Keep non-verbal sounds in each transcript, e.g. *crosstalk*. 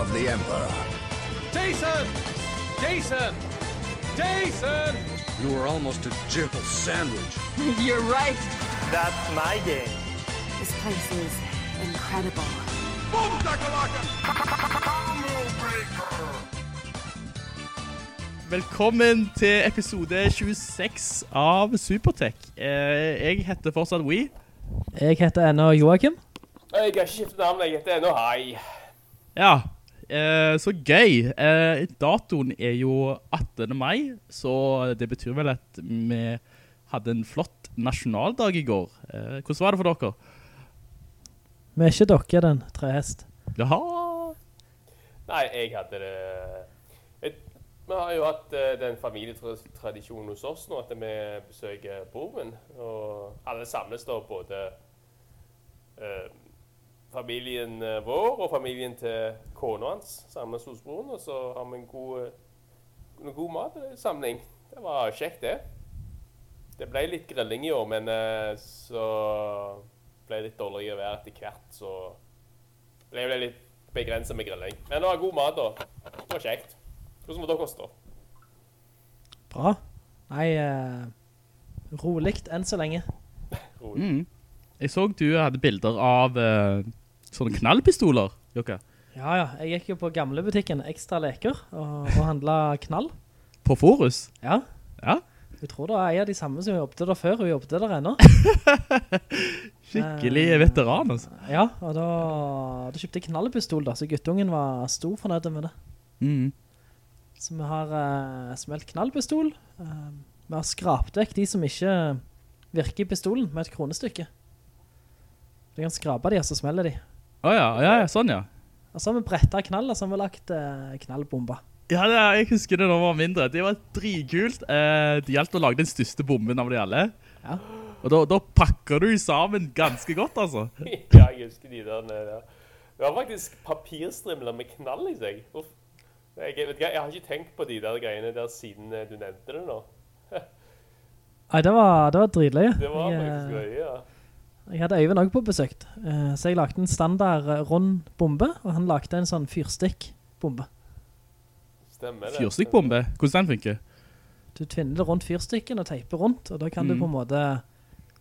of the Emperor. Jason! Jason! Jason! You were almost a gentle sandwich. *laughs* You're right. That's my game. This place is incredible. Velkommen til episode 26 av Supertech. Eh, jeg heter fortsatt We. Jeg heter ennå Joakim. Jeg har skiftet navn, jeg heter ennå Hai. Ja, eh, så gøy. Eh, datoen er jo 18. mai, så det betyr vel at vi hadde en flott nasjonaldag i går. Eh, hvordan var det for dere? Vi er ikke dere, den trehest. Jaha. Nei, jeg hadde det et, Vi har jo hatt eh, den familietradisjonen hos oss nå, at vi besøker broren. Og alle samles da både eh, familien eh, vår og familien til kona hans sammen med broren. Og så har vi en god, eh, en god matsamling. Det var kjekt, det. Det ble litt grilling i år, men eh, så ble det litt dårligere vær etter hvert, så ble det litt begrenset med grilling. Men det var god mat, da. Det var kjekt. Hvordan var deres, da? Bra. Nei, uh, roligt enn så lenge. *laughs* Rolig. Mm. Jeg så du hadde bilder av eh, sånne knallpistoler, Jokka. Ja, ja. Jeg gikk jo på gamlebutikken Ekstra Leker og, og handlet knall. På Forus. Ja. Ja. Jeg tror det er en av de samme som jobbet der før, og jobbet der ennå. *laughs* Skikkelig Eh, veteran, altså. Ja, og da, da kjøpte jeg knallpistol da, så guttungen var stor fornøyd med det. Mm. Så vi har eh, smelt knallpistol. Eh, vi har skrapt vekk de som ikke virker i pistolen med et kronestykke. Du kan skrape de, og så smeller de. Åja, ja, ja, sånn ja. Og så har vi brettet knall, og så har vi lagt eh, knallbomba. Ja, det, jeg husker det når jeg var mindre. Det var dritkult. Eh, det gjaldt å lage den største bomben av de alle. Ja. Og da, da pakker du sammen ganske godt, altså. *laughs* ja, jeg husker de der. nede. Det var faktisk papirstrimler med knall i seg. Uff. Jeg, vet ikke, jeg har ikke tenkt på de der greiene der siden eh, du nevnte det nå. *laughs* Nei, det var, det var dritløye. Det var faktisk eh, gøy, ja. Jeg hadde Øyvind også på besøk. Eh, så jeg lagde en standard eh, rund bombe, og han lagde en sånn fyrstikkbombe. Stemmer det. Fyrstikkbombe, hvordan den funker? Du tvinner det rundt fyrstikken og teiper rundt, og da kan du Mm. på en måte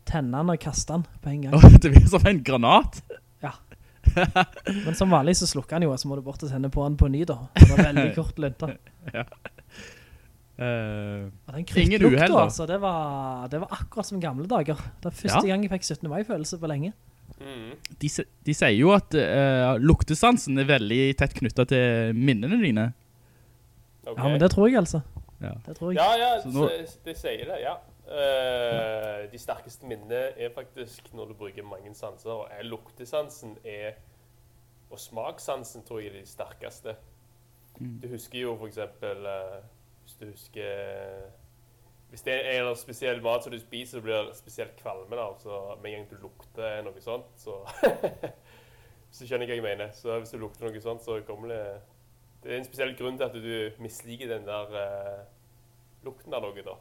tenne den og kaste den på en gang. Åh, det blir som en granat. Ja. *laughs* Men som vanlig så slukker han jo, og så må du bort og tenne på den på ny da. Det var veldig *laughs* kort lunta. Eh, Og den Ingen kruttlukta, uheld, altså, det var, det var akkurat som gamle dager. Det var første Ja. gang jeg fikk 17. mai-følelse på lenge. Mm. de, de sier jo at uh, luktesansen er veldig tett knyttet til minnene dine. Okay. Ja, men det tror jeg altså. Ja. Det tror jeg. Ja, ja, nå- det, det sier det, ja. Uh, de sterkeste minnene er faktisk når du bruker mange sanser. og Luktesansen er, og smaksansen tror jeg er de sterkeste. Du husker jo for eksempel, eh, hvis du husker, hvis det er en spesiell mat som du spiser, så blir det spesielt kvalme da, så med en gang du lukter noe sånt, så, *laughs* så skjønner jeg hva jeg mener. Så hvis du lukter noe sånt, så kommer det, det er en spesiell grunn til at du misliker den der uh, lukten av noe da.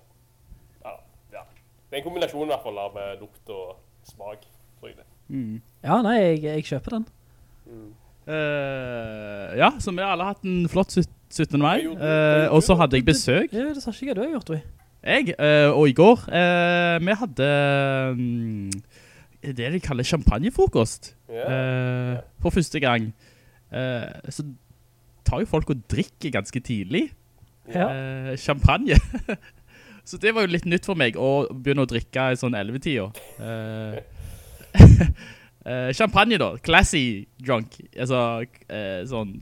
Ja, ja. Det er en kombinasjon i hvert fall av eh, lukt og smak, tror jeg det. Ja, nei, jeg, jeg kjøper den. Eh, ja, så vi har alle hatt en flott sytt- 17. mai. Eh, og så hadde jeg besøk. Ja, det sa ikke jeg du har gjort, vi. Jeg, eh, og i går, eh, vi hadde mm, det de kaller champagnefrokost. Eh, for første gang. Eh, så tar jo folk og drikker ganske tidlig. Ja. Eh, champagne. *laughs* så det var jo litt nytt for meg å begynne å drikke i sånn 11-tida. Eh, *laughs* eh, champagne da, classy drunk. Altså, eh, sånn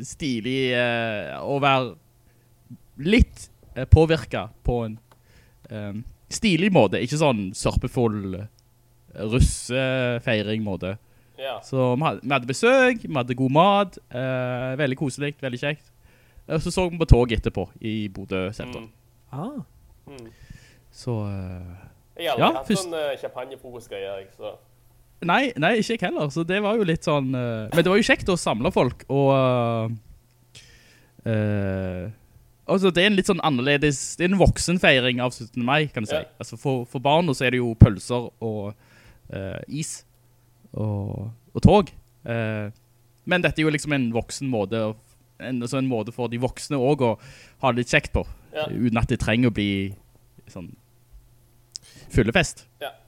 stilig eh, å være litt eh, påvirket på en eh, stilig måte. Ikke sånn sørpefull eh, russefeiring måte. Ja. Så vi hadde, vi hadde besøk, vi hadde god mat, eh, veldig koselig, veldig kjekt. Og så så vi på tog etterpå i Bodø senter. Mm. Ah, Mm. Så, eh, Jeg har aldri Ja, hatt først- sånn uh, champagnefrokostgreier, ikke så... nei, nei, ikke jeg heller, så det var jo litt sånn, uh, men det var jo kjekt å samle folk, og uh, altså det er en litt sånn annerledes, det er en voksenfeiring av 17. mai, kan du si. Ja. Altså for, for barna så er det jo pølser og uh, is og, og tog. Men dette er jo liksom en voksen måte, en, altså en måte for de voksne også å ha det litt kjekt på, Ja. uten at det trenger å bli sånn fyllefest. Mm.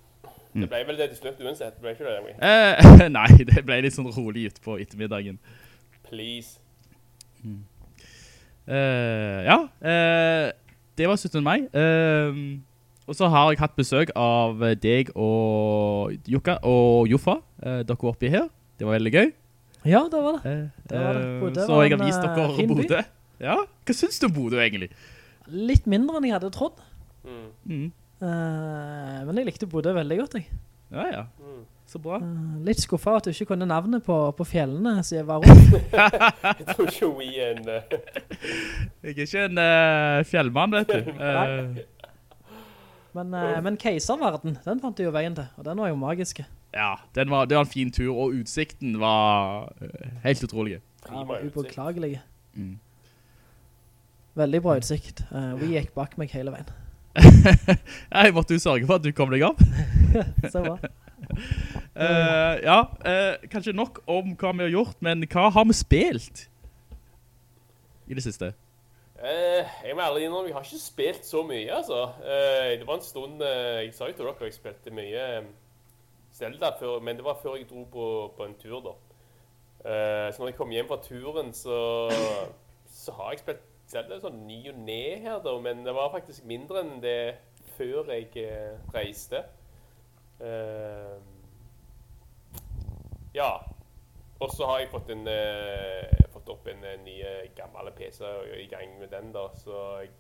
Det ble vel det til slutt uansett, ble ikke det? Emil? Eh, *laughs* nei, det ble litt sånn rolig ut på ettermiddagen. Please. Eh, ja, eh, det var 17. mai. Eh, og så har jeg hatt besøk av deg og Jukka og Joffa. Eh, dere var oppi her. Det var veldig gøy. ja, det var det. Eh, Det var det. Bodø så var jeg har vist dere. Bodø. Ja, hva synes du om Bodø egentlig? Litt mindre enn jeg hadde trodd. Mm. Mm. Eh, men jeg likte Bodø veldig godt, jeg. Ja, ja. Mm. Så bra. Eh, litt skuffet at du ikke kunne navnet på, på fjellene, så jeg var rundt. *laughs* Jeg tror ikke vi er en... eh, *laughs* Jeg er ikke en uh, fjellmann, vet du. Eh, Men, uh, men Keiserverden, den fant du jo veien til, og den var jo magiske. ja, den var, det var en fin tur, og utsikten var helt utrolig. Ja, Prima var upåklagelige. Mm. Veldig bra utsikt. Uh, vi gikk bak meg hele veien. Jeg måtte jo sørge for at du kom deg opp. *laughs* Så bra. Uh, *laughs* ja, uh, kanskje nok om hva vi har gjort, men hva har vi spilt i det siste? Uh, jeg må ærlig innrømme, jeg har ikke spilt så mye, altså. Eh, det var en stund, jeg sa jo til dere, jeg spilte mye Zelda, før, men det var før jeg dro på, på en tur da. Eh, så når jeg kom hjem fra turen, så, så har jeg spilt Zelda sånn ny og ned her da, men det var faktisk mindre enn det før jeg eh, reiste. Uh, ja, og så har jeg fått, en, uh, fått opp en, uh, ny gammel PC og er i gang med den da, så jeg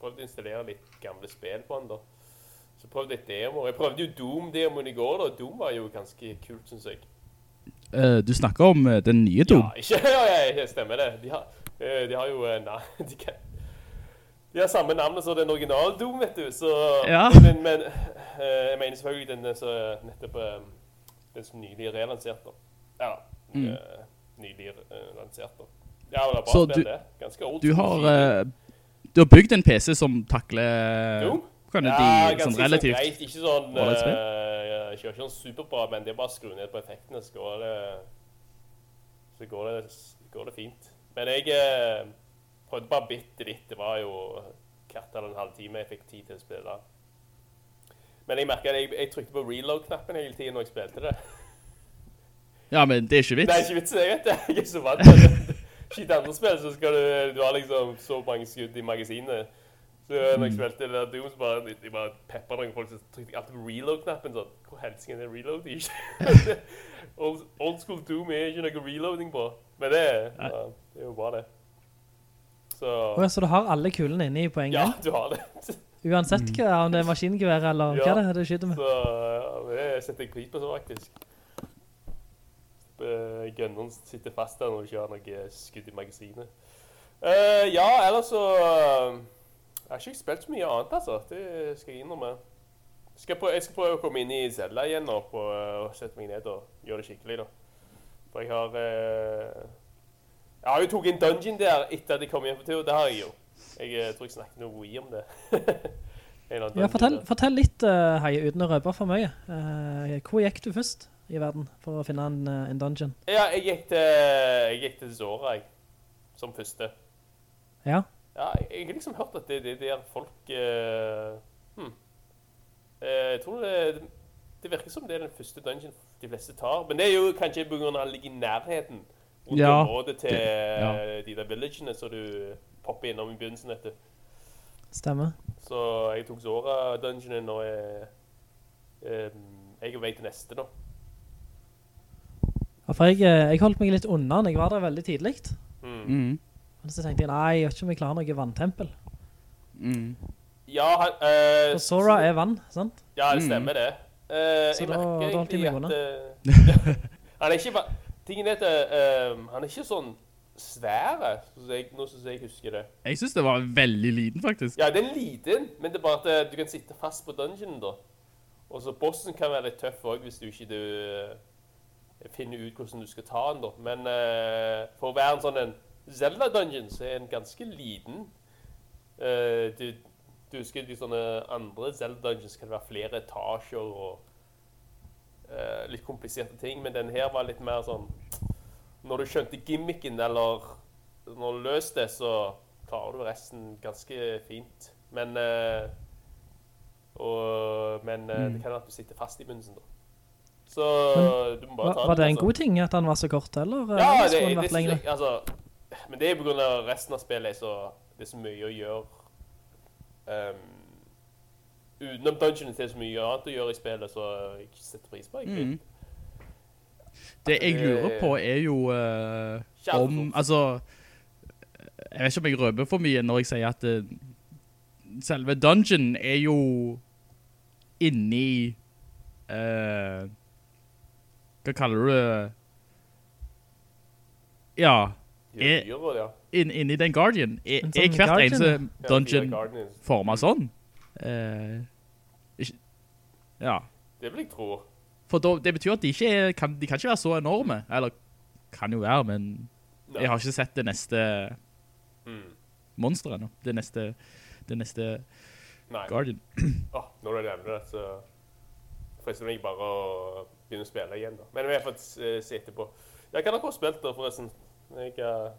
prøvde å installere litt gamle spill på den da. Så prøvde jeg demo. Jeg prøvde jo Doom-demoen i går da, Doom var jo ganske kult, synes jeg. Du snakker om den nye Doom. Ja, ikke, *laughs* ja, ja, stemmer det. De har, de har jo Nei, na, *laughs* de, kan, de har samme navn som den originale Doom, vet du. Så, Ja. Men, men eh, jeg mener selvfølgelig den eh, så nettopp eh, den som nylig er relansert da. Ja, Mm. eh, nylig eh, lansert da. Ja, det er bra Så du- det. Ganske old Du har, eh, du har bygd en PC som takler Doom? kan Ja, de, ganske sånn relativt. greit. Ikke sånn, uh, Jeg kjører ikke, sånn superbra, men det er bare å skru ned på effektene, så går det, så går det, går det fint. Men jeg eh, prøvde bare bitte litt. Det var jo kvart eller en halvtime jeg fikk tid til å spille. Men jeg merket at jeg, jeg trykte på reload-knappen hele tiden når jeg spilte det. Ja, men det er ikke vits. Nei, er ikke vits, jeg vet det. Jeg er så vant til det. Skitt andre spill så skal du, du har liksom så mange skudd i magasinet. Så når jeg spilte det der Doom, så bare, jeg bare pepper noen folk, så trykte jeg alltid på reload-knappen sånn. Hvor helst er det reload *laughs* old, old school Doom er ikke noe reloading på. Men det, ja, det er jo bra det. Så, Åja, så du har alle kulene inne i på en ja, gang? du har det. Uansett hva, om det er maskingevær eller hva det er du skyter med? Så ja, det setter jeg pris på så faktisk. Eh, Gunneren sitter fast der når du ikke har noe skudd i magasinet. Uh, ja, ellers så uh, Jeg har ikke spilt så mye annet, altså. Det skal jeg innrømme. Skal prøve, jeg skal prøve å komme inn i Zelda igjen nå på, eh, og sette meg ned og gjøre det skikkelig. da. For jeg har eh, Jeg tatt en dungeon der etter at jeg kom hjem på tur. Det har jeg jo. Jeg eh, tror jeg snakket noe i om det. *laughs* Ja, fortell, fortell litt, uh, Heie, uten å røpe for mye. Eh, hvor gikk du først i verden for å finne en, eh, en dungeon? Ja, jeg gikk til, jeg gikk til Zora, jeg. Som første. Ja, Ja, jeg, har liksom hørt at det det er folk Uh, hm. Eh, Jeg tror det, det virker som det er den første dungeon de fleste tar. Men det er jo kanskje på grunn av han ligger i nærheten. Ja, til ja. eh, de der villagene som du popper innom i begynnelsen, etter. stemmer. Så jeg tok Zora-dungeonen, og jeg, eh, jeg er på vei til neste nå. Ja, for jeg, eh, jeg holdt meg litt unna når jeg var der veldig tidlig. Mm. Mm. Men så tenkte jeg, nei, jeg vet ikke om jeg klarer noe vanntempel. Mm. Ja, han eh, For Zora er vann, sant? Ja, det Mm. stemmer det. Uh, Så da- da holdt jeg meg unna. eh, *laughs* Han er ikke bare Tingen er at eh, han er ikke sånn svære, så jeg, nå synes jeg husker det. Jeg synes det var veldig liten, faktisk. Ja, den er liten, men det er bare at eh, du kan sitte fast på dungeonen da. Og så bossen kan være litt tøff også hvis du ikke du, uh, finner ut hvordan du skal ta den da. Men uh, for å være en sånn en Zelda-dungeon, så er den ganske liten. Uh, du, du husker de sånne andre Zelda-dungeons kan det være flere etasjer og eh, litt kompliserte ting, men den her var litt mer sånn når du skjønte gimmicken, eller når du løste det, så klarer du resten ganske fint. Men eh, og, Men eh, det kan være at du sitter fast i munnen, da. Så du må bare ta var det en altså. god ting at han var så kort, eller eh, Ja, eller det, det, det, det, altså, men det er på grunn av resten av spillet, så det er så mye å gjøre. Um, utenom dungeons det er så mye annet å gjøre i spillet, så jeg setter pris på egentlig. Mm. Det jeg lurer på er jo uh, om, altså, jeg vet ikke om jeg røper for mye når jeg sier at uh, selve dungeon er jo inni, uh, hva kaller du det? Ja, er, inn, inni den Guardian, er, er sånn hvert eneste dungeon formet sånn? Eh, ikke, ja. Det vil jeg tro. For da, det betyr at de ikke er, kan, de kan ikke være så enorme. Eller, kan jo være, men Nei. jeg har ikke sett det neste Mm. monsteret nå. Det neste, det neste Nei. Guardian. Åh, når du nevner det, så frister jeg bare å begynne å spille igjen. da. Men vi har fått se etterpå. Ja, hva har dere spilt da, forresten? Jeg, uh...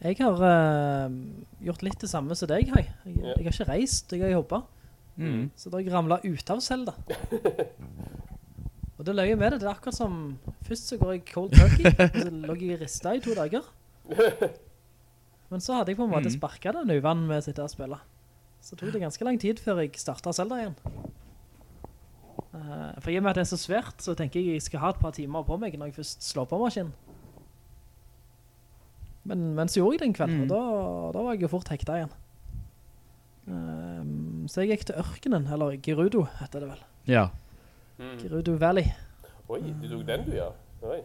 Jeg har uh, gjort litt det samme som deg, hei. Jeg, yeah. jeg har ikke reist, jeg har jobbet. Mm. Så da ramlet ut av Zelda. Og det løy med det, det er akkurat som Først så går jeg cold turkey Og så lå jeg i rista i to dager Men så hadde jeg på en måte Mhm. sparket den uvann med å sitte og spille Så tok det ganske lang tid før jeg startet Zelda igjen Eh, For i og med at det er så svært Så tenker jeg jeg skal ha et par timer på meg Når jeg først slår på maskinen Men, men så gjorde jeg det en kveld mm. Og da, da var jeg jo fort hekta igjen Ehm, Så jeg gikk til ørkenen Eller Gerudo heter det vel Ja. mm. Gerudo Valley Oi, du tok den du, ja. Oi.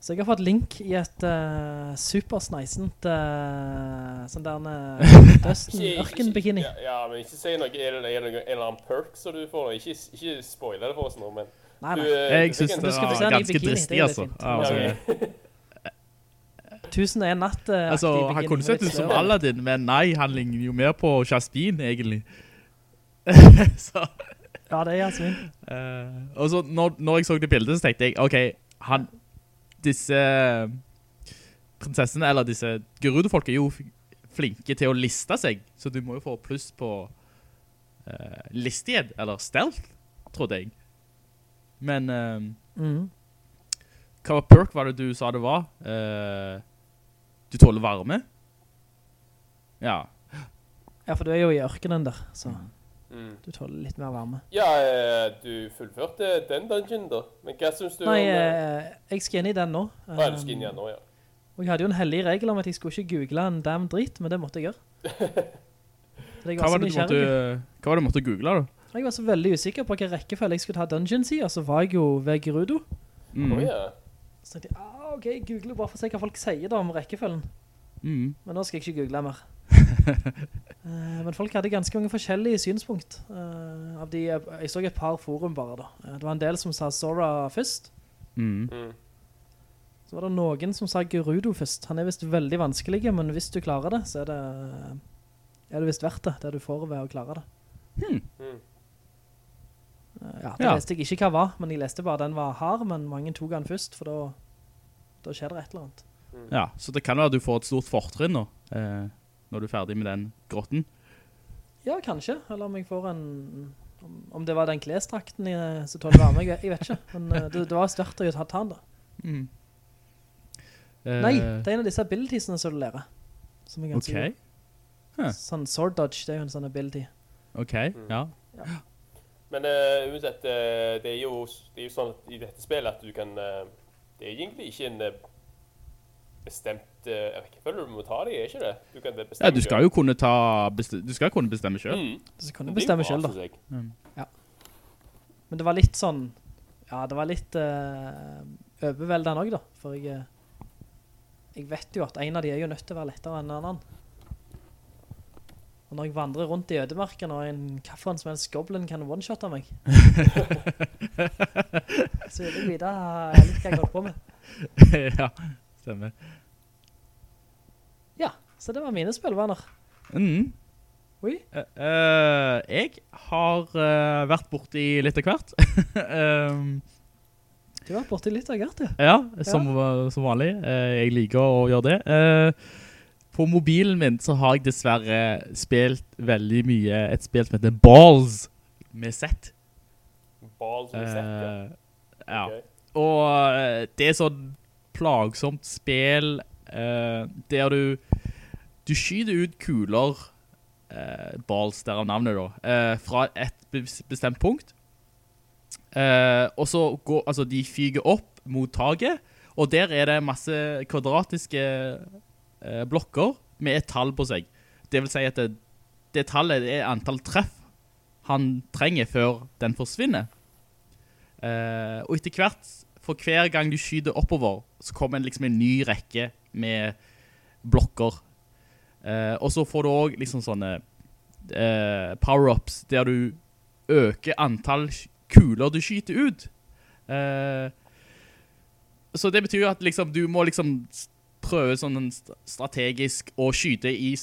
Så jeg har fått link i et uh, supersneisent uh, sånn der *laughs* døsten Ikke- ikke- ørkenbikini. Ja, ja, men ikke si noe. Er det, er det en eller annen perk som du får? Ikke, ikke spoiler det for oss nå, men... Nei, nei. Du, Jeg synes det var ganske dristig, altså. Altså, Ja, ok. *laughs* Tusen er en natt uh, altså, han kunne sett ut som Aladdin, men nei, han ligner jo mer på Jasmin, egentlig. *laughs* så, Ja, det er Jasmin. min. eh, og så når, når jeg så det bildet, så tenkte jeg, ok, han, disse prinsessene, eller disse Gerudo-folk er jo flinke til å liste seg, så du må jo få pluss på uh, listighet, eller stealth, trodde jeg. Men Uh, mm. hva perk var det du sa det var? Eh, du tåler varme? Ja. Ja, for du er jo i ørkenen der, så Mm. du tåler litt mer varme. Ja, eh, du fullførte den dungeon da. Men hva synes du Nei, om... eh, eh, jeg skal inn i den nå. Er du skal inn i den nå, ja? Og jeg hadde jo en hellig regel om at jeg skulle ikke google en damn drit, men det måtte jeg gjøre. *laughs* Hva var måtte, hva var det du måtte google da? Jeg var så veldig usikker på hvilken rekkefølge jeg skulle ta dungeons i, og så var jeg jo ved Gerudo. Mm. Oh, ja. Så tenkte jeg, ah, ok, jeg googler bare for å se hva folk sier da om rekkefølgen. Mm. Men nå skal jeg ikke google mer. uh, *laughs* men folk hadde ganske mange forskjellige synspunkt. Uh, av de, jeg så et par forum bare da. Eh, det var en del som sa Sora først. Mm. Mm. Så var det noen som sa Gerudo først. Han er vist veldig vanskelig, men hvis du klarer det, så er det, er det vist verdt det, det du får ved å klare det. Mm. Eh, ja, det Ja. leste jeg ikke hva var, men jeg leste bare den var hard, men mange tok han først, for da, da skjer det et eller annet. Ja, så det kan være at du får et stort fortrinn nå, eh, når du er ferdig med den grotten. Ja, kanskje. Eller om jeg får en... Om, det var den klestrakten i- som tåler varme, jeg, jeg vet ikke. Men eh, det, det var størt å ha tatt den da. Mm. Eh, Nei, det er en av disse abilitiesene som du lærer. Som er ganske okay. Huh. Sånn sword dodge, det er jo en sånn ability. ok, ja. Men uh, uansett, uh, det, er jo, det er jo sånn at i dette spillet at du kan eh, Det er egentlig ikke en eh, bestemt uh, rekkefølge du må ta det i, er ikke det? Du kan bestemme Ja, du skal jo kunne ta, du skal kunne bestemme selv. Mm. Du skal kunne bestemme selv da. Mm. Ja. Men det var litt sånn ja, det var litt uh, overveldende også da, for jeg, eh, jeg vet jo at en av de er jo nødt til å være lettere enn en annen. Og når jeg vandrer rundt i ødemarken og en kafferen som helst goblin kan one-shotte meg, *laughs* så vil jeg vite litt hva jeg holdt på med. *laughs* ja, stemmer. Ja, så det var mine spillvaner. Mm. Oi. Uh, uh, jeg har uh, vært i litt av hvert. um, *laughs* du har vært borte i litt av hvert, ja. Som, ja. som vanlig. jeg liker å gjøre det. På mobilen min så har jeg dessverre spilt veldig mye et spill som heter Balls med Z. Balls med Z, ja. ja. Okay. Og det er sånn plagsomt spill der du du skyder ut kuler uh, balls, derav navnet da, eh, fra et bestemt punkt. Eh, og så går, altså de fyger opp mot taget, og der er det masse kvadratiske eh, blokker med et tall på seg. Det vil si at det, det tallet er antall treff han trenger før den forsvinner. Eh, og etter hvert, for hver gang du skyter oppover, så kommer liksom en ny rekke med blokker Eh, og så får du også liksom sånne eh, power-ups der du øker antall kuler du skyter ut. Eh, så det betyr jo at liksom, du må liksom prøve sånn strategisk å skyte i,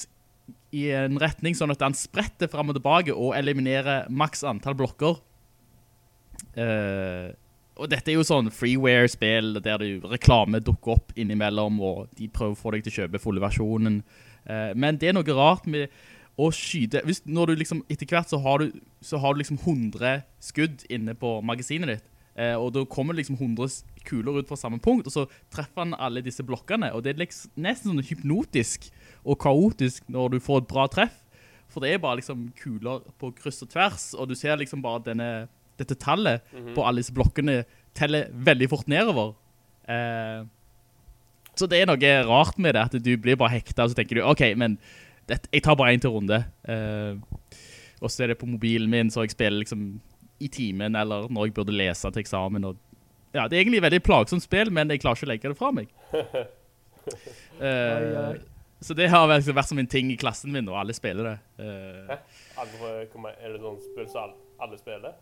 i en retning sånn at den spretter frem og tilbake og eliminerer maks antall blokker. Uh, og dette er jo sånn freeware-spill der du reklame dukker opp innimellom, og de prøver å få deg til å kjøpe fulle versjonen. Uh, men det er noe rart med å skyte. Hvis, når du liksom, etter hvert så har du, så har du liksom 100 skudd inne på magasinet ditt. Uh, og da kommer liksom 100 kuler ut fra samme punkt, og så treffer han alle disse blokkene. Og det er liksom nesten sånn hypnotisk og kaotisk når du får et bra treff. For det er bare liksom kuler på kryss og tvers, og du ser liksom bare denne, dette tallet mm -hmm. på alle disse blokkene teller veldig fort nedover. Eh, så det er noe rart med det, at du blir bare hekta, og så tenker du, ok, men det, jeg tar bare en til runde. Eh, og så er det på mobilen min, så jeg spiller liksom i timen, eller når jeg burde lese til eksamen. Og, ja, det er egentlig et veldig plagsomt spill, men jeg klarer ikke å legge det fra meg. *laughs* Uh, så det har vært, vært, som en ting i klassen min, og alle spiller det. Uh, er det noen spill som alle spiller?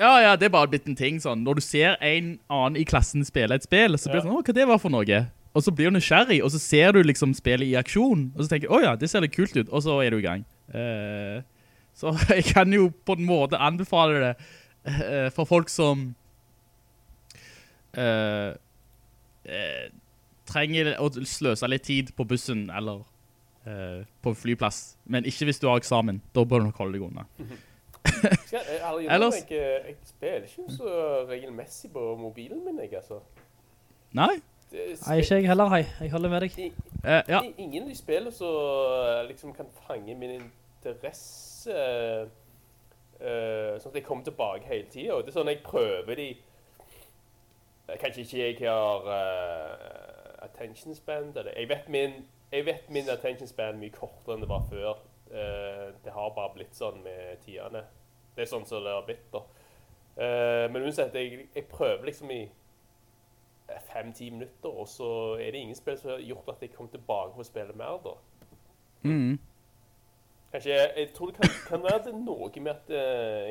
Ja, ja, det er bare blitt en ting sånn. Når du ser en annen i klassen spille et spill, så blir det sånn, åh, hva det var for noe? Og så blir du nysgjerrig, og så ser du liksom spillet i aksjon, og så tenker du, åja, det ser litt kult ut, og så er du i gang. Uh, så *laughs* jeg kan jo på en måte anbefale det uh, for folk som uh, trenger å sløse litt tid på bussen, eller på flyplass. Men ikke hvis du har eksamen. Da bør du nok holde deg unna. *laughs* Skal, jeg, Ellers... jeg, jeg, spiller ikke så regelmessig på mobilen min, jeg, altså. Nei? Nei, ikke jeg heller, hei. Jeg holder med deg. I, uh, ja. Ingen av de spiller så liksom kan fange min interesse uh, sånn at jeg kommer tilbake hele tiden. Og det er sånn jeg prøver de Kanskje ikke jeg har uh, attention span eller jeg vet min jeg vet min attention span mye kortere enn det var før. Uh, det har bare blitt sånn med tidene. Det er sånn som det har blitt. Uh, men uansett, jeg, jeg, prøver liksom i fem-ti minutter, og så er det ingen spill som har gjort at jeg kommer tilbake for å spille mer, da. Mm. Kanskje, jeg, jeg, tror det kan, kan være det noe med at uh,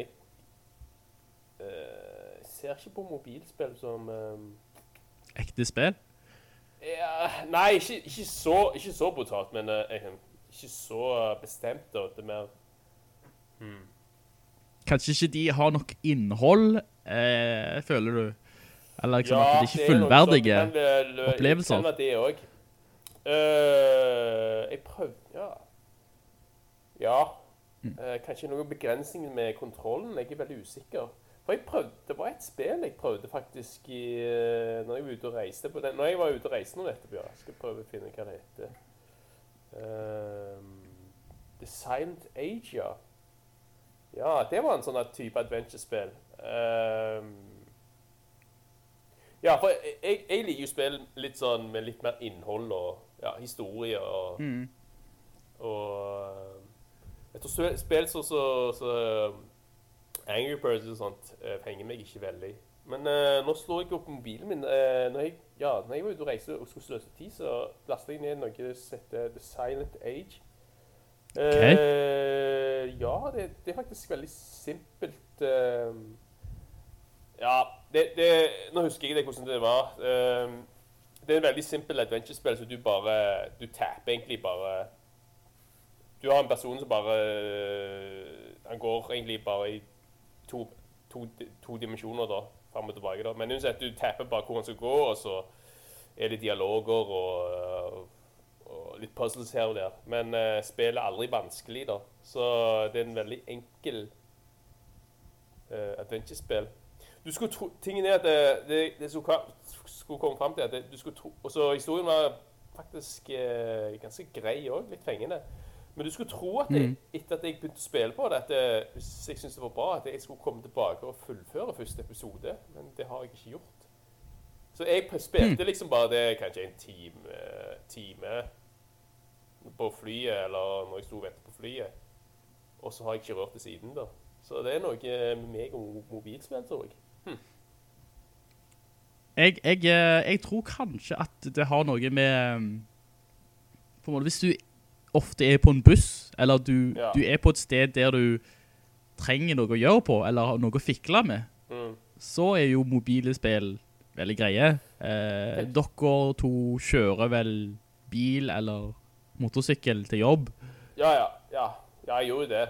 jeg ser ikke på mobilspill som Ekte spill? Ja, nei, ikke, ikke, så, ikke så brutalt, men jeg ikke så bestemt, da. Det er mer hmm. Kanskje ikke de har nok innhold, eh, føler du? Eller liksom ja, at det ikke er fullverdige det opplevelser? Ja, det òg. Uh, eh, jeg prøvde Ja. Ja. Mm. Kanskje noen begrensninger med kontrollen. Jeg er veldig usikker. For jeg prøvde, Det var et spill jeg prøvde faktisk i, uh, når jeg var ute og reiste på den. Når jeg var ute og reiste nå nettopp, ja. Skal prøve å finne hva det heter. Um, The Silent Age, ja. Ja, det var en sånn type adventure-spill. Um, ja, for jeg, jeg, liker jo spill litt sånn med litt mer innhold og ja, historie og mm. Og Jeg tror spill sånn så, så Angry Birds og sånt eh, fenger meg ikke veldig. Men uh, nå slår jeg opp mobilen min. Uh, når, jeg, ja, når jeg var ute og reiste og skulle sløse tid, så lasta jeg ned noe som heter The Silent Age. Eh, ja, det, det er faktisk veldig simpelt. eh, ja, det, det, nå husker jeg ikke hvordan det var. Eh, det er en veldig simpel adventure-spill, så du bare Du tapper egentlig bare Du har en person som bare Han går egentlig bare i to, to, to dimensjoner, da. Fram og tilbake, da. Men uansett, du tapper bare hvor han skal gå, og så er det dialoger og, og litt puzzles her og der. Men uh, spillet er aldri vanskelig, da. Så det er en veldig enkel uh, adventure-spill. Du skulle tro, tingen er at det, det, det skulle, skulle komme frem til at det, du skulle tro, og så historien var faktisk uh, ganske grei òg. litt fengende. Men du skulle tro at jeg, etter at jeg begynte å spille på det, at det, hvis jeg syntes det var bra, at jeg skulle komme tilbake og fullføre første episode, men det har jeg ikke gjort. Så jeg spilte liksom bare det kanskje en time, time på flyet, eller når jeg sto og ventet på flyet. Og så har jeg ikke rørt det siden da. Så det er noe med meg og mobilspill, tror jeg. Jeg, jeg, eh, jeg tror kanskje at det har noe med um, på en måte, Hvis du ofte er på en buss, eller du, Ja. du er på et sted der du trenger noe å gjøre på, eller har noe å fikle med, Mm. så er jo mobile spill veldig greie. Eh, dere to kjører vel bil eller motorsykkel til jobb, Ja, ja, ja. Ja, jeg gjorde det.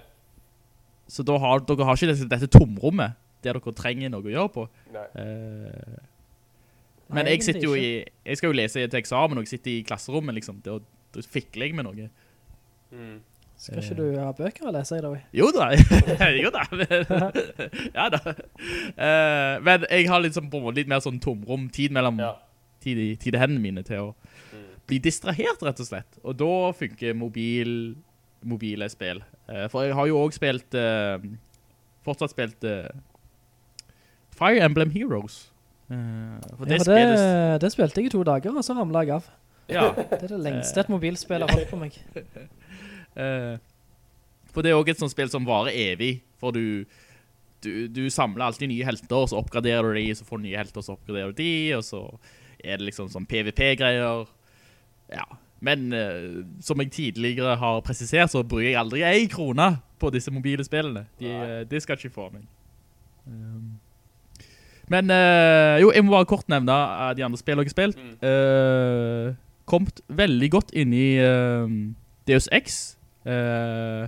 så da har, dere har ikke dette, dette tomrommet der dere trenger noe å gjøre på. Nei. Eh, Nei, men jeg sitter jo i, jeg skal jo lese til eksamen, og jeg sitter i klasserommet, liksom, da, da fikler jeg med noe. Mm. Skal ikke du ha bøker å lese i dag? Jo da, *laughs* jo da, *laughs* ja da. Uh, men jeg har liksom på en måte litt mer sånn tomrom, tid mellom Ja. tid, tid i hendene mine til å Mm. bli distrahert, rett og slett. Og da funker mobil, mobile spill. Uh, for jeg har jo også spilt, uh, fortsatt spilt Fire Emblem Heroes. Eh, for Ja, det for det, spilles... det spilte jeg i to dager, og så ramlet jeg av. Ja, Det er det lengste et mobilspill har holdt på meg. *laughs* Eh, for det er også et sånt spill som varer evig, for du, du, du samler alltid nye helter, og så oppgraderer du de, så får du nye helter, og så oppgraderer du de, og så er det liksom sånn PvP-greier. Ja, men uh, som jeg tidligere har presisert, så bruker jeg aldri en krone på disse mobile spillene. De, uh, det skal ikke få meg. Um, men uh, jo, jeg må bare kort nevne de andre spillene jeg har spilt. Mm. Uh, kommet veldig godt inn i Deus Ex. Eh,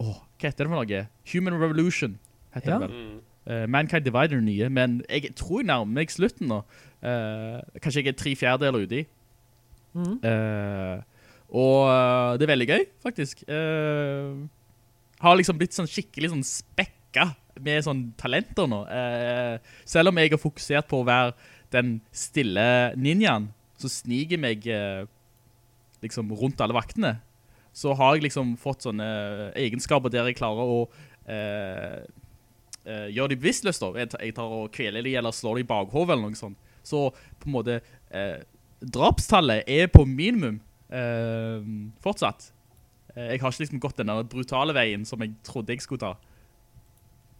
åh, hva heter det for noe? Human Revolution heter Ja. det vel. Eh, Mankind Divider er nye, men jeg tror jeg nærmer meg slutten nå. Uh, kanskje jeg er tre fjerdedeler ute i. Mm. Eh, og det er veldig gøy, faktisk. Eh, har liksom blitt sånn skikkelig sånn spekka med sånn talenter nå. Eh, selv om jeg har fokusert på å være den stille ninjaen, så sniger meg liksom rundt alle vaktene. Så har jeg liksom fått sånne egenskaper der jeg klarer å eh, eh, gjøre de bevisstløst da. Jeg tar, og kveler de eller slår de i bakhovet eller noe sånt. Så på en måte eh, drapstallet er på minimum eh, fortsatt. Eh, jeg har ikke liksom gått den der brutale veien som jeg trodde jeg skulle ta.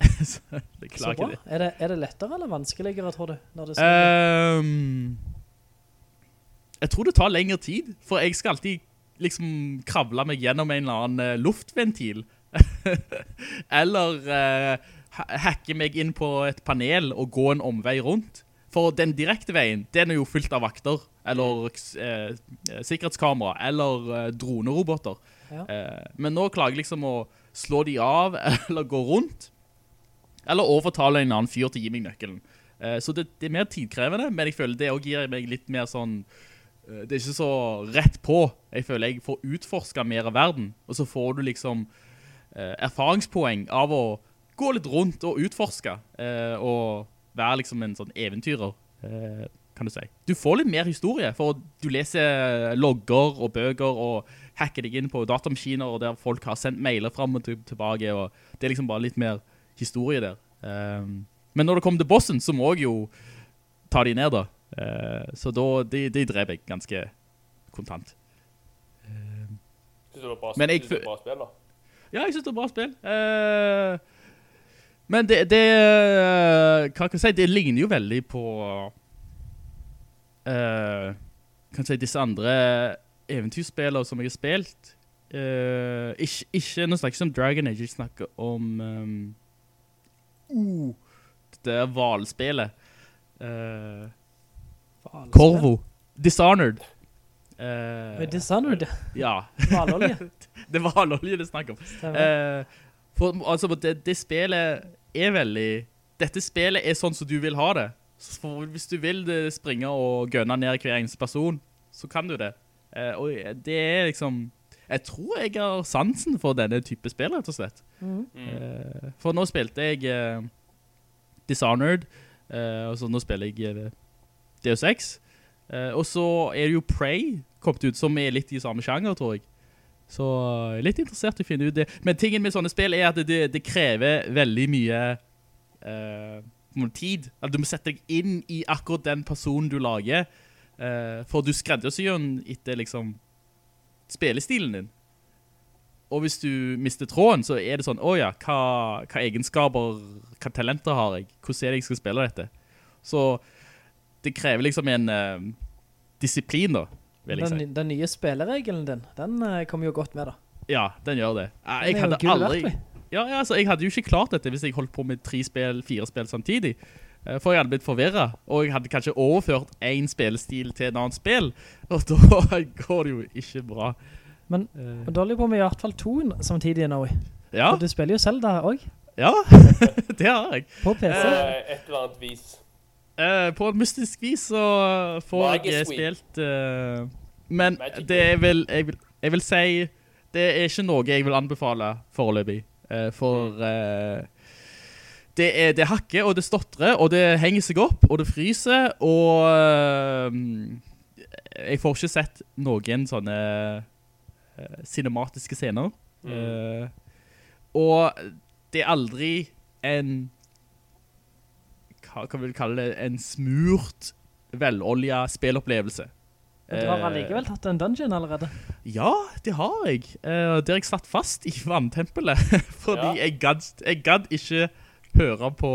*laughs* så det Så ikke bra. det. Er det, er det lettere eller vanskeligere, tror du? Når det skal... Ehm, jeg tror det tar lengre tid, for jeg skal alltid liksom kravle meg gjennom en eller annen eh, luftventil. *laughs* eller eh, hacke meg inn på et panel og gå en omvei rundt. For den direkte veien, den er jo fylt av vakter, eller eh, sikkerhetskamera, eller eh, droneroboter. Ja. Eh, men nå klager jeg liksom å slå de av, *laughs* eller gå rundt, eller overtale en annen fyr til å gi meg nøkkelen. Eh, så det, det er mer tidkrevende, men jeg føler det også gir meg litt mer sånn Det er ikke så rett på. Jeg føler jeg får utforska mer av verden, og så får du liksom eh, erfaringspoeng av å gå litt rundt og utforske, eh, og være liksom en sånn eventyrer, eh, kan du si. Du får litt mer historie, for du leser logger og bøker og hacker deg inn på datamaskiner, og der folk har sendt mailer frem og tilbake, og det er liksom bare litt mer historie der. Um, men når det kommer til bossen, så må jeg jo ta de ned da. Eh, så da, de, de drev jeg ganske kontant. Synes du det var bra, Men jeg synes det var bra spill, da? Ja, jeg synes det var bra spill. Uh, Men det, det eh, Hva kan jeg si? Det ligner jo veldig på uh, Kan si disse andre eventyrspillere som jeg har spilt. Eh, ikke, ikke Nå snakker jeg ikke om Dragon Age, jeg snakker om um, uh, Det er valspillet. Uh, Corvo. Dishonored. Uh, Dishonored, ja. Hvalolje. det var hvalolje *laughs* det snakket om. Eh, for altså, det, det spillet er veldig Dette spillet er sånn som du vil ha det. For hvis du vil springe og gønne ned hver eneste person, så kan du det. Uh, og det er liksom Jeg tror jeg har sansen for denne type spill, rett og slett. Mm. Uh, for nå spilte jeg eh, Dishonored, eh, og så nå spiller jeg eh, Deus Ex. Eh, og så er det jo Prey kommet ut, som er litt i samme sjanger, tror jeg. Så jeg er litt interessert i å finne ut det. Men tingen med sånne spill er at det, det krever veldig mye eh, tid. At du må sette deg inn i akkurat den personen du lager. eh, for du skreddersyr den etter liksom spillestilen din. Og hvis du mister tråden, så er det sånn, åja, hva, hva egenskaper, hva talenter har jeg? Hvordan er det jeg skal spille dette? Så det krever liksom en uh, disiplin da, vil jeg si. Den, den nye spilleregelen din, den uh, kommer jo godt med da. Ja, den gjør det. Eh, Jeg hadde aldri... Ja, ja, altså, jeg hadde jo ikke klart dette hvis jeg holdt på med tre spill, fire spill samtidig. Eh, For jeg hadde blitt forvirret, og jeg hadde kanskje overført en spillestil til en annen spill, og *laughs* da går det jo ikke bra. Men, men da holder jeg på med i hvert fall to samtidig nå. ja, For du spiller jo Zelda også, ja, *laughs* det har jeg. på PC. Et eller annet vis. Eh, på et mystisk vis så får Magisk jeg spilt uh, Men Magic det er vel jeg, vil, jeg vil si Det er ikke noe jeg vil anbefale foreløpig. Uh, for eh, det, er, det hakker, og det stotrer, og det henger seg opp, og det fryser, og eh, jeg får ikke sett noen sånne eh, cinematiske scener. Eh, og det er aldri en hva kan vi kalle det, en smurt, velolja spillopplevelse. Men du har Eh, allikevel tatt en dungeon allerede. Ja, det har jeg. Uh, der jeg satt fast i vanntempelet, *laughs* fordi Ja. jeg, gadd, jeg gadd ikke høre på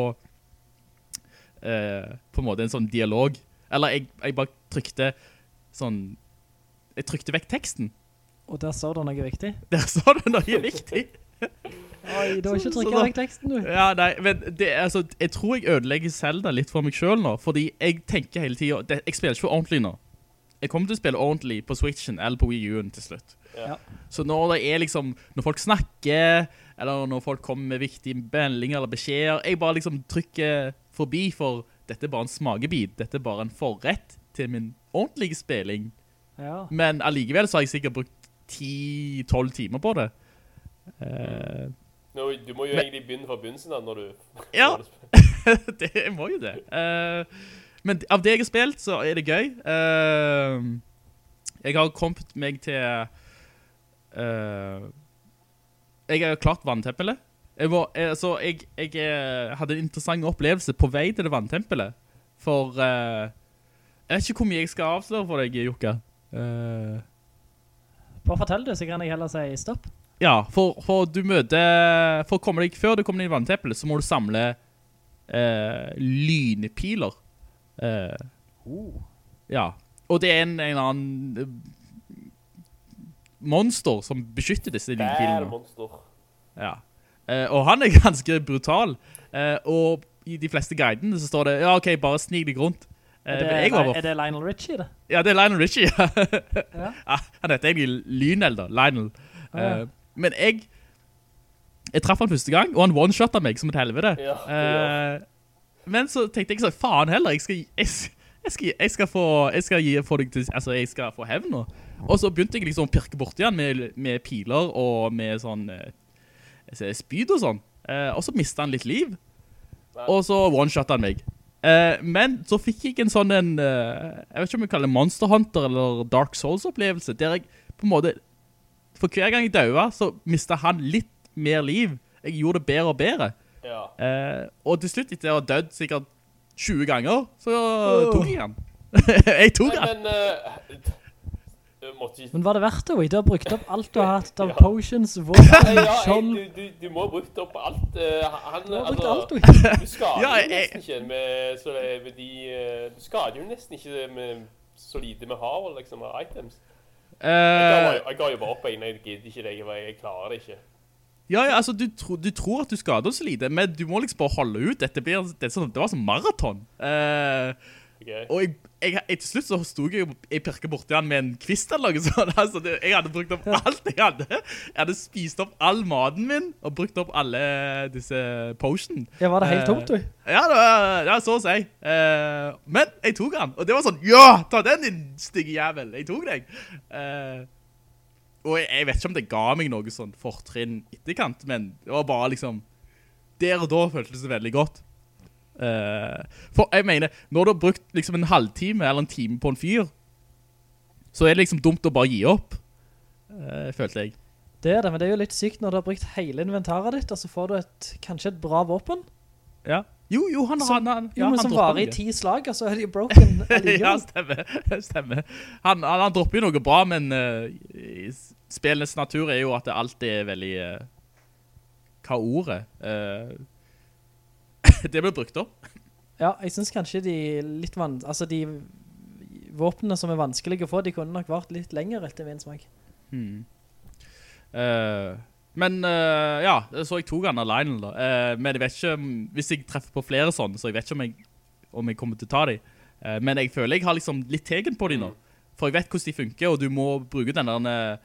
uh, på en måte en sånn dialog. Eller jeg, jeg bare trykte sånn, jeg trykte vekk teksten. Og der sa du noe viktig. Der sa du noe viktig. *laughs* Oi, du har ikke trykket vekk teksten, du. Ja, nei, men det, altså, jeg tror jeg ødelegger Zelda litt for meg selv nå, fordi jeg tenker hele tiden, det, jeg spiller ikke ordentlig nå. Jeg kommer til å spille ordentlig på Switchen eller på Wii U-en til slutt. Ja. Så når det er liksom, når folk snakker, eller når folk kommer med viktige meldinger eller beskjeder, jeg bare liksom trykker forbi for dette er bare en smakebit, dette er bare en forrett til min ordentlige spilling. Ja. Men allikevel så har jeg sikkert brukt 10-12 timer på det. Eh, Nå, du må jo Men- egentlig begynne fra begynnelsen da, når du... *laughs* Ja. *laughs* det jeg må jo det. Uh, men av det jeg har spilt, så er det gøy. Uh, jeg har kommet meg til... Uh, jeg har klart vanntempelet. Jeg, var, eh, så jeg, jeg hadde en interessant opplevelse på vei til det vanntempelet. For uh, jeg vet ikke hvor mye jeg skal avsløre for deg, Jukka. Uh, Bare fortell du, så kan jeg heller si stopp. Ja, for, for du møter... For å komme deg, før du kommer inn i vannteppelet, så må du samle eh, lynepiler. Eh, Ja. Og det er en, en annen eh, monster som beskytter disse Bad lynpilene. monster. Ja. Eh, og han er *laughs* ganske brutal. Eh, og i de fleste guidene så står det, ja, ok, bare snig deg rundt. Eh, Er det, var er det Lionel Richie, det? ja, det er Lionel Richie. ja. Ja. Ja, *laughs* han heter egentlig Lynel da, Lionel. Ah, ja. Men jeg, jeg traff han første gang, og han one-shotta meg som et helvete. Ja, ja. Eh, men så tenkte jeg så, faen heller, jeg skal, jeg, jeg skal, jeg skal få, jeg skal gi, få deg til, altså jeg skal få hevn nå. Og så begynte jeg liksom å pirke bort igjen med, med piler og med sånn eh, ser, spyd og sånn. Eh, og så mistet han litt liv. Og så one-shotta han meg. Uh, men så fikk jeg en sånn en, jeg vet ikke om jeg kaller det Monster Hunter eller Dark Souls opplevelse, der jeg på en måte, for hver gang jeg døde, så mistet han litt mer liv. Jeg gjorde det bedre og bedre. Ja. Eh, og til slutt, etter jeg ha dødd sikkert 20 ganger, så tok jeg han. *laughs* jeg tok Nei, han. men... måtte Men var det verdt det, Wade? Du har brukt opp alt du har hatt av *laughs* Ja. potions, våpen, ja, skjold. du, du, du må ha brukt opp alt. Uh, han, Du har brukt altså, alt, Oi. Du skader *laughs* Ja, jo jeg- nesten ikke med, så det, med de uh, Du skader jo nesten ikke med så lite vi har liksom, av items. Jeg Eh, jeg ga jo bare opp en. Jeg gidder ikke det. Jeg, jeg klarer det ikke. ja, ja, altså, du, tro, du tror at du skader så lite, men du må liksom bare holde ut. Blir, det, sånn, det var sånn maraton. Uh, okay. og jeg, jeg, jeg, til slutt så stod jeg, og- pirket borti han med en kvist eller noe sånt. *laughs* Altså, det, jeg hadde brukt opp alt jeg hadde. Jeg hadde spist opp all maten min, og brukt opp alle disse potion. Ja, var det helt Eh, tomt, du? Ja, det var, ja, så å si. Eh, men jeg tok han, og det var sånn, ja, ta den din stygge jævel, jeg tok deg. Eh, og jeg, jeg vet ikke om det ga meg noe sånn fortrinn etterkant, men det var bare liksom, der og da føltes det veldig godt. Eh, for jeg mener, når du har brukt liksom en halvtime eller en time på en fyr, så er det liksom dumt å bare gi opp, eh, følte jeg. Det er det, men det er jo litt sykt når du har brukt hele inventaret ditt, og så får du et, kanskje et bra våpen. Ja. Jo, jo, han, Som, han, han, jo, men som varer i ti slag, og så er det jo broken *laughs* ja, stemmer. *laughs* stemmer. Han, han, han dropper jo noe bra, men uh, i spillenes natur er jo at det alltid er veldig... Uh, hva ordet? Eh, *laughs* det ble brukt opp. Ja, jeg synes kanskje de litt vann... Altså, de våpnene som er vanskelige å få, de kunne nok vært litt lenger etter min smak. Hmm. Uh, men uh, ja, så jeg tok han av Lionel da. Uh, men jeg vet ikke, om- hvis jeg treffer på flere sånne, så jeg vet ikke om jeg, om jeg kommer til å ta dem. Men jeg føler jeg har liksom litt tegen på dem nå. For jeg vet hvordan de funker, og du må bruke den der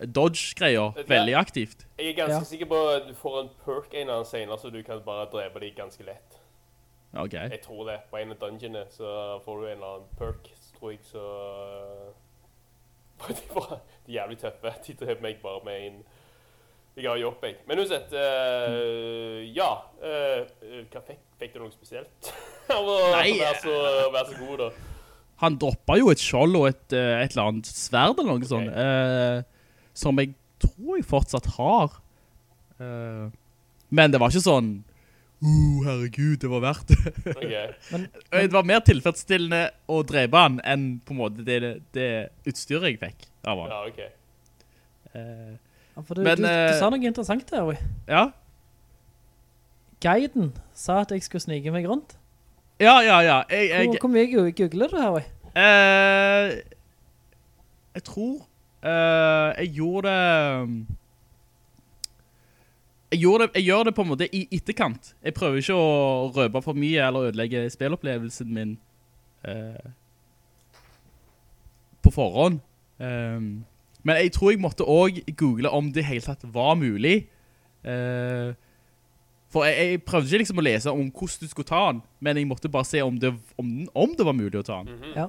eh, dodge-greia veldig aktivt. Jeg er ganske Ja. sikker på at du får en perk en eller annen senere, så du kan bare drepe dem ganske lett. Ok. Jeg tror det. På en av dungeonene så får du en eller annen perk, tror jeg, så *laughs* De var de er jævlig tøffe. De dreper meg bare med en Jeg har jobb, jeg. Men uansett uh, Ja. Uh, hva fikk, fikk du noe spesielt? *laughs* Nei, Vær så, vær så god, da? Han droppa jo et skjold og et, eh, et eller annet sverd eller noe sånt, eh, som jeg tror jeg fortsatt har. Eh, men det var ikke sånn, uh, herregud, det var verdt det. Ok. *laughs* det var mer tilfredsstillende å drepe han enn på en måte det, det utstyret jeg fikk av han. Ja, OK. Eh, Ja, for du, Men, du, du eh, sa noe interessant der, ja. Guiden sa at jeg skulle snike meg rundt. Ja, ja, ja. Jeg, jeg, Hvor, hvor mye googler du her, Oi? Uh, jeg tror eh, jeg gjorde det jeg, gjorde det jeg gjør det på en måte i etterkant. Jeg prøver ikke å røpe for mye eller ødelegge spillopplevelsen min eh, på forhånd. Um, men jeg tror jeg måtte også google om det helt tatt var mulig. Uh, for jeg, jeg prøvde ikke liksom å lese om hvordan du skulle ta den, men jeg måtte bare se om det, om, om det var mulig å ta den. Ja.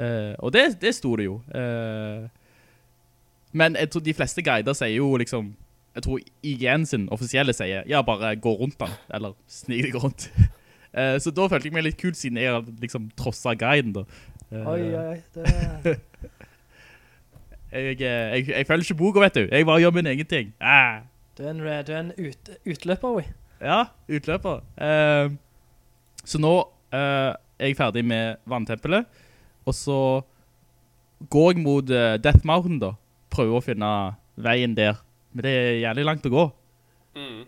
uh, og det, det sto det jo. Eh, men jeg tror de fleste guider sier jo liksom, jeg tror IGN sin offisielle sier, ja, bare gå rundt den, eller snik deg rundt. uh, *laughs* så da følte jeg meg litt kul siden jeg hadde liksom trosset guiden da. Uh, Oi, oi. Det, *laughs* Jeg, eh, jeg, jeg følger ikke boka, vet du. Jeg bare gjør min egen ting. Ah. du er en, du er en ut, utløper, Oi. Ja, utløper. Uh, så nå er jeg ferdig med vanntempelet, og så går jeg mot Death Mountain da. Prøver å finne veien der. Men det er jævlig langt å gå. Mm.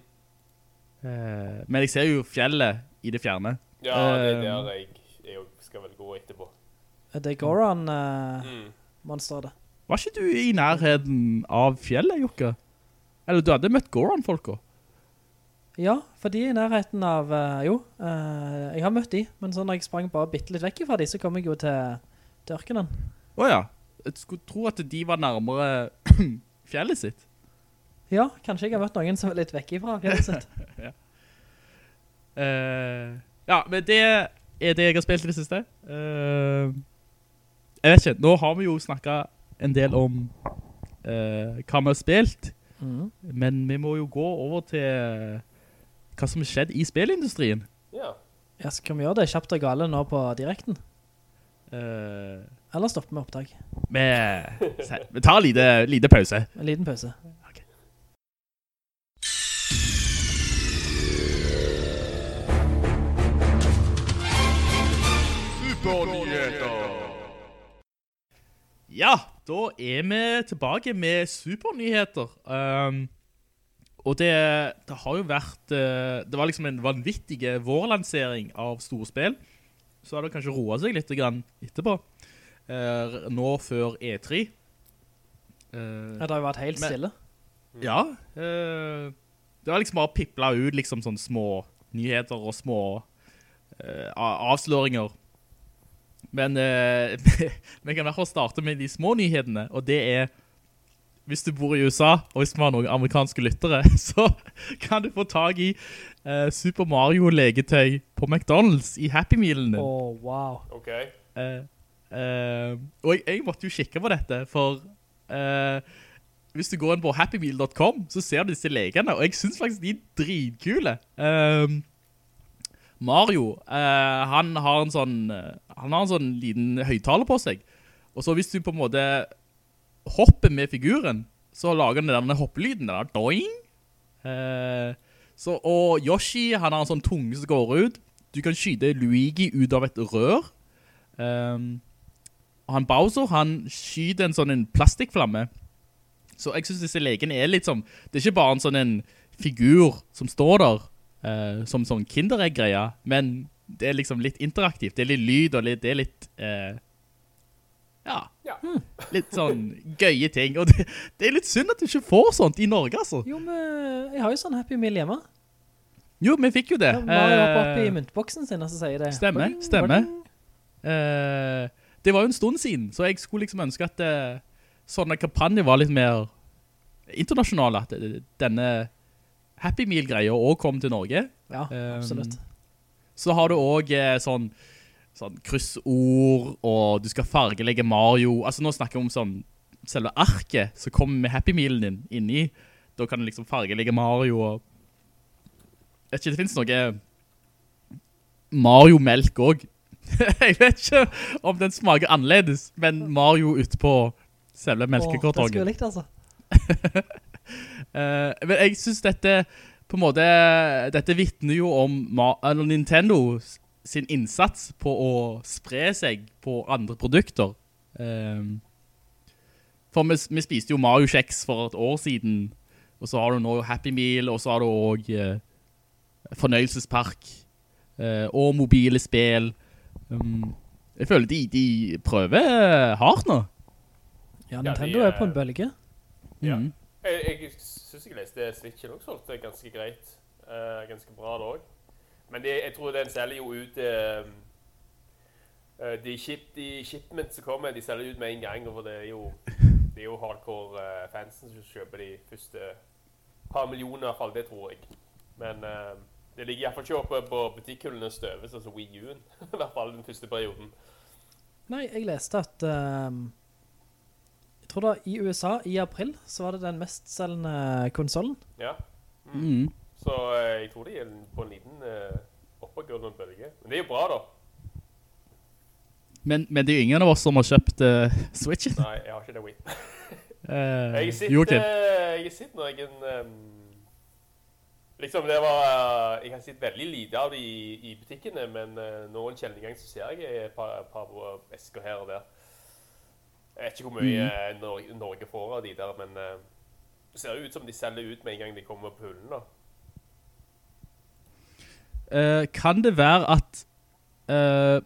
Uh, men jeg ser jo fjellet i det fjerne. Ja, det er Eh, der jeg, jeg skal vel gå etterpå. Er Det er Goron-monster, Mm. det. Var ikke du i nærheten av fjellet, Jokka? Eller du hadde møtt Goron-folka? Ja, for de er i nærheten av, uh, jo, eh, jeg har møtt de, men så når jeg sprang bare bitte litt vekk fra de, så kom jeg jo til, til ørkenen. Åja, jeg skulle tro at de var nærmere *clears throat* fjellet sitt. Ja, kanskje jeg har møtt noen som er litt vekk ifra fjellet sitt. *laughs* Eh, ja, men det er det jeg har spilt i det siste. Uh, jeg vet ikke, nå har vi jo snakket en del om uh, hva vi har spilt, mm. men vi må jo gå over til hva som har skjedd i spilindustrien. Ja. Ja, skal vi gjøre det kjapt og gale nå på direkten? Eh, Eller stoppe med opptak? vi, vi tar en lite, lite pause. En liten pause. Ja, da er vi tilbake med supernyheter. Um, og det, det har jo vært eh, Det var liksom en vanvittig vårlansering av storspill. Så har det kanskje roet seg litt grann etterpå. Eh, nå før E3. Eh, Ja, det har jo vært helt Men- stille. ja. eh, det har liksom bare pipplet ut liksom sånne små nyheter og små eh, avsløringer. Men eh, *laughs* vi kan i hvert fall starte med de små nyhetene, og det er hvis du bor i USA, og hvis vi har noen amerikanske lyttere, *laughs* så kan du få tag i uh, Super Mario-legetøy på McDonalds i Happy Mealen din. Åh, wow. OK. Eh, eh, og jeg, jeg måtte jo kikke på dette, for uh, hvis du går inn på happymeal.com, så ser du disse legene, og jeg synes faktisk de er dritkule. Uh, Mario, han har en sånn, han har en sånn liten høyttaler på seg, og så hvis du på en måte hopper med figuren, så lager den denne hoppelyden, den der doing. Så, og Yoshi, han har en sånn tunge som går ut. Du kan skyde Luigi ut av et rør. Um, han Bowser, han skyter en sånn en plastikkflamme. Så jeg synes disse legene er litt som, det er ikke bare en sånn en figur som står der, eh, som sånn kinderegg-greia, men det er liksom litt interaktivt. Det er litt lyd, og litt, det er litt, eh, ja, Ja. litt sånn gøye ting. Og det, det er litt synd at du ikke får sånt i Norge, altså. Jo, men jeg har jo sånn Happy Meal hjemme. Jo, vi fikk jo det. Ja, Mario hopper opp i Eh, myntboksen sin, og så sier det. Stemmer, stemmer. boing. Det var jo en stund siden, så jeg skulle liksom ønske at eh, sånne kampanjer var litt mer internasjonale, at eh, denne Happy Meal-greia også kom til Norge. Ja, Um, absolutt. Så har du også eh, sånn, sånn kryssord, og du skal fargelegge Mario. Altså nå snakker vi om sånn, selve arket som kommer med Happy Mealen din inni. Da kan du liksom fargelegge Mario, og jeg vet ikke, det finnes noe Mario-melk også. *laughs* jeg vet ikke om den smaker annerledes, men Mario ut på selve Åh, det skulle likt, altså. uh, *laughs* men jeg synes dette på en måte, dette vittner jo om Ma Nintendo sin innsats på å spre seg på andre produkter. Um, for vi, vi spiste jo Mario Kjeks for et år siden, og så har du nå Happy Meal, og så har du også uh, fornøyelsespark, uh, og mobile spill. Um, jeg føler de, de prøver hardt nå. Ja, Nintendo Nintendo er- er på en bølge. Ja. Mm. Jeg, jeg synes jeg leste Switchen også solgte ganske greit. Uh, ganske bra det også. Men det, jeg tror den selger jo ut eh, eh, de, ship, de shipment som kommer, de selger ut med en gang. For det er jo, det er jo hardcore eh, fansen som kjøper de første par millioner, i hvert fall. Det tror jeg. Men eh, det ligger i hvert fall ikke oppe på butikkhyllene støves, altså Wii U-en. *laughs* I hvert fall den første perioden. Nei, jeg leste at ehm, Jeg tror da i USA i april så var det den mestselgende konsolen. Ja. Mhm. Så eh, jeg tror de er på en liten uh, oppadgående bølge. Men det er jo bra, da. Men, men det er jo ingen av oss som har kjøpt uh, Switchen. Nei, jeg har ikke det Wii. Uh, Jeg sitter, Joakim. jeg sitter en... um, Liksom, det var uh, Jeg har sett veldig lite av det i, i butikkene, men uh, noen sjeldne ganger så ser jeg et par, par esker her og der. Jeg vet ikke hvor mye Mhm. uh, Norge, Norge får av de der, men uh, det ser ut som de selger ut med en gang de kommer på hullen. da. Eh, kan det være at uh,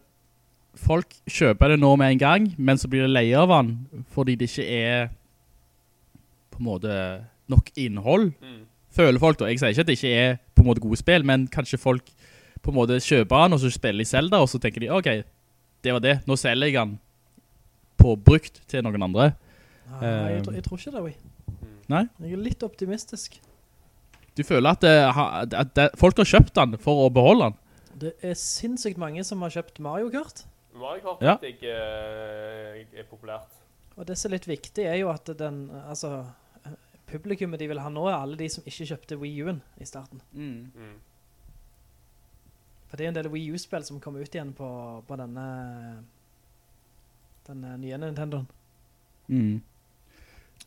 folk kjøper det nå med en gang, men så blir det leie av den, fordi det ikke er på en måte nok innhold? Mm. Føler folk da, jeg sier ikke at det ikke er på en måte gode spill, men kanskje folk på en måte kjøper den, og så spiller de Zelda, og så tenker de, ok, det var det, nå selger jeg den på brukt til noen andre. Nei, jeg, tror- jeg tror ikke det, vi. Nei? Jeg er litt optimistisk. Du føler at, det, at det, folk har kjøpt den for å beholde den? Det er sinnssykt mange som har kjøpt Mario Kart. Mario Kart Ja. jeg uh, er populært. Og det som er litt viktig er jo at den, altså, publikummet de vil ha nå er alle de som ikke kjøpte Wii U-en i starten. Mm. For det er en del Wii U-spill som kommer ut igjen på, på denne, denne nye Nintendoen. Mm.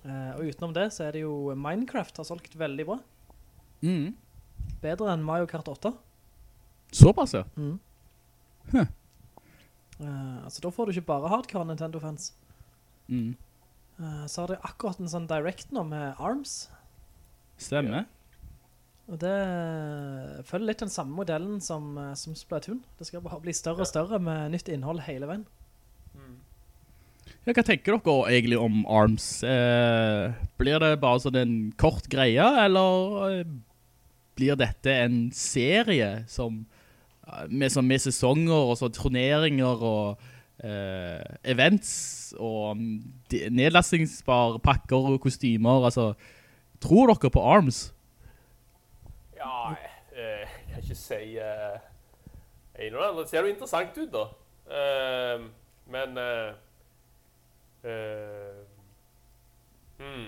Eh, og utenom det så er det jo Minecraft har solgt veldig bra. Mm. Bedre enn Mario Kart 8. Såpass, ja. Mm. Huh. Eh, altså da får du ikke bare hardcore Nintendo-fans. Mm. Eh, så har de akkurat en sånn direct nå med ARMS. Stemmer. Og det eh, følger litt den samme modellen som, eh, som Splatoon. Det skal bare bli større og større med nytt innhold hele veien. Ja, hva tenker dere egentlig om ARMS? Eh, blir det bare sånn en kort greie, eller blir dette en serie som, med, sånn, med sesonger og så turneringer og events og mm, nedlastingsbare pakker og kostymer? Altså, tror dere på ARMS? Ja, eh, jeg kan ikke si uh, en eller annen. Det ser jo interessant ut, da. Uh, men uh, uh, hmm.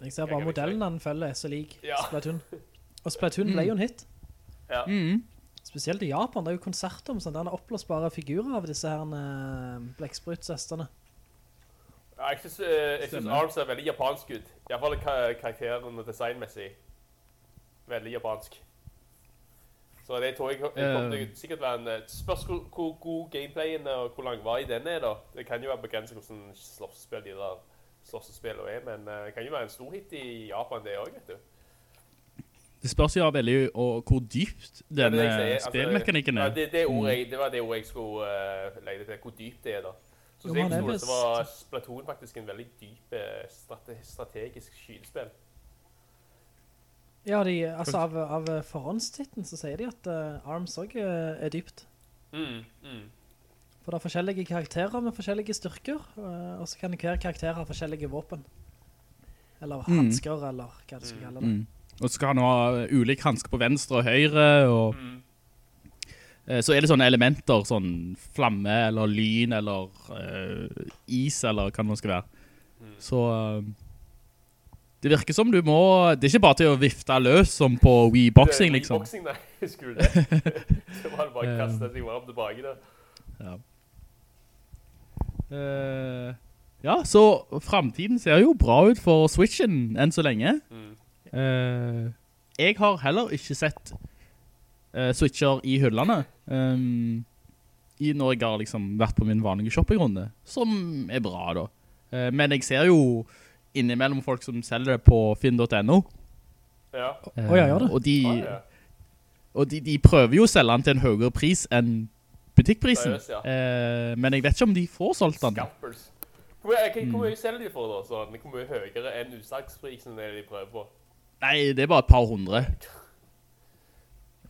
Jeg ser bare modellen han den følger, er så lik Ja. Splatoon. *laughs* Og Splatoon ble jo en hit. Ja. Mm. Spesielt i Japan, det er jo konserter om sånn, der er oppblåsbare figurer av disse her uh, blekksprutsesterne. Ja, jeg syns, eh, jeg synes Arms er veldig japansk ut. I hvert fall karakteren designmessig. Veldig japansk. Så det tror jeg, jeg kommer til å sikkert være en eh, Spørs hvor, hvor god gameplayen og hvor lang langvarig den er, da. Det kan jo være begrenset hvordan slåssespill de der slåssespillene er, men eh, det kan jo være en stor hit i Japan, det også, vet du. Det spørs jo veldig og hvor dypt Ja, det er denne det altså, spillmekanikken Ja, er. det, det, ordet jeg, det var det ordet jeg skulle uh, legge til. Hvor dypt det er, da. Så Jo, jeg forstod det, så var Splatoon faktisk en veldig dyp eh, strate strategisk skydespill. Ja, de, altså av, av forhåndstitten så sier de at uh, ARMS også er dypt. Mm, mm. For det er forskjellige karakterer med forskjellige styrker, uh, og så kan hver karakter ha forskjellige våpen. Eller Mm. handsker, eller hva du skal kalle det. Mm. Og så skal han ha ulik hanske på venstre og høyre, og Mm. så er det sånne elementer, sånn flamme eller lyn eller uh, is eller hva det skal være. Så uh, det virker som du må, det er ikke bare til å vifte løs som på Wii Boxing Det- liksom. Boxing, nei, *laughs* husker du det? det var bare å *laughs* kaste seg varmt tilbake der. Ja. Uh, ja, så fremtiden ser jo bra ut for Switchen enn så lenge. Mm. Eh, jeg har heller ikke sett uh, Switcher i hyllene. Um, i når jeg har liksom vært på min vanlige shoppingrunde, som er bra da. Uh, men jeg ser jo innimellom folk som selger det på finn.no. Ja. Uh, Å, ja, gjør det? Og, de, Ah, ja. og de, de prøver jo å selge den til en høyere pris enn butikkprisen. Seriøst, ja. uh, men jeg vet ikke om de får solgt den. Scalpers. Hvor mye, hvor Mm. mye selger de for da? Sånn, hvor mye høyere enn usaksprisen er det de prøver på? Nei, det er bare et par hundre.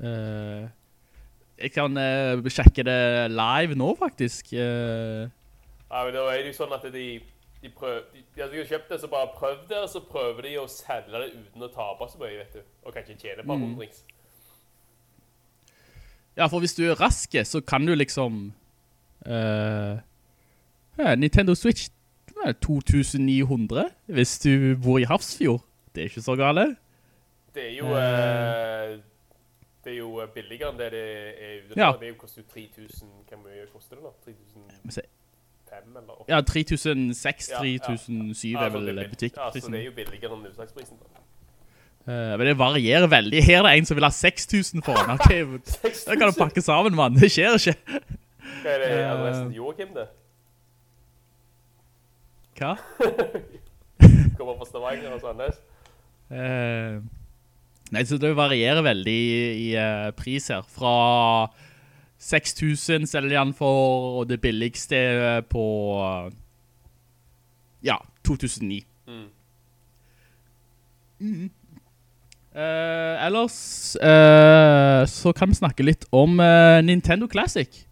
Uh, jeg kan uh, sjekke det live nå, faktisk. Uh. Ja, men da er det jo sånn at de, de prøver, de, de har kjøpt det, så bare prøv det, og så prøver de å selge det uten å tape så mye, vet du. Og kanskje tjene et par Mm. hundrings. ja, for hvis du er raske, så kan du liksom... Uh, ja, Nintendo Switch er 2900 hvis du bor i Hafrsfjord. Det er ikke så gale. Det er jo, eh, det er jo billigere enn det det er ute. Ja. Det er koster jo 3000, hvor mye koster det da? 3005 eller 8? Ja, 3006, Ja, ja. 3007 Ja, er det vel butikk. Ja, så det er jo billigere enn utsalgsprisen. da. Eh, men det varierer veldig. Her er det en som vil ha 6000 for den. Ok, *laughs* da kan du pakke sammen, mann. Det skjer ikke. Hva er det Eh. adressen til Joachim det? Hva? *laughs* Kommer fra Stavanger og Sandnes? Eh, nei, så det varierer veldig i, i eh, pris her. Fra 6000 selger han for, og det billigste eh, på, ja, 2009. Mm. Mm. Ellers så kan vi snakke litt om Nintendo Classic.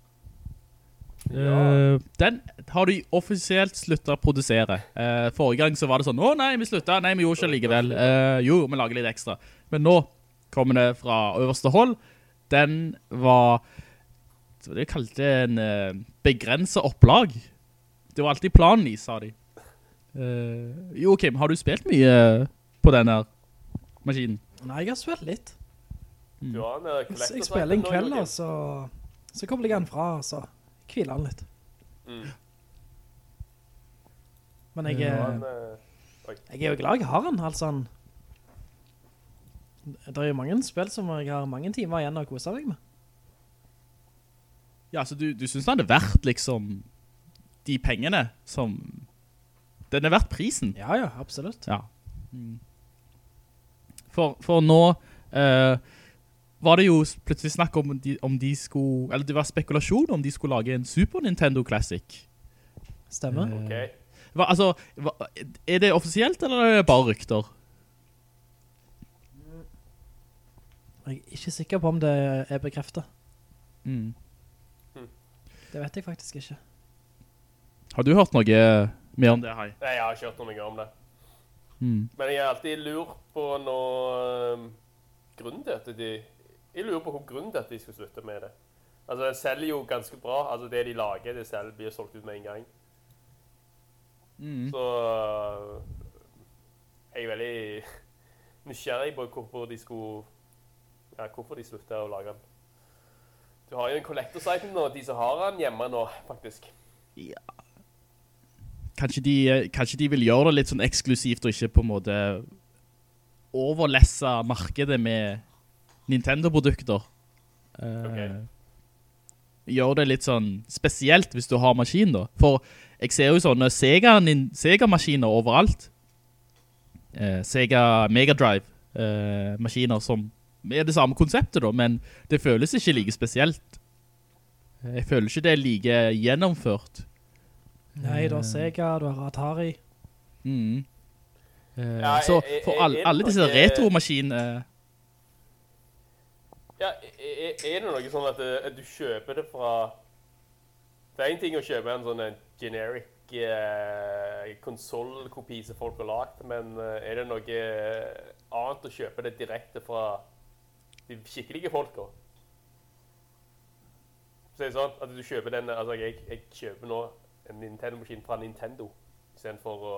Eh, den har de offisielt sluttet å produsere. Eh, forrige gang så var det sånn, å nei, vi sluttet, nei, vi gjorde ikke likevel. Eh, jo, vi lager litt ekstra. Men nå kommer det fra øverste hold. Den var, det var det kalte en begrenset opplag. Det var alltid planen i, sa de. Uh, Joakim, har du spilt mye på denne maskinen? Nei, jeg har spilt litt. Du har en eh, Jeg, spiller en kveld, altså. så, så kobler jeg den fra, og så han litt. Mm. Men jeg, eh, jeg er jo glad jeg har han, altså. han- Det er jo mange spill som jeg har mange timer igjen å kose meg med. Ja, så du, du synes han hadde vært liksom de pengene som... Den er verdt prisen. Ja, ja, absolutt. Ja. Mm. For, for nå eh, var det jo plutselig snakk om de, om de skulle, eller det var spekulasjon om de skulle lage en Super Nintendo Classic. Stemmer. Eh, Ok. Hva, altså, hva, er det offisielt, eller er det bare rykter? Jeg er ikke sikker på om det er bekreftet. Mm. Det vet jeg faktisk ikke. Har du hørt noe mer om det, Hei? Nei, jeg har ikke hørt noe om det. Mm. Men jeg har alltid lurt på noe um, grunnen til at de Jeg lurer på hvor grunnen til at de skal slutte med det. Altså, det selger jo ganske bra. Altså, det de lager, det selv blir solgt ut med en gang. Mm. Så uh, jeg er veldig *laughs* nysgjerrig på hvorfor de skulle Ja, hvorfor de slutta å lage den. Du har jo en collector-site nå, de som har den hjemme nå, faktisk. Kanskje de, eh, kanskje de vil gjøre det litt sånn eksklusivt, og ikke på en måte overlesse markedet med Nintendo-produkter. Eh, Ok. Gjør det litt sånn spesielt hvis du har maskin da. For jeg ser jo sånne Sega-maskiner Sega-maskiner overalt. Eh, Sega Mega Drive-maskiner som er det samme konseptet da, men det føles ikke like spesielt. Eh, Jeg føler ikke det er like gjennomført. Nei, du har Sega, du har Atari. Mm. Eh, Ja, så jeg, så for all, alle disse retromaskinene Ja, er, er det noe sånn at, eh, at du kjøper det fra Det er en ting å kjøpe en sånn generic eh, konsollkopi som folk har lagt, men eh, er det noe eh, annet å kjøpe det direkte fra de skikkelige folka? Det sånn at du kjøper den Altså, jeg, jeg kjøper nå en Nintendo-maskin fra Nintendo istedenfor å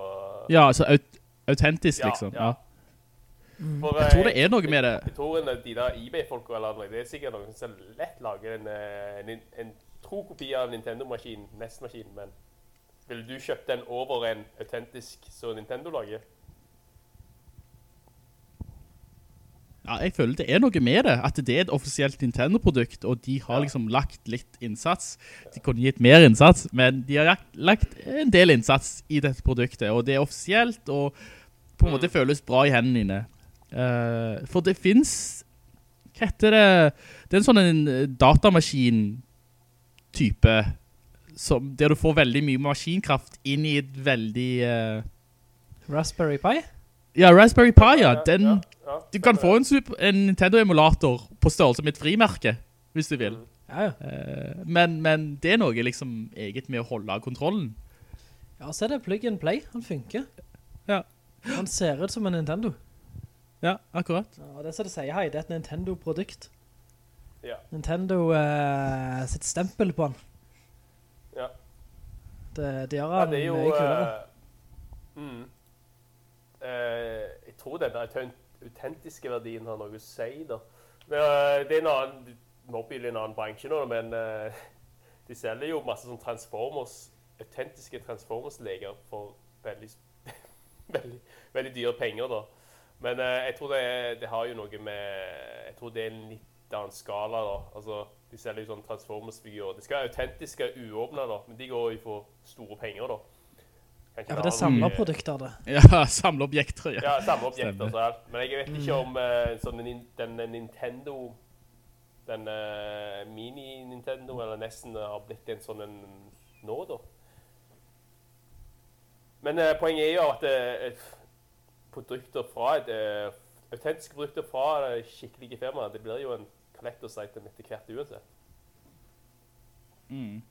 Ja, altså aut autentisk liksom. ja. Ja. For, Jeg tror det eh, er noe med det. Jeg tror en, de der eBay-folka eller noe, det er sikkert noen som lett lager en, eh, en, en tro kopi av Nintendo-maskin, NES-maskin, men ville du kjøpt den over en autentisk så Nintendo lager? Ja, jeg føler det er noe med det, at det er et offisielt Nintendo-produkt, og de har liksom lagt litt innsats. De kunne gitt mer innsats, men de har lagt, lagt en del innsats i dette produktet, og det er offisielt, og på en måte føles bra i hendene dine. Eh, for det finnes, hva heter det, det er en sånn en eh, datamaskin-type, som, der du får veldig mye maskinkraft inn i et veldig... Uh, Raspberry Pi? ja, Raspberry Pi, ja. Den, ja, ja, du kan få en, super, en Nintendo-emulator på størrelse med et frimerke, hvis du vil. Ja, ja. Eh, men, men det er noe liksom eget med å holde kontrollen. Ja, så er det plug and play. Han funker. Ja. Han ser ut som en Nintendo. Ja, akkurat. Ja, og det er så det sier, hei, det er et Nintendo-produkt. Ja, Nintendo eh, sitt stempel på den. ja. Det, det gjør ja han det jo... mye kulere. Uh, mm. uh, jeg tror den autentiske verdien har noe å si da. Men, uh, det er en annen, mobil i en annen bransje nå, men eh, de selger jo masse sånn Transformers, autentiske Transformers-leger for veldig, *laughs* veldig, veldig dyre penger da. Men eh, jeg tror det, er- det har jo noe med, jeg tror det er en litt annen skala da. Altså, de selger jo sånn Transformers-figurer. De skal være autentiske, uåpnet da, men de går jo for store penger da. Ja, for det er samlerprodukter det. *laughs* Ja, samleobjekter, ja. ja, samleobjekter. Så alt. Men jeg vet ikke om eh, sånn den eh, Nintendo Den eh, mini-Nintendo eller nesten har blitt en sånn en nå, da. Men eh, poenget er jo at eh, produkter fra et uh, autentiske produkter fra det skikkelige firmaer. det blir jo en collector's item etter hvert uansett. Mm.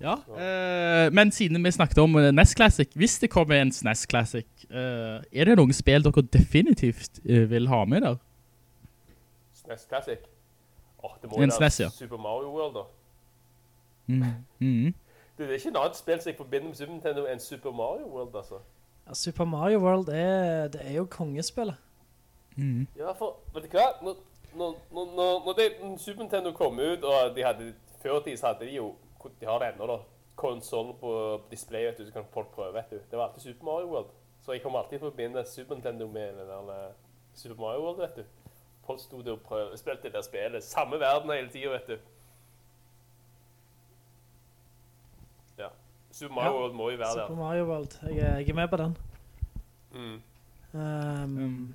Ja, eh, men siden vi snakket om eh, NES Classic, hvis det kommer en SNES Classic, eh, er det noen spill dere definitivt eh, vil ha med der? SNES Classic. Åh, det må En jo være SNES, ja. Super Mario World, da. Mm. Mm. Du, det er ikke noe annet spill som jeg forbinder med Super Nintendo enn Super Mario World, altså. Ja, Super Mario World er, det er jo kongespillet. Mm. Ja, for vet du hva? Når, når, når, når, når det, Super Nintendo kom ut, og de hadde, før tid så hadde de jo, de har det ennå da, konsolen på display, vet du, så kan folk prøve, vet du. Det var alltid Super Mario World. Så jeg kommer alltid til å forbinde Super Nintendo med den der Super Mario World, vet du. Folk stod der og prøvde, spilte det der spillet, samme verden hele tiden, vet du. Super Mario Ja. World må jo være Super der. Mario World. Jeg, er- jeg er med på den. Mm. Um,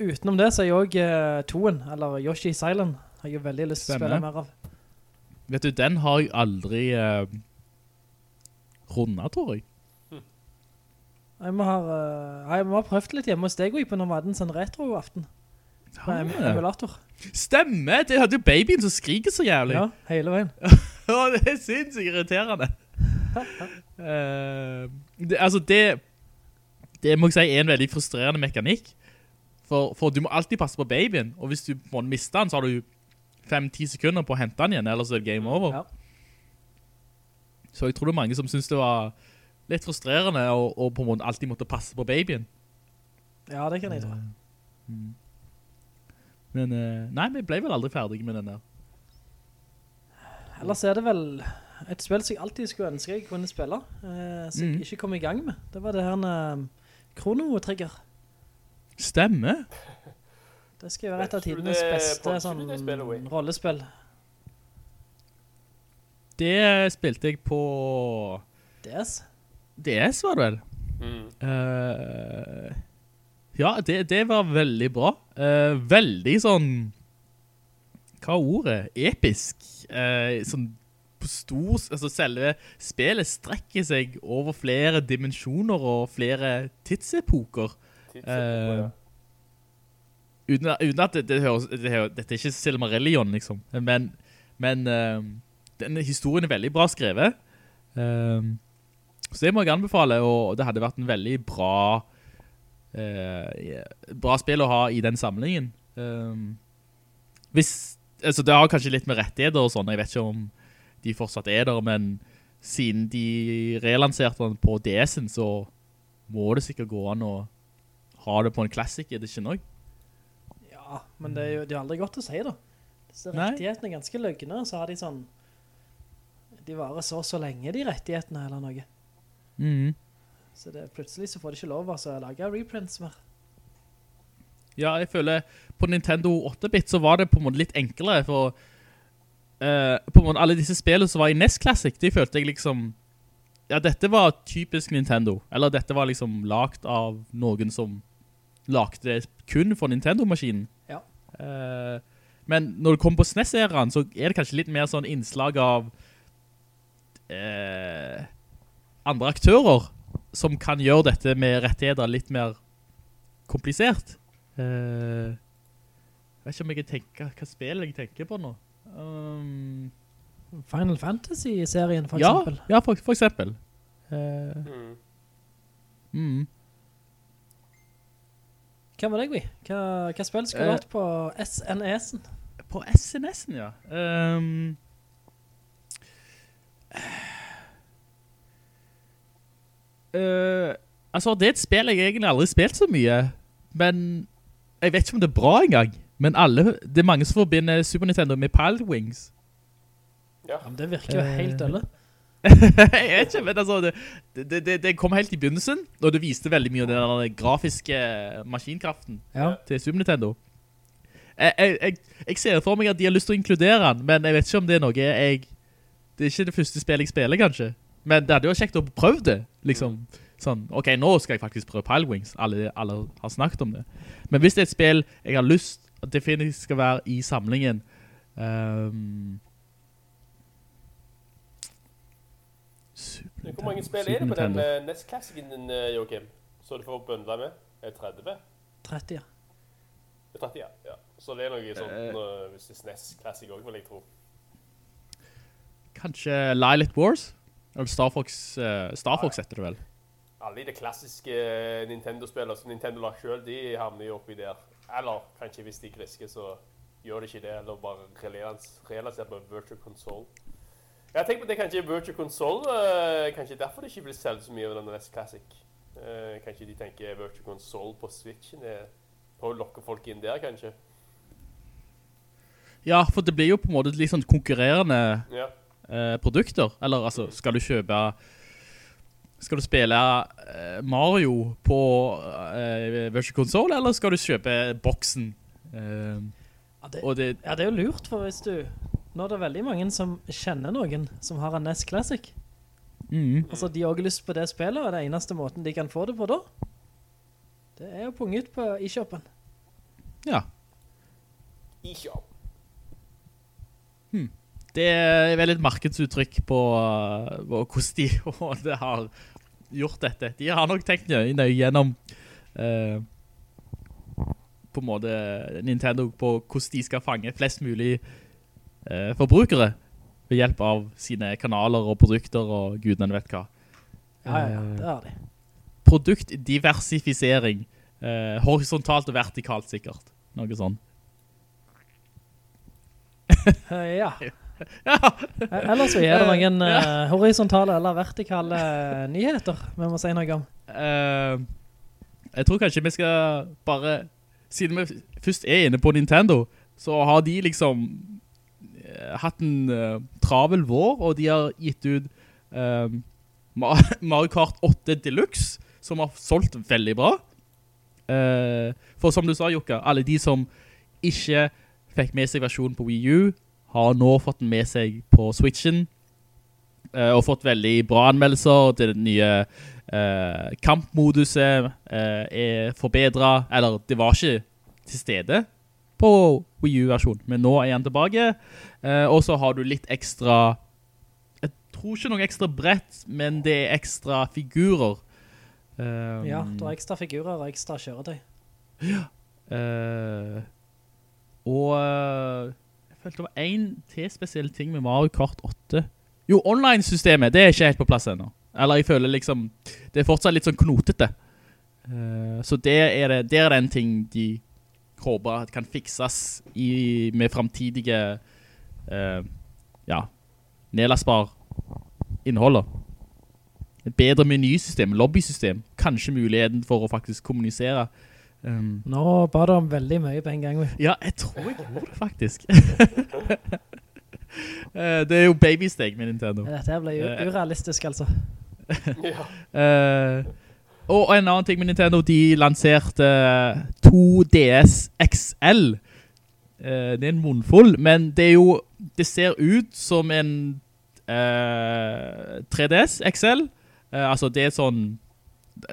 utenom det så er jeg også uh, toen, eller Yoshi's Island, har jeg veldig lyst til å spille mer av. Vet du, den har jeg aldri uh, rundet, tror jeg. Jeg må ha, uh, jeg må ha prøvd litt hjemme hos deg på når vi hadde en sånn retro-aften. Stemmer! Det hadde jo babyen som skriker så jævlig. Ja, hele veien. *laughs* Det er sinnssykt irriterende. Eh, det, altså, det, det må jeg si er en veldig frustrerende mekanikk. For, for du må alltid passe på babyen, og hvis du må miste den, så har du 5-10 sekunder på å hente den igjen, ellers er det game over. Ja. Så jeg tror det er mange som synes det var litt frustrerende og, og på en måte alltid måtte passe på babyen. ja, det kan jeg tro. Mm. Men eh, nei, vi ble vel aldri ferdige med den der. Ellers er det vel et spill som jeg alltid skulle ønske jeg kunne spille, uh, som Mm. jeg ikke kom i gang med. Det var det her uh, Chrono-trigger. Stemmer. Det skal jo være et av tidenes beste sånn rollespill. Det spilte jeg på DS. DS, var det vel? Mm. Uh, ja, det, det var veldig bra. Uh, veldig sånn Hva er ordet? Episk. Uh, sånn stor Altså, selve spillet strekker seg over flere dimensjoner og flere tidsepoker. Tidsepoker, ja. Uten, uten at det, det høres det, høres, Dette er ikke Silmarillion, liksom. Men, men uh, denne historien er veldig bra skrevet. Uh, så det må jeg anbefale, og det hadde vært en veldig bra eh, bra spill å ha i den samlingen. Hvis, altså det har kanskje litt med rettigheter og sånn, jeg vet ikke om de fortsatt er der, men siden de relanserte den på DS-en, så må det sikkert gå an å ha det på en classic ikke nok? Ja, men det er jo det er aldri godt å si da. Disse rettighetene er ganske løgne, så har de sånn de varer så så lenge de rettighetene eller noe. Mhm. Så det, plutselig så får de ikke lov altså, å lage reprints mer. Ja, jeg føler på Nintendo 8-bit så var det på en måte litt enklere, for eh, på måte alle disse spillene som var i NES Classic, de følte jeg liksom, ja, dette var typisk Nintendo, eller dette var liksom lagt av noen som lagde det kun for Nintendo-maskinen. Ja. Uh, men når det kommer på SNES-eraen, så er det kanskje litt mer sånn innslag av uh, andre aktører som kan gjøre dette med rettigheter litt mer komplisert. Uh, jeg vet ikke om jeg tenker, hva spiller jeg tenker på nå. Um, Final Fantasy-serien for ja, eksempel. ja, for, for eksempel. Uh, Mm. mm. Hva var det, Gui? Hva, hva spill skulle du Eh. hatt på SNES-en? På SNS-en, ja. Um, uh, altså, det er et spill jeg egentlig aldri har spilt så mye, men jeg vet ikke om det er bra engang. Men alle, det er mange som forbinder Super Nintendo med Pilot Wings. Ja. Ja, men det virker jo helt dølle. *laughs* jeg vet ikke, men altså, det, det, det, det kom helt i begynnelsen, og det viste veldig mye av den grafiske maskinkraften Ja. til Super Nintendo. Jeg, jeg, jeg, jeg ser for meg at de har lyst til å inkludere den, men jeg vet ikke om det er noe jeg... Det er ikke det første spillet jeg spiller, kanskje. Men det hadde jo kjekt å prøve det, liksom. Sånn, ok, nå skal jeg faktisk prøve Pile Wings. Alle, alle har snakket om det. Men hvis det er et spill jeg har lyst definitivt skal være i samlingen, Um, Super Hvor mange spill er det på den uh, NES Classicen din, eh, Joachim? Så du får bøndla med? Er det 30? 30, ja. Er 30, ja. ja. Så det er noe sånt Eh. uh, hvis det er SNES Classic også, vil jeg tro. Kanskje Lylit Wars? Eller Star Fox, uh, Star Fox heter det vel. Alle de klassiske eh, Nintendo-spillene som Nintendo lagt selv, de havner jo oppi der. Eller kanskje hvis de er griske, så gjør de ikke det, eller bare relansert på Virtual Console. Jeg tenker på det kanskje Virtual Console, uh, kanskje derfor det ikke blir solgt så mye av den NES Classic. Uh, kanskje de tenker Virtual Console på Switchen er på å lokke folk inn der, kanskje. Ja, for det blir jo på en måte litt sånn konkurrerende Ja. uh, produkter. Eller altså, skal du kjøpe Skal du spille eh, Mario på uh, Virtual Console, eller skal du kjøpe boksen? Uh, Ja det, det ja, det er jo lurt, for hvis du... Nå er det veldig mange som kjenner noen som har en NES Classic. Mm. Altså, de har også lyst på det spillet, og det eneste måten de kan få det på da, det er å punge ut på e-shoppen. Ja. E-shop. Det er vel et markedsuttrykk på, uh, på hvordan de *laughs* og det har gjort dette. De har nok tenkt nøye, gjennom eh, på en måte Nintendo på hvordan de skal fange flest mulig eh, forbrukere ved hjelp av sine kanaler og produkter og gudene vet hva. Ja, ja, det er det har de. Produktdiversifisering. Eh, horisontalt og vertikalt sikkert. Noe sånn. Eh, ja. *laughs* Ja, Eh, Ellers så er det noen uh, horisontale eller vertikale nyheter vi må si noe om. Uh, jeg tror kanskje vi skal bare, siden vi først er inne på Nintendo, så har de liksom uh, hatt en travel vår, og de har gitt ut *laughs* Mario Kart 8 Deluxe, som har solgt veldig bra. For som du sa, Jukka, alle de som ikke fikk med seg versjonen på Wii U, har nå fått den med seg på Switchen, eh, og fått veldig bra anmeldelser til den nye eh, kampmoduset eh, er forbedret, eller det var ikke til stede på Wii U-versjonen, men nå er han tilbake, eh, og så har du litt ekstra, jeg tror ikke noe ekstra brett, men det er ekstra figurer. Um, Ja, det er ekstra figurer og ekstra kjøretøy. Ja. og eh, det var en til spesiell ting med Mario Kart 8. Jo, online-systemet, det er ikke helt på plass enda. Eller jeg føler liksom, det er fortsatt litt sånn knotete. Uh, så det er det, det er den ting de håper at kan fikses i, med fremtidige, uh, ja, nedlastbar innholdet. Et bedre menysystem, lobbysystem, kanskje muligheten for å faktisk kommunisere. Um, Nå ba du om veldig mye på en gang. ja, jeg tror jeg gjorde det faktisk. uh, *laughs* det er jo babysteg med Nintendo. Dette ble jo Eh. urealistisk, altså. *laughs* Ja. Eh, og en annen ting med Nintendo, de lanserte 2DS XL. Uh, det er en munnfull, men det er jo, det ser ut som en eh, 3DS XL. Altså det er sånn,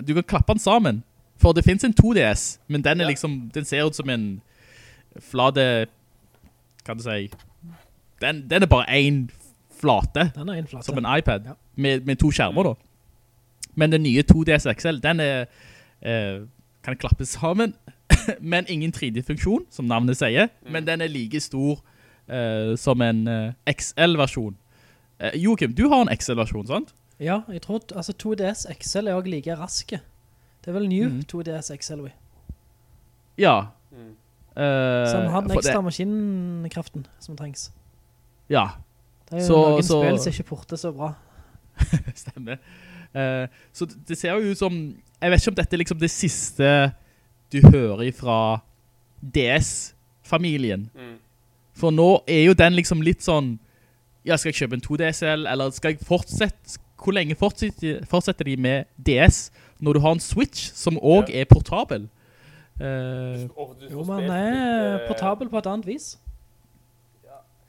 du kan klappe den sammen. For det finnes en 2DS, men den, Ja. liksom, den ser ut som en flate, kan du si, den, den er bare en flate Den en flate. som en iPad, Ja. med, med to skjermer da. Men den nye 2DS XL, den er, eh, kan klappes sammen, *laughs* men ingen 3D-funksjon, som navnet sier, men den er like stor eh, som en eh, XL-versjon. Eh, Joachim, du har en XL-versjon, sant? Ja, jeg tror altså, 2DS XL er også like raske. Det er vel new mm. 2DS XL, vi. Ja. Mm. Eh, Som har den ekstra det- maskinkraften som trengs. Ja, Det er jo Så- noen så- spill som ikke porter så bra. *laughs* stemmer. Uh, så det, det ser jo ut som, jeg vet ikke om dette er liksom det siste du hører fra DS-familien. Mm. For nå er jo den liksom litt sånn, ja, skal jeg kjøpe en 2DSL, eller skal jeg fortsette, hvor lenge fortsetter, fortsetter de med DS, når du har en Switch som også Ja. er portabel? Uh, Jo, men den er eh, portabel på et annet vis.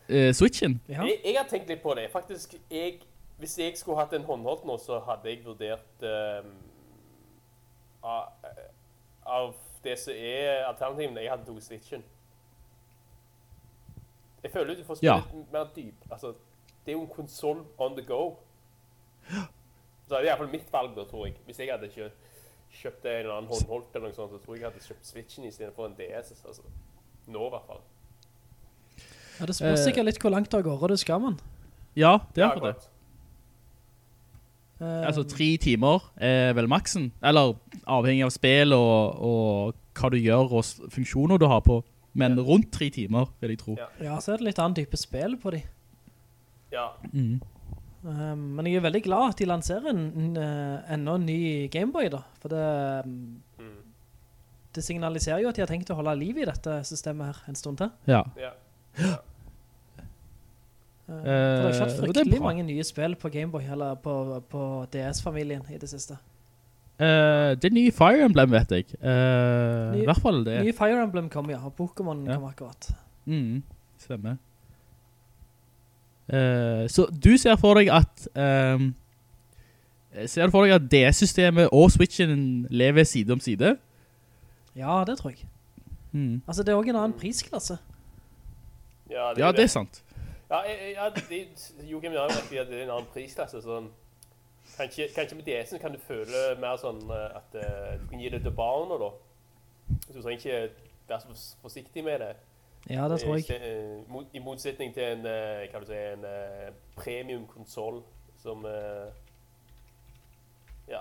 Uh, Switchen? Ja. Jeg, jeg har tenkt litt på det. Faktisk, jeg, hvis jeg skulle hatt en håndholdt nå, så hadde jeg vurdert um, av, av det som er alternativene, jeg hadde tatt Switchen. Jeg føler du får spille Ja. litt mer dyp. Altså, det er jo en konsol on the go. Så det er i hvert fall mitt valg da, tror jeg. Hvis jeg hadde ikke kjøpt en eller annen håndholdt eller noe sånt, så tror jeg jeg hadde kjøpt Switchen i stedet for en DS. Altså. Nå i hvert fall. Ja, det spørs sikkert litt hvor langt det går, og det skal, man. Ja, det er Ja, akkurat det. Eh, Altså tre timer er vel maksen, eller avhengig av spill og, og hva du gjør og funksjoner du har på. Men rundt tre timer, vil jeg tro. Ja. ja, så er det litt annen type spill på de. Ja. Mhm. Eh, men jeg er veldig glad at de lanserer en, en, eh, enda en ny Gameboy da, for det, mm, Mm. det signaliserer jo at de har tenkt å holde liv i dette systemet her en stund til. Ja. ja. Uh, for det har ikke Eh, fryktelig mange nye spill på Gameboy, eller på, på DS-familien i det siste. Uh, det er nye Fire Emblem, vet jeg. Uh, Ny- I hvert fall det. Nye Fire Emblem kom, ja, og Pokémon Ja. kom akkurat. Mm, stemmer. Eh, så du ser for deg at Um, ser du for deg at DS-systemet og Switchen lever side om side? Ja, det tror jeg. Mm. Altså, det er også en annen prisklasse. Ja, det, Ja, er det er sant. Ja, ja det, Joachim at det er en annen prisklasse. Sånn. Kanskje, kanskje med DS-en kan du føle mer sånn eh, at uh, du kan gi det til barna, da. Så du trenger ikke være så forsiktig med det. Ja, det tror jeg. ste- eh, mot- I motsetning til en, eh, kan du si, en eh, premium-konsol som Ja.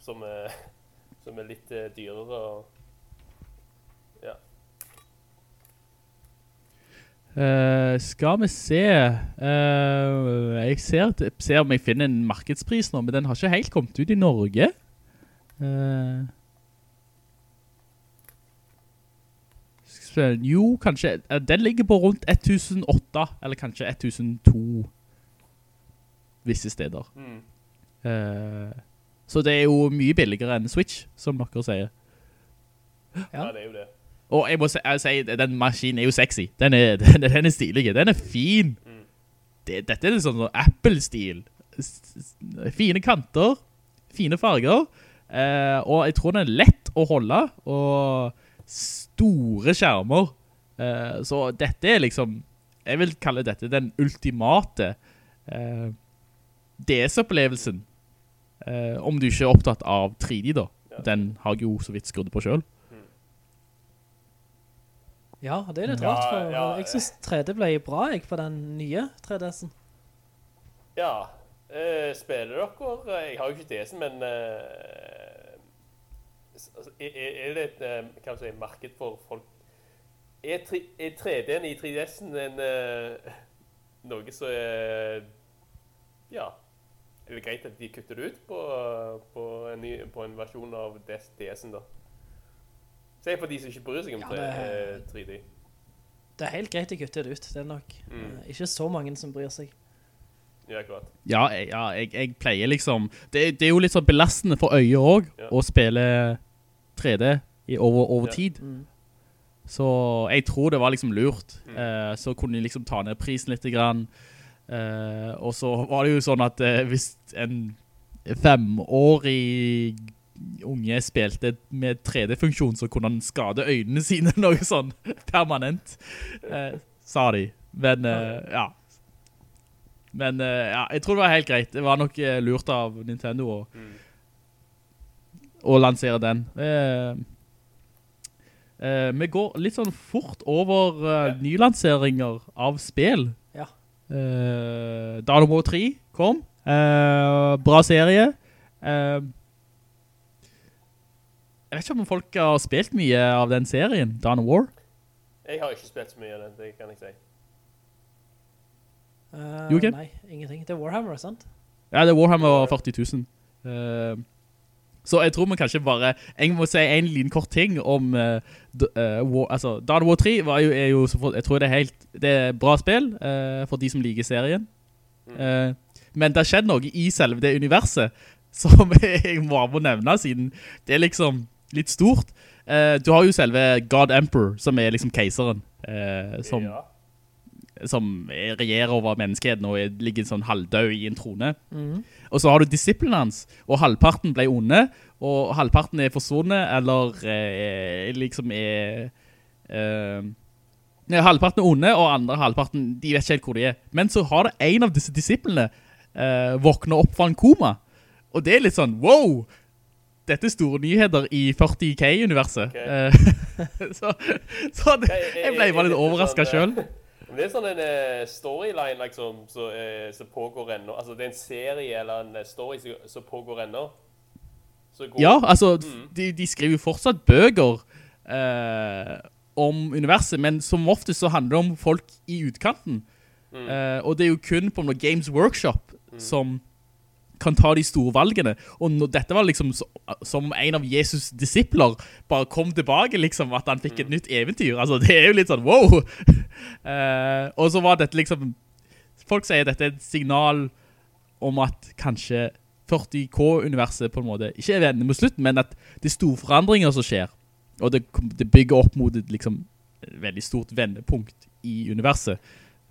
Som, *laughs* som er litt dyrere og Ja. Uh, skal vi se uh, Jeg ser, ser om jeg finner en markedspris nå Men den har ikke helt kommet ut i Norge Eh, skal vi se, Jo, kanskje eh, Den ligger på rundt 1008 Eller kanskje 1002 Visse steder Mm. Eh, Så det er jo mye billigere enn Switch Som dere sier Ja. ja, det er jo det. Og jeg må si, jeg den maskinen er jo sexy. Den er, *laughs* den, den er stilig. Den er fin. Det, dette er en sånn Apple-stil. Fine kanter, fine farger, eh, og jeg tror den er lett å holde, og store skjermer. Eh, så dette er liksom, jeg vil kalle dette den ultimate eh, DS-opplevelsen. Eh, om du ikke er opptatt av 3D da. Den har jeg jo så vidt skrudd på selv. Ja, det er litt rart, for ja, jeg synes 3D ble bra jeg på den nye 3DS-en. Ja. eh, spiller dere Jeg har jo ikke DS-en, men eh, altså, er, det et eh, kan si, marked for folk Er, tri, er 3D-en i 3DS-en en eh, *laughs* noe som er Ja. Er det greit at de kutter det ut på, på, en, ny, på en versjon av DS DS-en, da? Se for de som ikke bryr seg om Ja, 3, det- eh, 3D. Det er helt greit å kutte det ut, det er nok Mm. ikke så mange som bryr seg. Ja. Ja, jeg, ja jeg, jeg pleier liksom det, det er jo litt sånn belastende for øyet også Ja. Å spille 3D i, over, over Ja. tid Mm. Så jeg tror det var liksom lurt Mm. eh, Så kunne de liksom ta ned prisen litt grann. Eh, Og så var det jo sånn at eh, Hvis en femårig unge spilte med 3D-funksjon Så kunne han skade øynene sine *laughs* Noe sånn permanent eh, Sa de Men eh, ja men eh, ja, jeg tror det var helt greit. Det var nok eh, lurt av Nintendo å, Mm. Å lansere den. Eh, eh, vi går litt sånn fort over eh, Ja. nylanseringer av spill. Ja. Uh, Dynamo 3 kom. Eh, bra serie. Eh, jeg vet ikke om folk har spilt mye av den serien, Dawn of War. Jeg har ikke spilt så mye av den, det kan jeg si. Eh, Joakim? Nei, ingenting. Det er Warhammer, sant? Ja, det er Warhammer 40 000. Så jeg tror vi kanskje bare, jeg må si en liten kort ting om, uh, War, altså, Dawn of War 3 var jo, er jo, jeg tror det er helt, det er bra spill uh, for de som liker serien. Eh, men det har skjedd noe i selve det universet *laughs* som jeg må må nevne siden det er liksom litt stort. Du har jo selve God Emperor, som er liksom keiseren, som, Ja. Som regjerer over menneskeheten og er, ligger sånn halvdød i en trone. Mm. Og så har du disiplene hans, og halvparten ble onde, og halvparten er forsvunnet, eller eh, liksom er... Eh, nei, halvparten er onde, og andre halvparten, de vet ikke helt hvor de er. Men så har det en av disse disiplene eh, våknet opp fra en koma. Og det er litt sånn, wow! Dette er store nyheter i 40K-universet. Ok. Eh, *laughs* så så det, jeg ble bare litt Er- er- er overrasket selv. *laughs* Men det er sånn en eh, storyline liksom, som eh, som pågår ennå. Altså det er en serie eller en eh, story som, pågår ennå. Ja, altså, Mm. de, de skriver jo fortsatt bøker eh, om universet, men som ofte så handler det om folk i utkanten. Mm. Eh, og det er jo kun på noen Games Workshop som kan ta de store valgene. Og når, dette var liksom så, som en av Jesus' disipler bare kom tilbake, liksom, at han fikk et nytt eventyr. Altså, det er jo litt sånn, wow! Uh, *laughs* og så var dette liksom, folk sier dette er et signal om at kanskje 40K-universet på en måte ikke er venner mot slutten, men at det er store forandringer som skjer. Og det, det bygger opp mot et liksom, veldig stort vendepunkt i universet.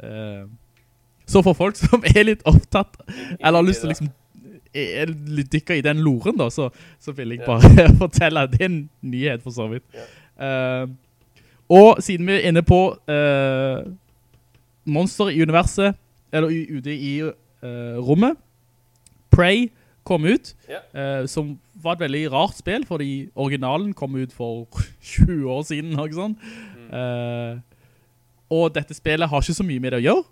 Uh, så for folk *laughs* som er litt opptatt, eller har lyst til å liksom er litt dykket i den loren da, så, så vil jeg bare *laughs* fortelle at det er en nyhet for så vidt. Eh, og siden vi er inne på uh, monster i universet, eller ute i uh, rommet, Prey kom ut, eh, som var et veldig rart spill, fordi originalen kom ut for *laughs* 20 år siden, ikke sant? Eh, og dette spillet har ikke så mye med det å gjøre.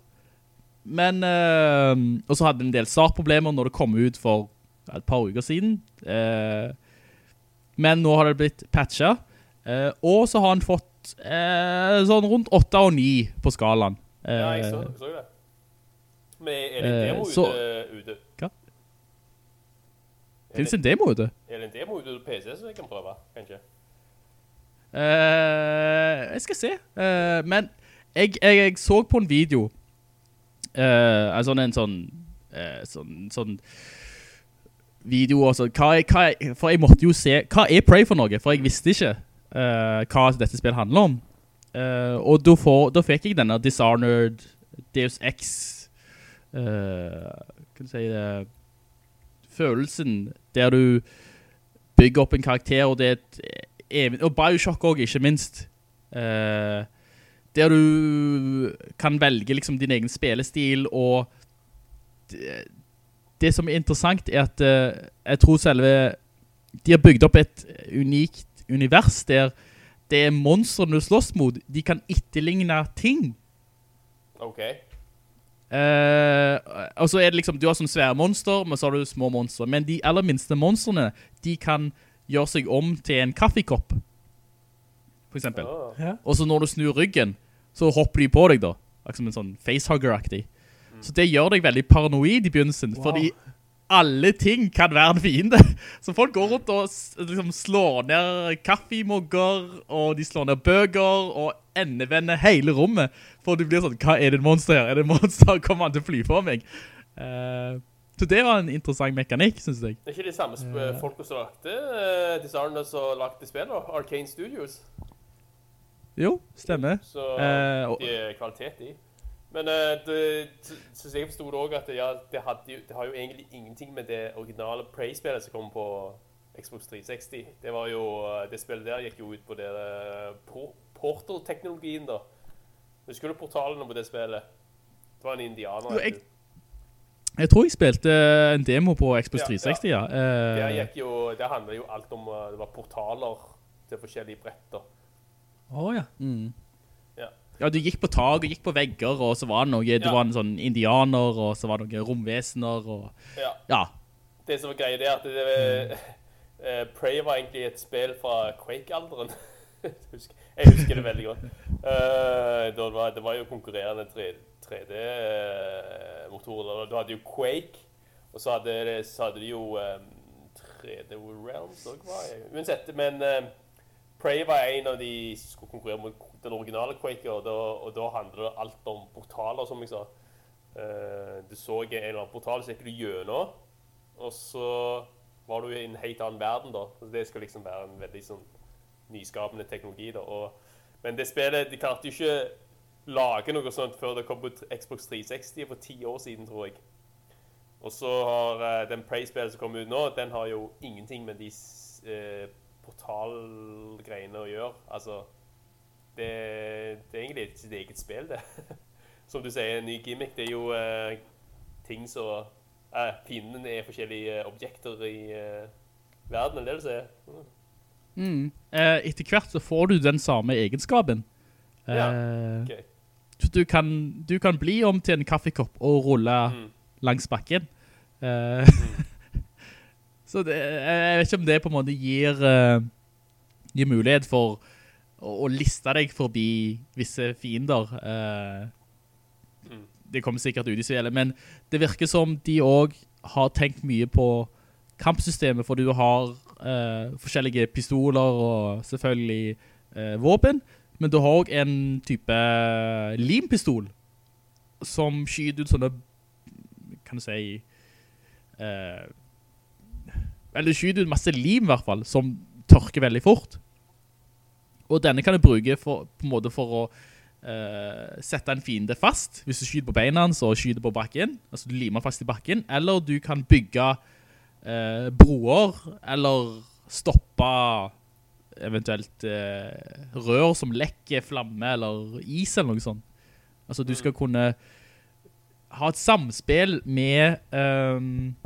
Men, eh, og så hadde det en del startproblemer når det kom ut for et par uker siden. Eh, men nå har det blitt patchet. Eh, og så har han fått eh, sånn rundt 8 og 9 på skalaen. Eh, Ja, jeg så, så det. Men er det en Eh, demo så- ute? Hva? Finnes det, en demo ute? er det en demo ute på PC som jeg kan prøve, kanskje? Eh, jeg skal se. Eh, men jeg, jeg, jeg så på en video. Uh, altså en sånn, uh, sånn, sånn video også. Hva er, hva er, for jeg måtte jo se, hva er Prey for noe? For jeg visste ikke uh, hva dette spillet handler om. Og da, får, da fikk jeg denne Dishonored, Deus Ex, kan du si det, følelsen der du bygger opp en karakter, og det er et og Bioshock også, ikke minst. Eh, der du kan velge liksom din egen spillestil, og det, det som er interessant er at eh, jeg tror selve de har bygd opp et unikt univers der det er monstrene du slåss mot, de kan etterligne ting. OK. Eh, og så er det liksom, du har sånne svære monster, men så har du små monster. Men de aller minste monstrene, de kan gjøre seg om til en kaffekopp. For eksempel. Oh. Og så når du snur ryggen, så hopper de på deg da. Akkurat som en sånn facehugger-aktig. Så det gjør deg veldig paranoid i begynnelsen, Wow. fordi alle ting kan være en fiende. *laughs* Så folk går rundt og liksom slår ned kaffemogger, og de slår ned bøger, og endevender hele rommet. For du blir sånn, hva er det en monster her? Er det en monster? *laughs* Kommer han til å fly for meg? Uh, så det var en interessant mekanikk, synes jeg. Det er ikke de samme sp folka som lagde uh, designerne som lagde spill, da? Arcane Studios. Jo, stemmer. Så Eh, det er kvalitet i. Men uh, det, synes jeg forstod også at ja, det, hadde det har jo egentlig ingenting med det originale Prey-spillet som kom på Xbox 360. Det var jo, eh, det spillet der gikk jo ut på det eh, por Portal-teknologien, da. Husker du portalene på det spillet? Det var en indianer. Jo, jeg- Jeg tror jeg spilte en demo på Xbox Ja, 360, ja. Det Eh, gikk jo, det handler jo alt om det var portaler til forskjellige bretter. Å ja. Mm. Ja. Ja, du gikk på tak og gikk på vegger, og så var det noe, det var en sånn indianer, og så var det noen romvesener, og Ja. ja. Det som var greia det er at det, *laughs* eh, Prey var egentlig et spill fra Quake-alderen. *laughs* Jeg husker- det veldig godt. Uh, det, var, det var jo konkurrerende 3D-motorer. Du hadde jo Quake, og så hadde, det, så hadde de jo um, 3D Realms også, var jeg. Uansett, men eh, Prey var en av de som skulle konkurrere mot den originale Quaker, og da, og da handler det alt om portaler, som jeg sa. Uh, du så en eller annen portal, så gikk du gjennom, og så var du i en helt annen verden da. Så det skal liksom være en veldig sånn nyskapende teknologi da. Og, men det spillet, de klarte jo ikke lage noe sånt før det kom på Xbox 360 for ti år siden, tror jeg. Og så har uh, den Prey-spillet som kommer ut nå, den har jo ingenting med de eh, portalgreiene å gjøre. Altså, det, det er egentlig sitt eget spill, det. *laughs* Som du sier, en ny gimmick. Det er jo eh, ting som eh, Pinnen er forskjellige eh, objekter i eh, verden, eller det du sier? Mm. Mm. Eh, etter hvert så får du den samme egenskapen. Ja, Eh, ok. du kan, du kan bli om til en kaffekopp og rulle Mm. langs bakken. Eh, *laughs* så det, jeg vet ikke om det på en måte gir, uh, gir mulighet for å, å liste deg forbi visse fiender. Uh, Mm. det kommer sikkert ut i spillet, men det virker som de også har tenkt mye på kampsystemet, for du har uh, forskjellige pistoler og selvfølgelig våpen, men du har også en type limpistol som skyter ut sånne, kan du si, eh, eller du skyter ut masse lim i hvert fall, som tørker veldig fort. Og denne kan du bruke for, på en måte for å uh, sette en fiende fast, hvis du skyter på beina hans og skyter på bakken, altså du limer fast i bakken, eller du kan bygge uh, broer, eller stoppe eventuelt uh, rør som lekker flamme, eller is eller noe sånt. Altså du skal kunne ha et samspill med ehm,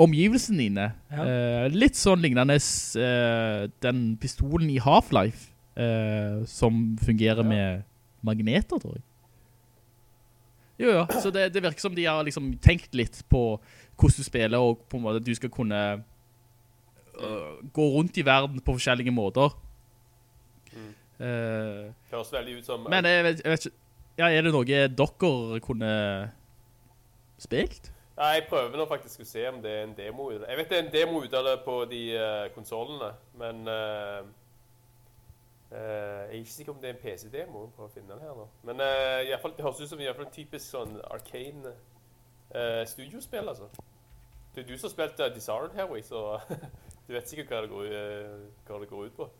omgivelsene dine. Ja. Uh, litt sånn lignende uh, den pistolen i Half-Life, uh, som fungerer med magneter, tror jeg. Jo, ja. Så det, det virker som de har liksom tenkt litt på hvordan du spiller, og på en måte at du skal kunne gå rundt i verden på forskjellige måter. Eh, Høres veldig ut som men jeg vet, jeg vet ikke, ja, er det noe dere kunne spilt? Ja, jeg prøver nå faktisk å se om det er en demo ut. Jeg vet det er en demo ut av det på de uh, konsolene, men uh, uh, jeg er ikke sikker om det er en PC-demo på å finne den her nå. Men uh, i fall, det høres ut som en typisk sånn arcane uh, studiospill, altså. Det er du som har spilt uh, Desired her, så *laughs* du vet sikkert hva det går, hva det går ut på.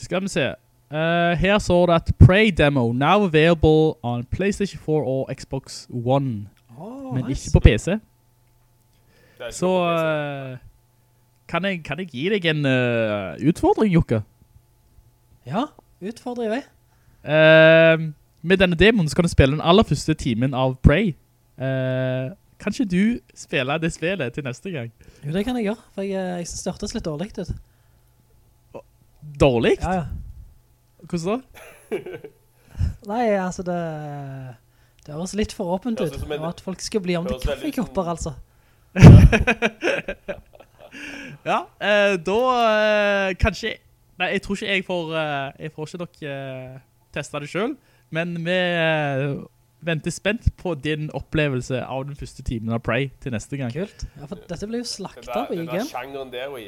Skal vi se. Uh, her står det at Prey demo now available on PlayStation 4 og Xbox One, Åh, men nice. ikke på PC. Ikke Så på PC. eh, kan, jeg, kan jeg gi deg en uh, utfordring, Jukka? Ja, utfordrer jeg. vei. Eh, med denne demonen så kan du spille den aller første timen av Prey. Uh, kan ikke du spille det spillet til neste gang? Jo, det kan jeg gjøre, for jeg, jeg synes det hørtes litt dårlig ut. Dårlig? Ja, ja. Hvordan da? *laughs* Nei, altså det... Det høres litt for åpent ut. Og at folk skal bli om til kaffekopper, som- altså. *laughs* Ja, eh, da eh, kanskje Nei, jeg tror ikke jeg får eh, Jeg får ikke nok eh, testa det selv, men vi eh, venter spent på din opplevelse av den første timen av Prey til neste gang. Kult. Ja, for dette blir jo slaktet slakta på den der sjangeren der. Oi.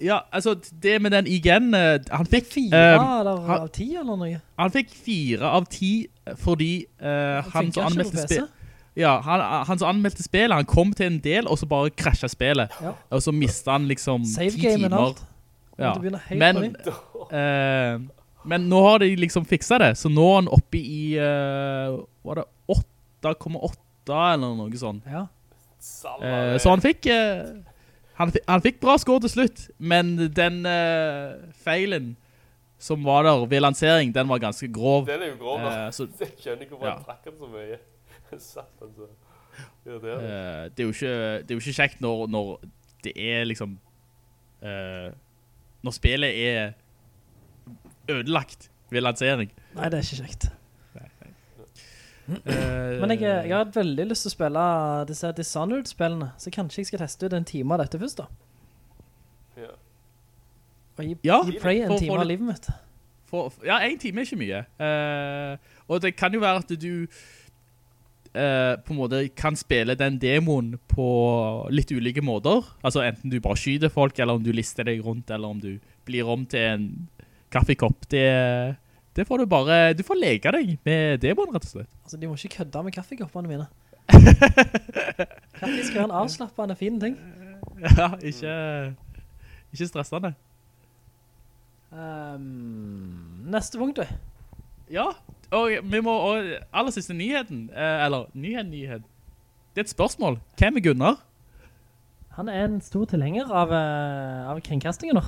Ja, altså, det med den IGN eh, Han fikk Fire eh, eller han- av ti eller noe. Han fikk fire av ti fordi uh, han så som anmeldte på spillet Ja, han, han som anmeldte spillet, han kom til en del, og så bare krasjet spillet. Ja. Og så mistet han liksom Save ti timer. alt. Ja. Men, uh, eh, men nå har de liksom fikset det, så nå er han oppe i uh, Var det 8,8 eller noe sånt. Ja. Eh, så han fikk eh, han, han fikk bra score til slutt, men den uh, feilen som var der ved lansering, den var ganske grov. Den er jo grov, da. Eh, så, *laughs* Jeg skjønner ikke hvorfor Ja. han trakk den så mye. *laughs* Satan, så. Ja, det er det. Uh, det, er jo ikke, det er jo ikke kjekt når, når det er liksom eh, Når spillet er ødelagt ved lansering. Nei, det er ikke kjekt. Eh, Men jeg, jeg har veldig lyst til å spille disse Dishonored-spillene, så kanskje jeg skal teste ut en time av dette først da. Ja. Og gi, Ja, gi Prey en for- time for av livet mitt. For, ja, en time er ikke mye. Uh, og det kan jo være at du uh, på en måte kan spille den demoen på litt ulike måter. Altså enten du bare skyder folk, eller om du lister deg rundt, eller om du blir om til en kaffekopp. Det, det får du bare, du får leke deg med demoen, rett og slett. Altså, de må ikke kødde med kaffekoppene mine. *laughs* Kaffe skal være en avslappende fin ting. Ja, ikke, ikke stressende. Um, neste punkt, du. Ja, og vi må, og aller siste nyheten, eh, eller nyhet, nyhet. Det er et spørsmål. Hvem er Gunnar? Han er en stor tilhenger av, eh, av kringkastingen nå.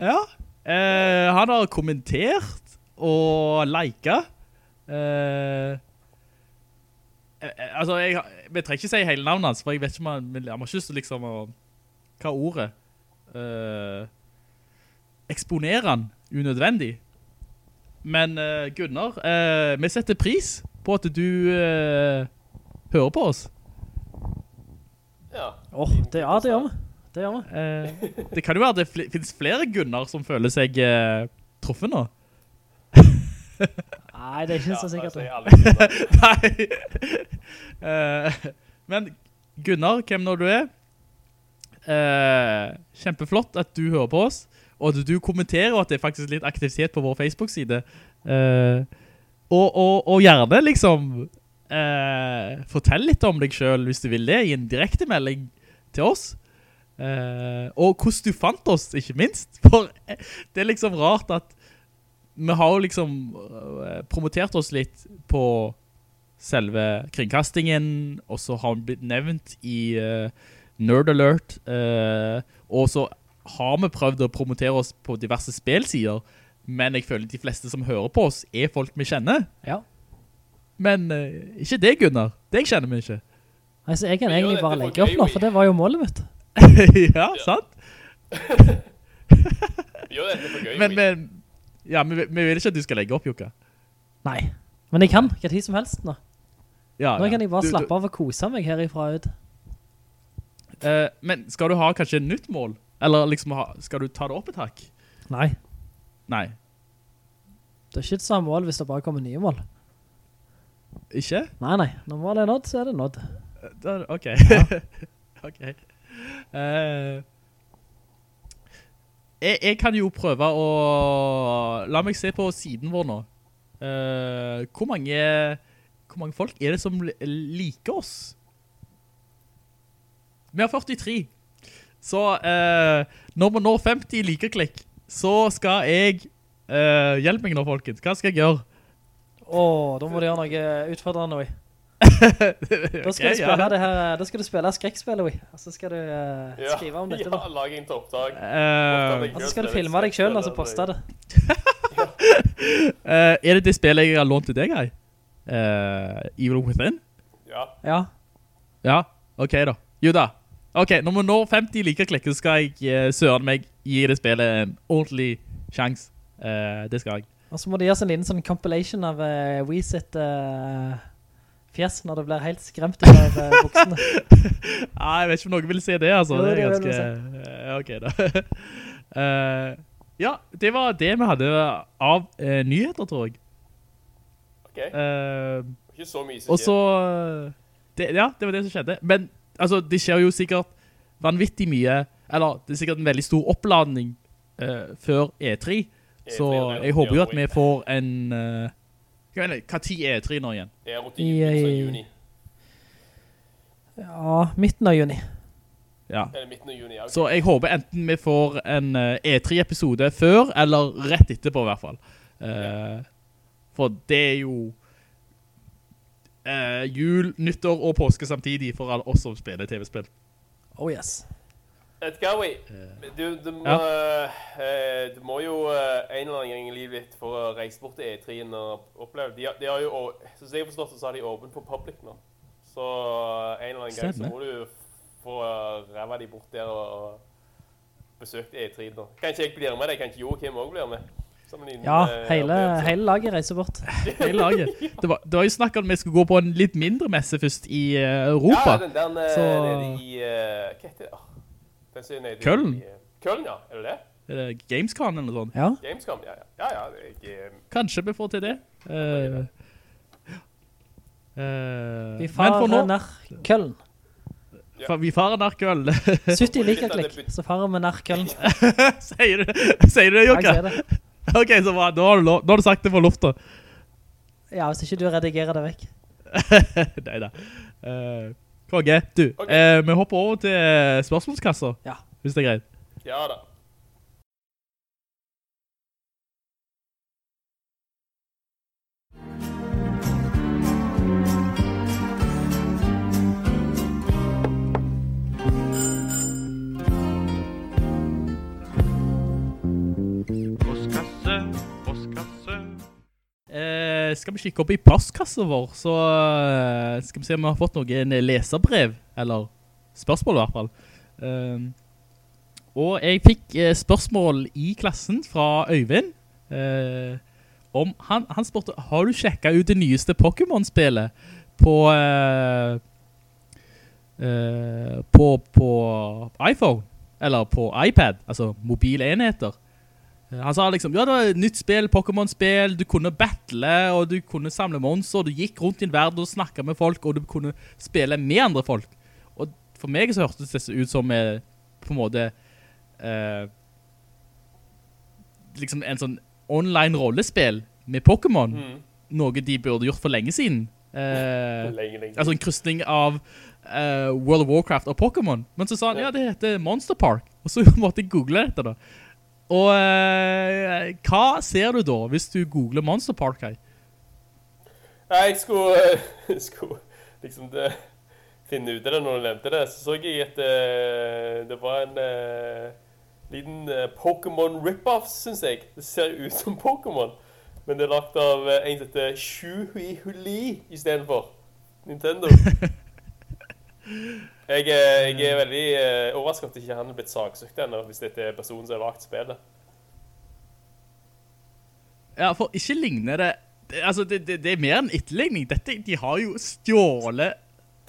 Ja. Eh, han har kommentert og like. Eh, eh, altså, jeg, vi trenger ikke si hele navnet hans, for jeg vet ikke om han, jeg har ikke lyst til liksom å, hva ordet? Eh, eksponere han unødvendig. Men eh, Gunnar, eh, vi setter pris på at du eh, hører på oss. Ja. Åh, det, ja, det gjør vi. Det gjør vi. Eh, det kan jo være at det fl finnes flere Gunnar som føler seg eh, truffet nå. Nei, det er ikke så sikkert. altså. *laughs* Nei. Uh, men Gunnar, hvem når du er? Uh, kjempeflott at du hører på oss, og at du kommenterer og at det er faktisk litt aktivitet på vår Facebook-side. Uh, og, og, og gjerne liksom eh, fortell litt om deg selv hvis du vil det, i en direkte melding til oss. Uh, og hvordan du fant oss, ikke minst. For det er liksom rart at vi har jo liksom eh, promotert oss litt på selve kringkastingen, og så har vi blitt nevnt i uh, Nerd Alert, uh, og så har vi prøvd å promotere oss på diverse spilsider, men jeg føler de fleste som hører på oss er folk vi kjenner. Ja. Men uh, ikke det, Gunnar. Det kjenner vi ikke. Altså, jeg kan egentlig bare legge opp nå, for det var jo målet mitt. *laughs* ja, sant? *laughs* Vi gjør dette for gøy. Men, men ja, vi, vi vil ikke at du skal legge opp, Jukka. Nei. Men jeg kan, hva tid som helst nå. Ja, Nå ja. kan jeg bare Du- du- slappe av og kose meg herifra ut. Uh, men skal du ha kanskje et nytt mål? Eller liksom ha, skal du ta det opp et hakk? Nei. Nei. Det er ikke et samme mål hvis det bare kommer nye mål. Ikke? Nei, nei. Når målet er nådd, så er det nådd. Da, ok. *laughs* ok. Eh, jeg, jeg kan jo prøve å... La meg se på siden vår nå. Uh, hvor mange... Hvor mange folk er det som liker oss? Vi har 43. Så uh, når vi når 50 likeklikk, så skal jeg... Uh, hjelp meg nå, folkens. Hva skal jeg gjøre? Åh, da må du gjøre noe utfordrende, oi. Da skal, Ok, du spille ja. det her, da skal du spille skrekkspillet. Og så skal du uh, skrive om dette *laughs* Ja, lage inn til oppdrag. Eh, Og så skal du filme deg selv, og så poste det. *laughs* uh, er det det spillet jeg har lånt til deg? Eh, Evil Within? Ja. Ja. Ja, ok da. Jo da. Ok, når vi når 50 likerklikk, så skal jeg uh, søren meg gi det spillet en ordentlig sjans. Eh, det skal jeg. Og så må det gjøre en liten sånn compilation av uh, We sitt fjes når det blir helt skremt ut av uh, *laughs* buksene. Ah, jeg vet ikke om noen vil se det, altså. Jo, det er ganske... eh, ok da. uh, *laughs* ja, det var det vi hadde av uh, nyheter, tror jeg. Ok. Eh, Ikke så mye som Og så det, Ja, det var det som skjedde. Men altså, det skjer jo sikkert vanvittig mye Eller det er sikkert en veldig stor oppladning før E3. Så E3, det er jeg håper jo at vi får en uh, Hva tid er E3 nå igjen? Det er rundt I- juni. Ja, midten av juni. Ja. Eller midten av juni, ja. ok. Så jeg håper enten vi får en eh, E3-episode før, eller rett etterpå i hvert fall. Eh, For det er jo uh, jul, nyttår og påske samtidig for alle oss som spiller TV-spill. Oh yes. Edgar, wait. Du, du, må, eh, du må jo eh, en eller annen gang i livet ditt for å reise bort til E3-en og oppleve. De, har- de har jo, som jeg har forstått det, så har de åpent for public nå. Så eh, en eller annen gang så må du få uh, ræva de bort der og besøke E3 nå. Kanskje jeg blir med deg, kanskje Joakim også blir med. Ja, eh, hele, hele laget reiser bort. *laughs* Hele laget. Det var, det var jo snakk om at vi skulle gå på en litt mindre messe først i eh, Europa. Ja, den der eh, Så- nede i eh, Hva heter det? Køln? Eh, Køln, ja. Er det det? Er det Gamescom eller noe sånt? Ja. Gamescom? Ja, ja. ja, ja jeg, eh, Kanskje vi får til det. Uh, uh, Vi farer nå, nær Køln. Ja. vi farer nær Køln. 70 likerklikk, så farer vi nær Køln. sier, *laughs* du, sier du det, Jeg sier det. *laughs* Ok, så bra. Nå har du, lov, har du sagt det for lufta. Ja, hvis ikke du redigerer det vekk. *laughs* Neida. Uh, Konge, du, okay. eh, vi hopper over til eh, spørsmålskasser, Ja. hvis det er greit. ja da. Eh, skal vi kikke opp i postkassen vår, så eh, skal vi se om vi har fått noen leserbrev, eller spørsmål i hvert fall. Eh, og jeg fikk eh, spørsmål i klassen fra Øyvind, eh, om han, han spurte, har du sjekket ut det nyeste Pokémon-spillet på, eh, på, på iPhone, eller på iPad, altså mobile enheter? Eh, Han sa liksom, ja det var et nytt spill, Pokémon-spill, du kunne battle, og du kunne samle monster, du gikk rundt i en verden og snakket med folk, og du kunne spille med andre folk. Og for meg så hørtes det ut som eh, på en måte eh, liksom en sånn online rollespill med Pokémon, Mm. noe de burde gjort for lenge siden. Eh, Lenge, lenge. altså en kryssning av eh, World of Warcraft og Pokémon. Men så sa han, ja, det heter Monster Park. Og så *laughs* måtte jeg google dette da. Og eh, hva ser du da hvis du googler Monster Park her? Nei, jeg skulle, jeg *laughs* skulle liksom det, finne ut av det når du nevnte det. Så så jeg at eh, det var en uh, liten eh, Pokémon rip-off, synes jeg. Det ser ut som Pokémon. Men det er lagt av uh, en som heter Shuhui Huli i stedet for. Nintendo. *laughs* Jeg, er- jeg er veldig eh, overrasket at ikke han er blitt saksøkt ennå, hvis dette er personen som har lagt spillet. Ja, for ikke ligner det... det altså, det, det, det er mer enn etterligning. Dette, de har jo stjålet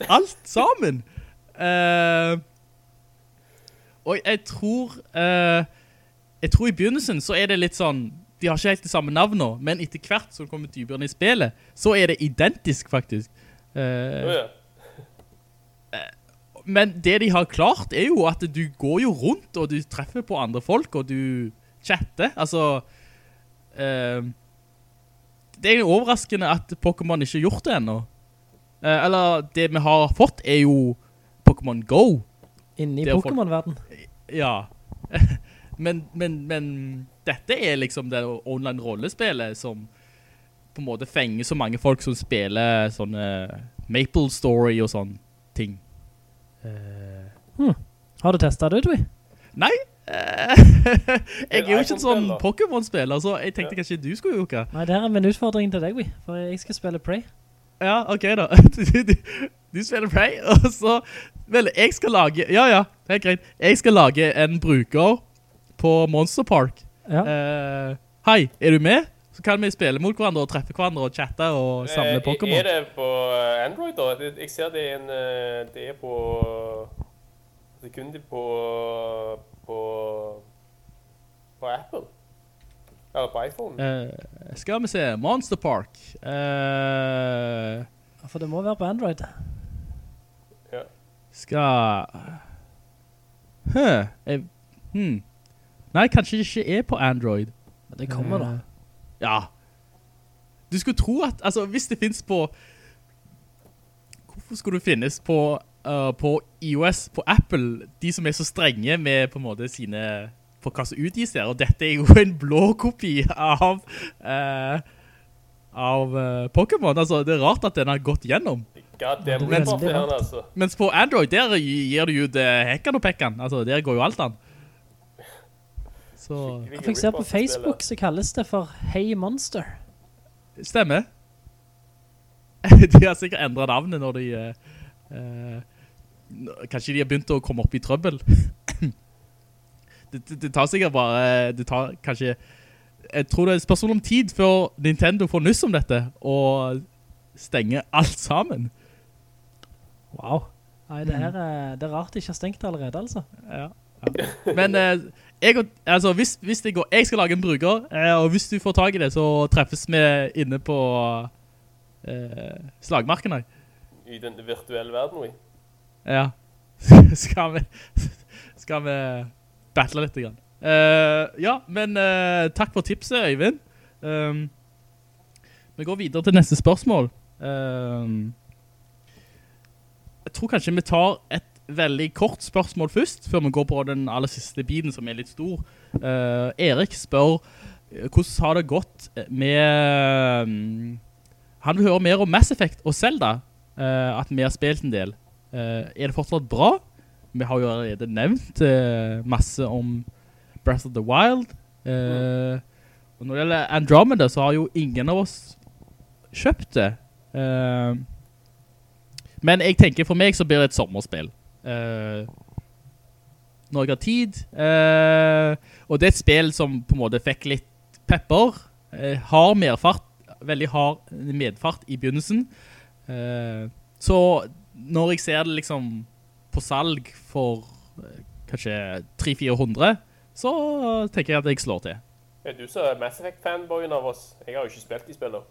alt sammen. Uh, og jeg tror... uh, jeg tror i begynnelsen så er det litt sånn... De har ikke helt det samme navnet, men etter hvert som kommer dypere i spillet, så er det identisk faktisk. Eh, Å ja. Men det de har klart er jo at du går jo rundt, og du treffer på andre folk, og du chatter. Altså, eh, det er jo overraskende at Pokémon ikke har gjort det ennå. Eh, eller, det vi har fått er jo Pokémon Go. Inne i Det folk- Pokémon-verden. Ja. *laughs* men, men, men dette er liksom det online rollespillet som på en måte fenger så mange folk som spiller sånne Maple Story og sånne ting. Eh, Har du testet det, Udvi? Nei, eh, *laughs* jeg er jo ikke en sånn. Pokémon-spiller, så jeg tenkte kanskje du skulle gjøre det. Nei, det her er min utfordring til deg, vi. For jeg skal spille Prey. Ja, ok da. *laughs* Du spiller Prey, *laughs* og så... Vel, jeg skal lage... Ja, ja, helt greit. Jeg skal lage en bruker på Monster Park. Ja. Uh, hei, er du med? Så kan vi spille mot hverandre og treffe hverandre og chatte og samle Eh, Pokémon. Er det på eh, Android da? Jeg ser det er en eh, Det er på Det er kun det på på på Apple. Eller på iPhone. Uh, skal vi se, Monster Park. Uh, For det må være på Android. Ja. skal... Huh. Jeg, hmm. Nei, kanskje det ikke er på Android. Men det kommer da. Ja. Du skulle tro at, altså, hvis det finnes på... Hvorfor skulle det finnes på, uh, på iOS, på Apple, de som er så strenge med på en måte sine, For hva som utgis der, og dette er jo *laughs* en blå kopi av, Uh, av uh, Pokémon. Altså, det er rart at den har gått gjennom. Goddammit Det er rart. altså. Mens på Android, der gir du jo det hekken og pekken, Altså, der går jo alt an. Så, Jeg fikk se på. Facebook så kalles det for Hey Monster. stemmer. *laughs* De har sikkert endret navnet når de... Uh, eh, kanskje de har begynt å komme opp i trøbbel. *coughs* det, det, det tar sikkert bare... Det tar kanskje... Jeg tror det er et spørsmål om tid før Nintendo får nyss om dette, og stenger alt sammen. Wow. Nei, det her er, det er rart de ikke har stengt allerede, altså. Ja. ja. Men eh, jeg, altså, hvis, hvis det går, jeg skal lage en bruker, eh, og hvis du får tag i det, så treffes vi inne på eh, slagmarkene. I den virtuelle verden, vi. Ja. *laughs* skal vi skal vi battle litt grann. Eh, ja, men eh, takk for tipset, Øyvind. Um, vi går videre til neste spørsmål. Um, jeg tror kanskje vi tar et veldig kort spørsmål først, før vi går på den aller siste biten som er litt stor. Uh, Erik spør, eh, hvordan har det gått med... um, han vil høre mer om Mass Effect og Zelda, uh, at vi har spilt en del. Uh, er det fortsatt bra? Vi har jo allerede nevnt masse om Breath of the Wild. Eh, Og når det gjelder Andromeda, så har jo ingen av oss kjøpt det. Men jeg tenker for meg så blir det et sommerspill. Eh, når jeg har tid. Eh, og det er et spill som på en måte fikk litt pepper. Eh, har merfart, veldig hard medfart i begynnelsen. Så når jeg ser det liksom på salg for kanskje 300-400, så tenker jeg at jeg slår til. Er du så Mass Effect-fanboyen av oss? Jeg har jo ikke spilt de spillene.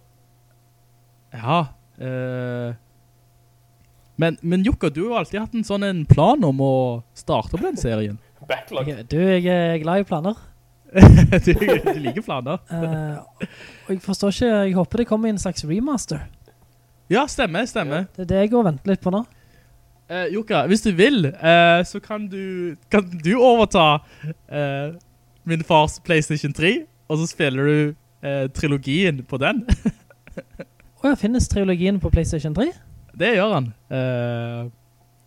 Ja. eh, men, men Jukka, du har jo alltid hatt en sånn en plan om å starte på den serien. *laughs* Backlog. Jeg, du, jeg er glad i planer. *laughs* du, du liker planer. uh, og jeg forstår ikke, jeg håper det kommer en slags remaster. Ja, stemmer, stemmer. Det er det jeg går og venter litt på nå. Uh, Jukka, hvis du vil, uh, så kan du, kan du overta eh, min fars PlayStation 3, og så spiller du trilogien på den. *laughs* Åja, finnes trilogien på PlayStation 3? Det gjør han. Eh,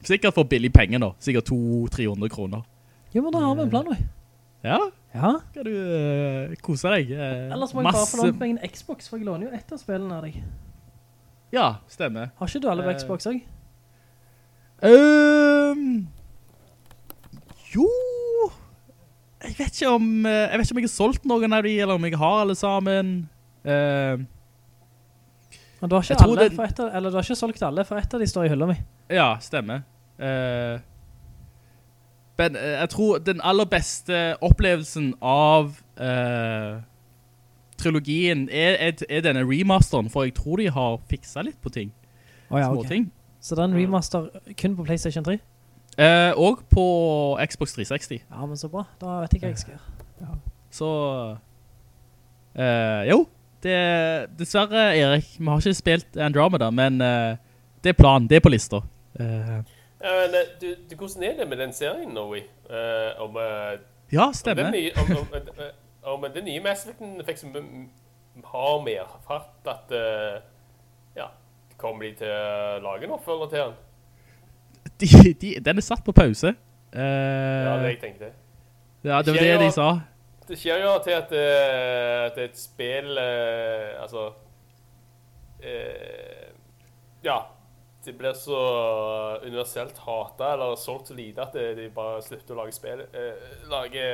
sikkert for billig penger nå. Sikkert 200-300 kroner. Jo, men da har vi en plan, vi. Ja, Ja. skal du eh, kose deg. Eh, Ellers må jeg bare få lånt meg en Xbox, for jeg låner jo ett av spillene av deg. Ja, stemmer. Har ikke du alle på Eh, Xbox også? Um, jo Jeg vet ikke om eh, Jeg vet ikke om jeg har solgt noen av de Eller om jeg har alle sammen Ehm, Men du har ikke alle det- ett eller du har ikke solgt alle, for ett av de står i hylla mi. Ja, stemmer Uh, Men uh, jeg tror den aller beste opplevelsen Av uh, Trilogien er, er, er denne remasteren For jeg tror de har fikset litt på ting Åja, Små okay. ting Så det er en remaster kun på PlayStation 3? Eh, Og på Xbox 360 Ja, men så bra. Da vet jeg hva jeg skal gjøre. Så eh, Jo det, Dessverre Erik Vi har ikke spilt Andromeda Men uh, det er planen, det er på lista Uh, Ja, men, eh, du, du, hvordan er det med den serien, Norway? Uh, om, Ja, om, stemmer den nye, om, om, om den nye Mass Effecten fikk som har mer fatt at Ja, kommer de til å lage en oppfølger til den? de, de, Den er satt på pause Ja, det jeg tenkte. ja, det var det de sa sa Det skjer jo til at, eh, at et spill eh, Altså eh, Ja. Det blir så universelt hata eller solgt så lite at de, de bare slutter å lage spill eh, lage,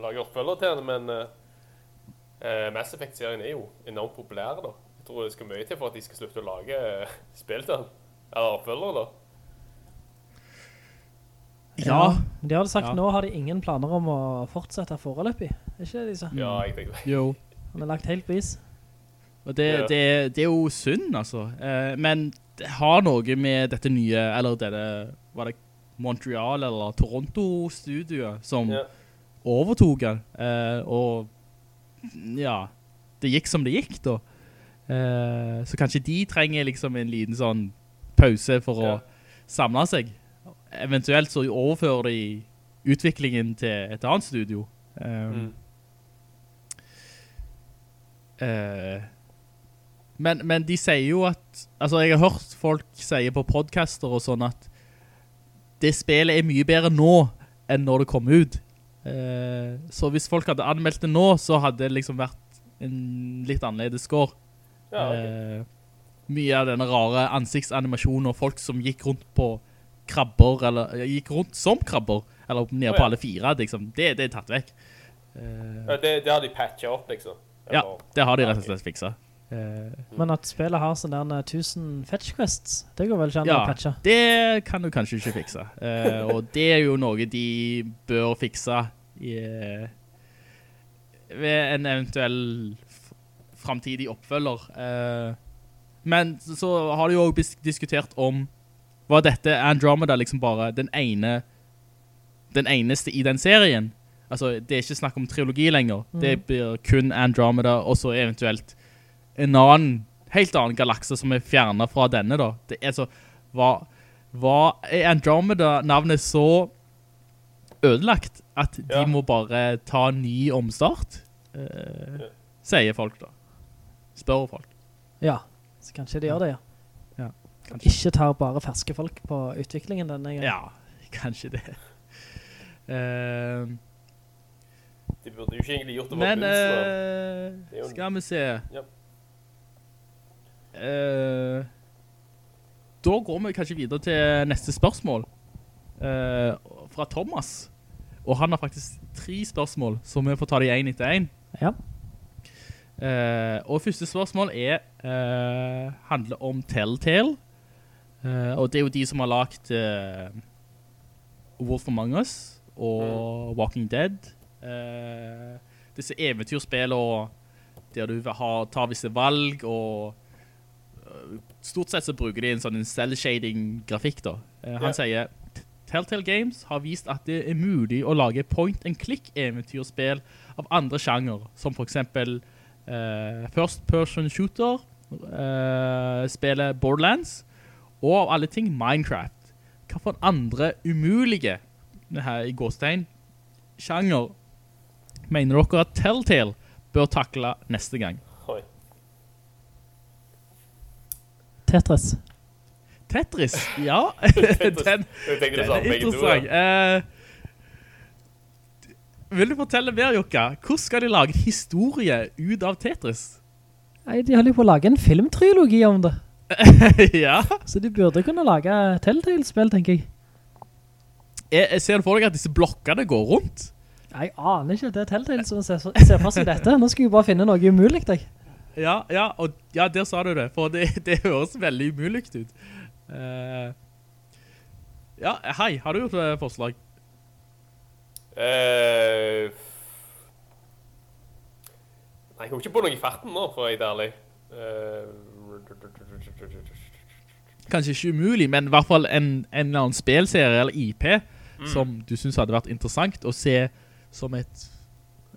lage oppfølger til den. Men eh, Mass Effect-serien er jo enormt populær. da. Jeg tror det skal mye til for at de skal slutte å lage eh, spill til den. Eller oppfølgere, da. Ja, De hadde sagt Ja. nå har de ingen planer om å fortsette foreløpig. Er ikke det de sa? Ja, jeg tenkte det. jo Han er lagt helt på is. Og det, Ja. det, det er jo synd, altså. Eh, men det har noe med dette nye, eller denne, var det Montreal eller Toronto-studioet som Ja. overtok han. Eh, og ja, det gikk som det gikk da. Eh, så kanskje de trenger liksom en liten sånn pause for Ja. å samle seg. Eventuelt så overfører de utviklingen til et annet studio. Eh, Mm. Eh, men, men de sier jo at Altså, jeg har hørt folk sier på podcaster og sånn at det spillet er mye bedre nå enn når det kom ut. Eh, så hvis folk hadde anmeldt det nå, så hadde det liksom vært en litt annerledes score. Ja, okay. Eh, mye av denne rare ansiktsanimasjonen og folk som gikk rundt på krabber, eller gikk rundt som krabber, eller nede Å, på alle fire, liksom. Det, det er tatt vekk. Eh, Ja, det, det har de patchet opp, liksom. Ja, det har de rett og slett fikset. Eh, Men at spillet har sånn der 1000 fetch quests, det går vel ikke an å Ja, det kan du kanskje ikke fikse. uh, og det er jo noe de bør fikse i, eh, ved en eventuell fremtidig oppfølger. Uh, men så- så har de jo også diskutert om var dette Andromeda liksom bare den ene den eneste i den serien. Altså, det er ikke snakk om trilogi lenger. Det blir kun Andromeda, og så eventuelt en annen, helt annen galakse som er fjernet fra denne da. Det er så, var, var er Andromeda-navnet så ødelagt at de Ja. må bare ta en ny omstart? Eh, sier folk da. Spør folk. Ja, så kanskje de gjør det, ja. Ja, kanskje. Ikke tar bare ferske folk på utviklingen denne gangen. Ja, kanskje det. *laughs* Eh, De burde jo ikke egentlig gjort det men av- eh, Det skal vi se. Ja. Uh, da går vi kanskje videre til neste spørsmål. Uh, fra Thomas. Og han har faktisk tre spørsmål, så vi får ta de en etter en. Ja. Uh, og første spørsmål er, eh, handler om Telltale. Eh, og det er jo de som har lagt eh, Wolf Among Us og Walking Dead. Eh, disse eventyrspillene der du har, tar visse valg, og eh, stort sett så bruker de en sånn cell-shading-grafikk da. Eh, han Ja. sier, Telltale Games har vist at det er mulig å lage point-and-click-eventyrspill av andre sjanger, som for eksempel eh, First Person Shooter, eh, spillet Borderlands, og av alle ting Minecraft. Hva for andre umulige, det her i gåstein, sjanger mener dere at Telltale bør takle neste gang? Oi. Tetris. Tetris, ja. *laughs* Tetris. den, den er interessant. Eh, vil du fortelle mer, Jokka? Hvordan skal de lage historie ut av Tetris? Nei, de holder jo på å lage en filmtrilogi om det. *laughs* ja. Så de burde kunne lage Telltale-spill, tenker jeg. Jeg, jeg ser for deg at disse blokkene går rundt. Jeg aner ikke det er Telltale som ser, ser for seg dette. Nå skal vi bare finne noe umulig, jeg. Ja, ja, og, ja, der sa du det, for det, det høres veldig umulig ut. Uh, ja, hei, har du gjort et forslag? Uh, Nei, jeg kommer ikke på noe i farten nå, for å være ærlig. Eh, Kanskje ikke umulig, men i hvert fall en, en eller annen spilserie eller IP som du synes hadde vært interessant å se som et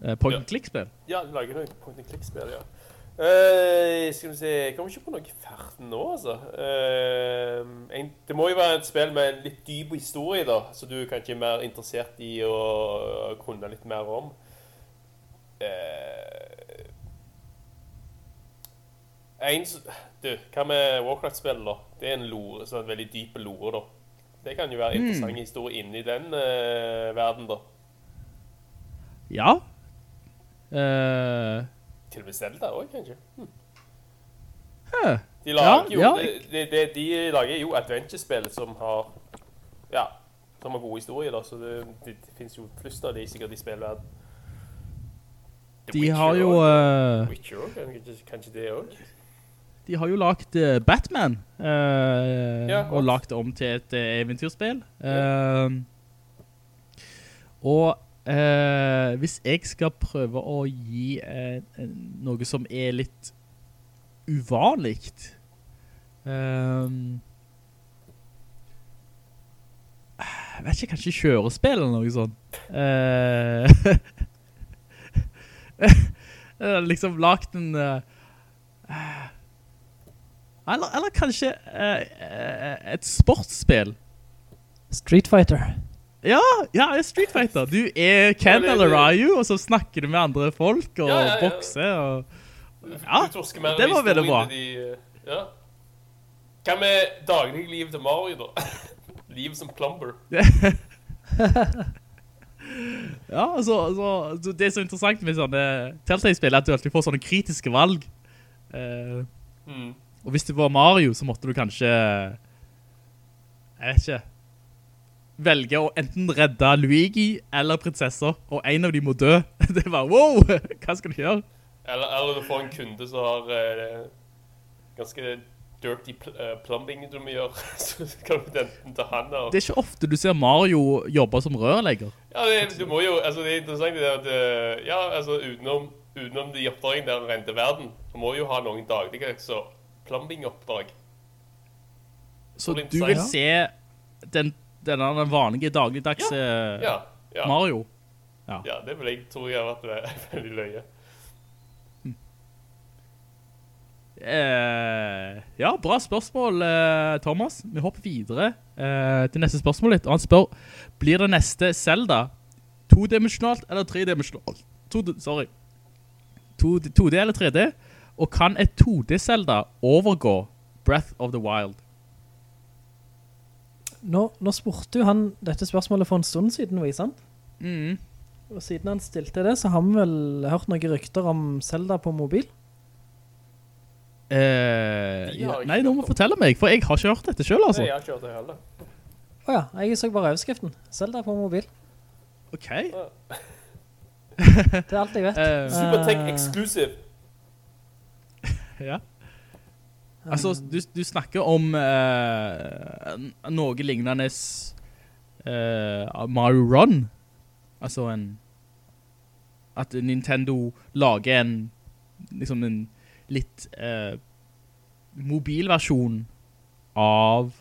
eh, point and click-spill. ja, du lager noe point and click-spill, ja. Uh, skal vi se, jeg kommer ikke på noe i nå, altså. Uh, en, det må jo være et spill med en litt dyp historie, da, så du er kanskje mer interessert i å kunne litt mer om. Uh, en, du, hva med Warcraft-spillet da? Det er en lore, så en veldig dyp lore da. Det kan jo være en interessant historie inni den verden da. Ja. Uh, Til og med Zelda også, kanskje. Hm. De lager Ja, jo, ja. De, de, de, de lager jo adventure-spill som har, ja, som har gode historier da, så det, det, det finnes jo flust av de sikkert i spillverden. The de Witcher har jo... eh, Witcher kanskje, kanskje det også. De har jo lagt uh, Batman uh, Ja, og lagt om til et uh, eventyrspill. Ja. og eh, hvis jeg skal prøve å gi eh, noe som er litt uvanligt eh, Jeg vet ikke, kanskje kjørespill eller noe sånt. Eh, *laughs* liksom lagt en... eller, eller kanskje et sportsspill. Street Fighter. Ja, ja, er Street Fighter. Du er Ken Ja, eller Ryu, og så snakker du med andre folk og Ja, bokser. Og... Ja, det var veldig bra. De, eh, ja. Hva med dagliglivet til Mario da? *laughs* Liv som plumber. *laughs* Ja, altså, altså, så det er så interessant med sånne Telltale-spill, at du alltid får sånne kritiske valg. Uh, Mm. og hvis det var Mario, så måtte du kanskje, jeg vet ikke, velge å enten redde Luigi eller prinsesser, og en av dem må dø. *laughs* Det var, wow, hva skal du gjøre? Eller, eller du får en kunde som har eh, ganske dirty pl eh, plumbing du må gjøre. *laughs* så kan du enten ta han og... Det er ikke ofte du ser Mario jobbe som rørlegger. Ja, det, du må jo, altså det er interessant det at, eh, ja, altså utenom, utenom de oppdragene der han renter verden, du må jo ha noen daglige, så plumbing-oppdrag. Så du vil se den, denne den vanlige dagligdags eh, Ja, ja. Mario. Ja, det vil jeg tro jeg har vært ve- *laughs* veldig løye. Eh, ja, bra spørsmål, eh, Thomas. Vi hopper videre eh, til neste spørsmål litt. Og han spør, blir det neste Zelda todimensjonalt eller tredimensjonalt? To, sorry. 2D eller 3D? Og kan et 2D-Zelda overgå Breath of the Wild? Nå, nå spurte jo han dette spørsmålet for en stund siden, vi, sant? Mm. Og siden han stilte det, så har vi vel hørt noen rykter om Zelda på mobil. Eh, ja, nei, nå må du fortelle meg, for jeg har ikke hørt dette selv, altså. Nei, jeg har ikke hørt det heller. Åja, jeg så bare overskriften. Zelda på mobil. Ok. Det er alt jeg vet. Uh, *laughs* Supertech exclusive. *laughs* Ja. Altså, du, du snakker om uh, noe lignende uh, Mario Run. Altså en At Nintendo lager en liksom en litt mobil mobilversjon av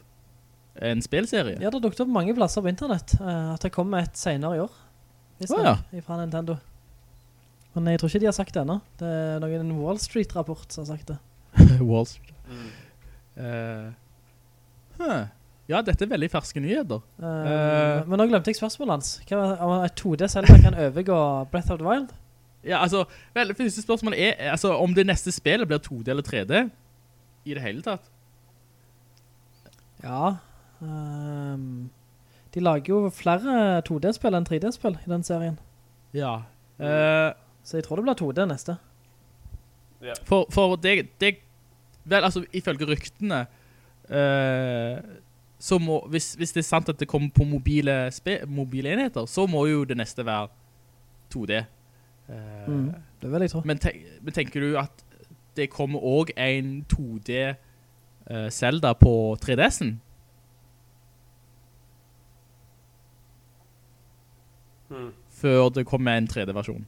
en spilserie. Ja, det dukket opp mange plasser på internett eh, at det kommer et senere i år. Åja. Oh, ja. fra Nintendo. Men jeg tror ikke de har sagt det ennå. Det er noen Wall Street-rapport som har sagt det. *laughs* Wall Street. Eh, huh. Ja, dette er veldig ferske nyheter. Uh, uh, men nå glemte jeg spørsmålet hans. Hva, om et 2D Zelda kan overgå Breath of the Wild? Ja, altså, vel, første spørsmålet er, altså, om det neste spillet blir 2D eller 3D i det hele tatt. Ja. um, de lager jo flere 2D-spill enn 3D-spill i den serien. Ja. Uh, Så jeg tror det blir 2D neste. For, for det, det Vel, altså, ifølge ryktene eh, Så må hvis, hvis det er sant at det kommer på mobile, mobile enheter, så må jo det neste være 2D. Eh, Mm, det vil jeg tro. men, tenk, men tenker du at det kommer også en 2D eh, Zelda på 3DS'en? Hmm. Før det kommer en 3D-versjon.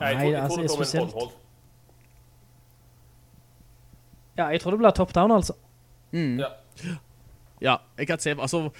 Nei, jeg tror, jeg altså, tror det kommer en håndhold. Ja, jeg tror det blir top-down, altså. Mm. Ja. Ja, jeg kan se, altså,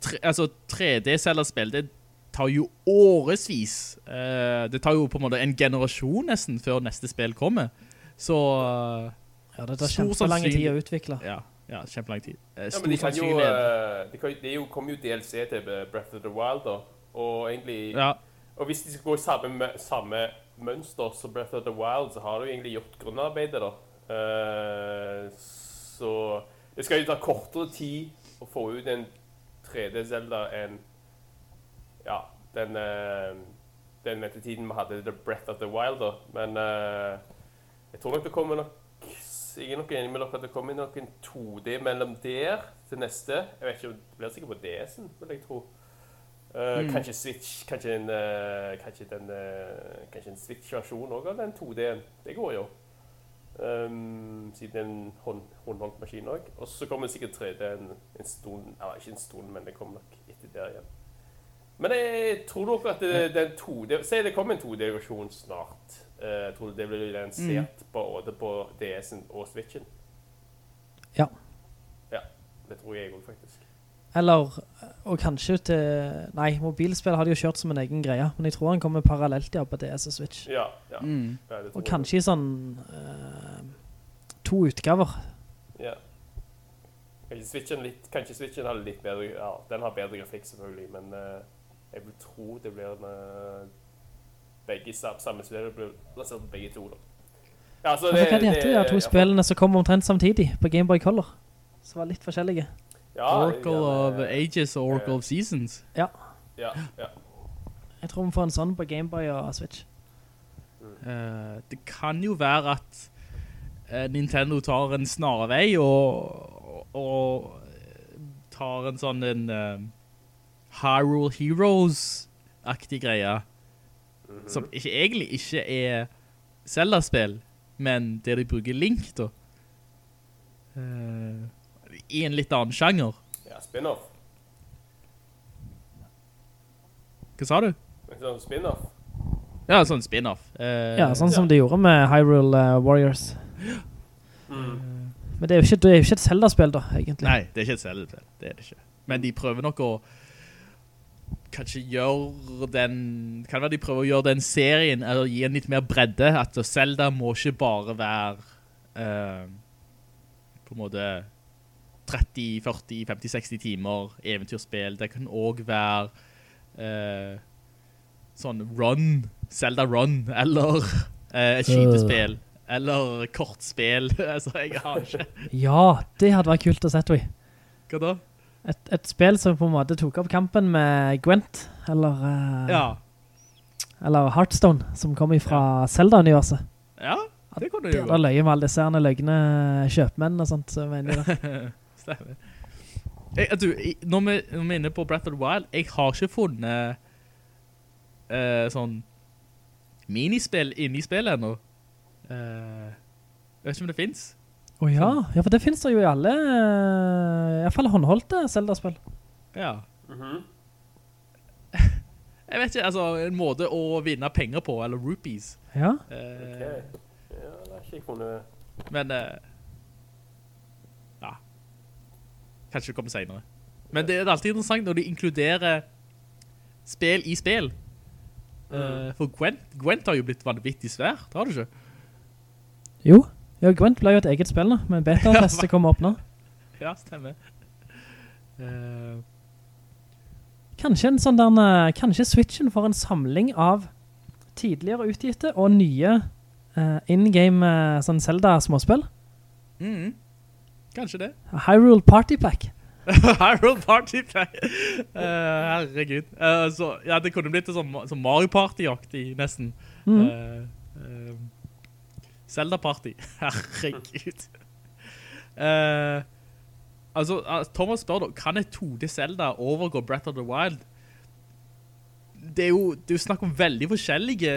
tre, altså 3D-Zelda-spill, det tar jo åresvis. Uh, det tar jo på en måte en generasjon nesten før neste spill kommer. Så, Uh, Ja, det tar Stor kjempelange tid å utvikle. ja, ja, kjempelang tid. Eh, Ja, men de kan jo, eh, de kan, det jo, kommer jo DLC til Breath of the Wild da, og egentlig, Ja, og hvis de skal gå i samme, samme mønster som Breath of the Wild, så har du egentlig gjort grunnarbeidet da. Eh, så det skal jo ta kortere tid å få ut en 3D-Zelda enn, ja, den, eh, den ventetiden vi hadde til Breath of the Wild da. Men eh, jeg tror nok det kommer nok jeg er nok enig med dere at det kommer nok en 2D mellom der til neste. Jeg vet ikke om det blir sikkert på DS-en, vil jeg tro. Uh, Mm. Kanskje Switch, kanskje en, uh, kanskje den, uh, kanskje en Switch-versjon også av den 2D-en. Det går jo. Um, siden det er en hånd, håndholdt også. Og så kommer sikkert 3D en, en stund, eller ikke en stund, men det kommer nok etter der igjen. Men jeg tror dere at det, den 2D, si det kommer en 2D-versjon snart. Eh, tror du det blir lansert både på DS-en og Switchen? Ja. Ja, det tror jeg også faktisk. Eller, og kanskje til... Nei, mobilspill har de jo kjørt som en egen greie, men jeg tror han kommer parallelt ja, på DS og Switch. Ja, ja. mm. det Og kanskje i sånn uh, to utgaver. Ja. Kanskje Switchen, litt, kanskje Switchen har litt bedre, ja, den har bedre grafikk selvfølgelig, men uh, jeg vil tro det blir en, uh, begge samme spillet blir plassert begge to da. Ja, så Hva hva de heter de her to spillene som kom omtrent samtidig på Game Boy Color? Som var litt forskjellige. Ja, Oracle ja, of eh, Ages og Oracle eh, of Seasons. Ja, Ja, ja. jeg tror vi får en sånn på Game Boy og Switch. Uh, det kan jo være at eh, Nintendo tar en snarvei og, og tar en sånn en uh, Hyrule Heroes-aktig greie, som ikke, egentlig ikke er Zelda-spill, men der de bruker Link da. Eh, I en litt annen sjanger. ja spin-off. Hva sa du? Sånn spin-off. Ja, sånn spin-off. Eh, Ja, sånn som de gjorde med Hyrule eh, Warriors. Men det er jo ikke, er jo ikke et Zelda-spill da, egentlig. Nei, det er ikke et Zelda-spill. Det er det ikke. Men de prøver nok å kanskje gjøre den kan det være de prøver å gjøre den serien eller gi en litt mer bredde at Zelda må ikke bare være eh, på en måte 30, 40, 50, 60 timer eventyrspill. Det kan også være eh, sånn run, Zelda run, eller eh, et skytespill, eller kortspill. *laughs* altså, jeg har ikke. Ja, det hadde vært kult å sette vi. Hva da? Et, et spill som på en måte tok opp kampen med Gwent, eller, eh, Ja. eller Hearthstone, som kom fra Zelda-universet. Ja, det kunne Det du er Da løye med alle disse løgne kjøpmenn og sånt som er da. Stemmer. Jeg, du, når vi, når vi er inne på Breath of the Wild, jeg har ikke funnet uh, sånn minispill inni spillet ennå. Jeg vet ikke om det finnes. Å ja, ja, for det finnes det jo i alle, uh, i hvert fall håndholdte Zelda-spill. Ja. Mhm. *laughs* Jeg vet ikke, altså en måte å vinne penger på, eller rupees. Ja, Uh, Ok. Ja, det har ikke jeg funnet. Men, eh, ja. Kanskje det kommer senere. Men det er alltid interessant når de inkluderer spill i spill. Uh, for Gwent, Gwent har jo blitt vanvittig svært, har du ikke? jo. Ja, Gwent ble jo et eget spill nå, men beta-test *laughs* som kommer opp nå. Ja, stemmer. Uh, Kanskje en sånn der, eh, kanskje Switchen får en samling av tidligere utgitte og nye uh, in-game eh, sånn Zelda-småspill. mm. Kanskje det. Hyrule Party Pack. *laughs* Hyrule Party Pack. Uh, herregud. Uh, så, ja, det kunne blitt sånn, som Mario Party-aktig, nesten. Mm. Uh, eh, Zelda Party. *laughs* Herregud. Eh, altså, Thomas spør da, kan et 2D Zelda overgå Breath of the Wild? Det er jo, det er jo snakk om veldig forskjellige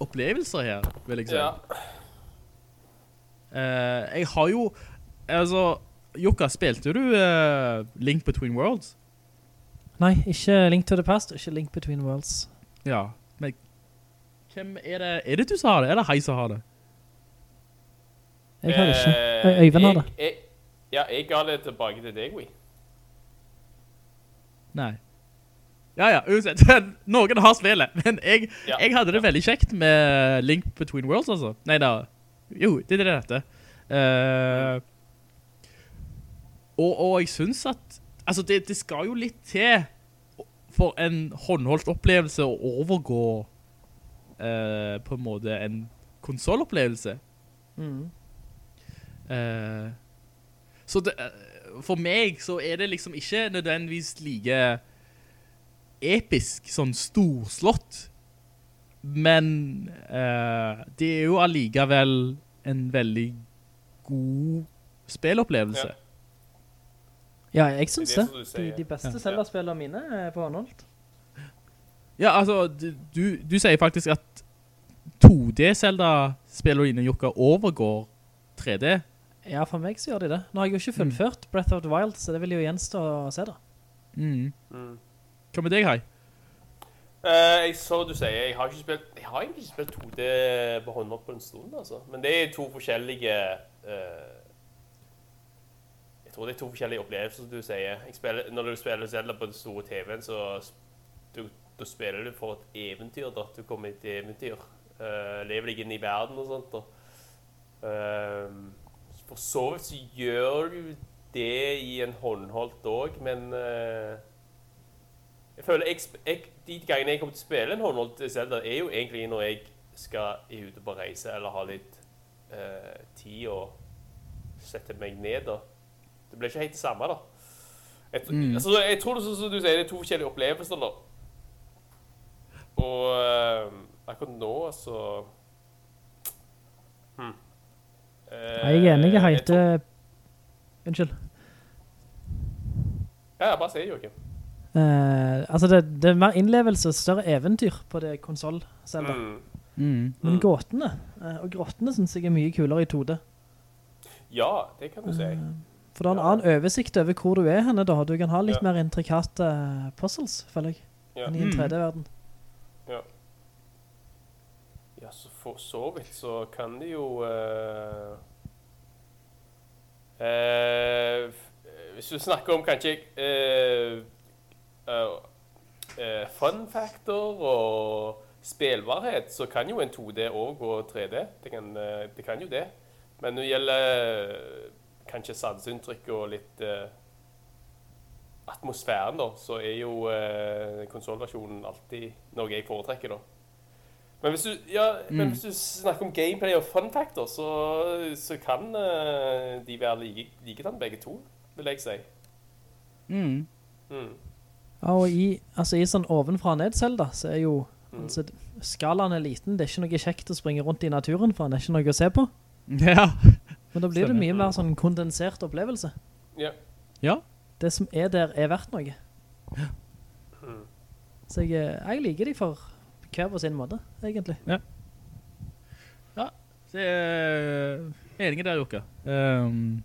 opplevelser her, vil jeg si. Ja. Eh, jeg har jo, altså, Jokka, spilte du eh, Link Between Worlds? Nei, ikke Link to the Past, ikke Link Between Worlds. Ja, men hvem er det, er det du som har det? Er det Hei som har det? Jeg har det ikke. Eh, Øyvind har det. Jeg, ja, jeg ga det tilbake til deg, vi. Nei. Ja, ja, uansett. *laughs* Noen har spillet, men jeg, Ja. jeg hadde det veldig kjekt med Link Between Worlds, altså. Nei da, jo, det er det dette. Uh, og, og jeg synes at, altså det, det skal jo litt til for en håndholdt opplevelse å overgå uh, på en måte en konsolopplevelse. Mm. Uh, så det, eh, for meg så er det liksom ikke nødvendigvis like episk, sånn storslått. Men uh, det er jo allikevel en veldig god spillopplevelse. Ja. Ja, jeg synes Det det. De, de beste Ja. Zelda-spillene mine er på håndholdt. *laughs* Ja, altså, du, du, sier faktisk at 2D-Zelda-spillene dine, Jokka, overgår 3D. Ja, for meg så gjør de det. Nå har jeg jo ikke fullført Breath of the Wild, så det vil jo gjenstå å se da. Mm. Mm. Hva med deg, Hei? Eh, jeg så du sier, jeg har, ikke spilt, jeg har ikke spilt 2D på hånda på en stund, altså. Men det er to forskjellige uh, Jeg tror det er to forskjellige opplevelser, som du sier. Spiller, når du spiller Zelda på den store TV-en, så du, du spiller du for et eventyr, da. Du kommer et eventyr. Uh, lever deg inn i verden og sånt, da. Uh, for så vidt så gjør du det i en håndholdt òg, men uh, jeg føler jeg, jeg, De gangene jeg kommer til å spille en håndholdt Zelda, er jo egentlig når jeg skal ut på reise eller ha litt eh, tid og sette meg ned. da. Det blir ikke helt det samme, da. Jeg, Mm. altså, jeg tror det sånn som du sier, det er to forskjellige opplevelser. da. Og eh, akkurat nå, altså hmm. Eh, Jeg er enig, jeg heter... Unnskyld. Ja, bare si Joakim. Joakim. Eh, altså, det, det er mer innlevelse og større eventyr på det konsol selv Mm. Mm. Men Mm. gåtene, uh, og grottene synes jeg er mye kulere i 2D. Ja, det kan du si. Uh, For du har en annen oversikt over hvor du er henne da. Du kan ha litt Ja. mer intrikate eh, puzzles, føler jeg, Ja. enn i en Mm. 3D-verden. Ja, Ja, så for så vidt så kan det jo eh, eh, Hvis du snakker om kanskje eh, fun factor og spillbarhet, så kan jo en 2D òg gå 3D. Det kan, eh, det kan jo det. Men når det gjelder kanskje sanseinntrykk og litt uh, atmosfæren, da, så er jo uh, konsollversjonen alltid noe jeg foretrekker, da. Men hvis, du, ja, men Mm. hvis du snakker om gameplay og fun factor, så, så kan uh, de være like, likedan begge to, vil jeg si. Mm. Mm. Ja, og i, altså, i sånn ovenfra ned selv da, så er jo Mm. altså, skalaen er liten. Det er ikke noe kjekt å springe rundt i naturen, for det er ikke noe å se på. *laughs* Ja. Men da blir det mye mer sånn kondensert opplevelse. Ja. Ja. Det som er der er verdt noe. Mm. Så jeg, eh, jeg liker de for hver på sin måte, egentlig. Ja. Ja, Det er enige der, Jokka. Um,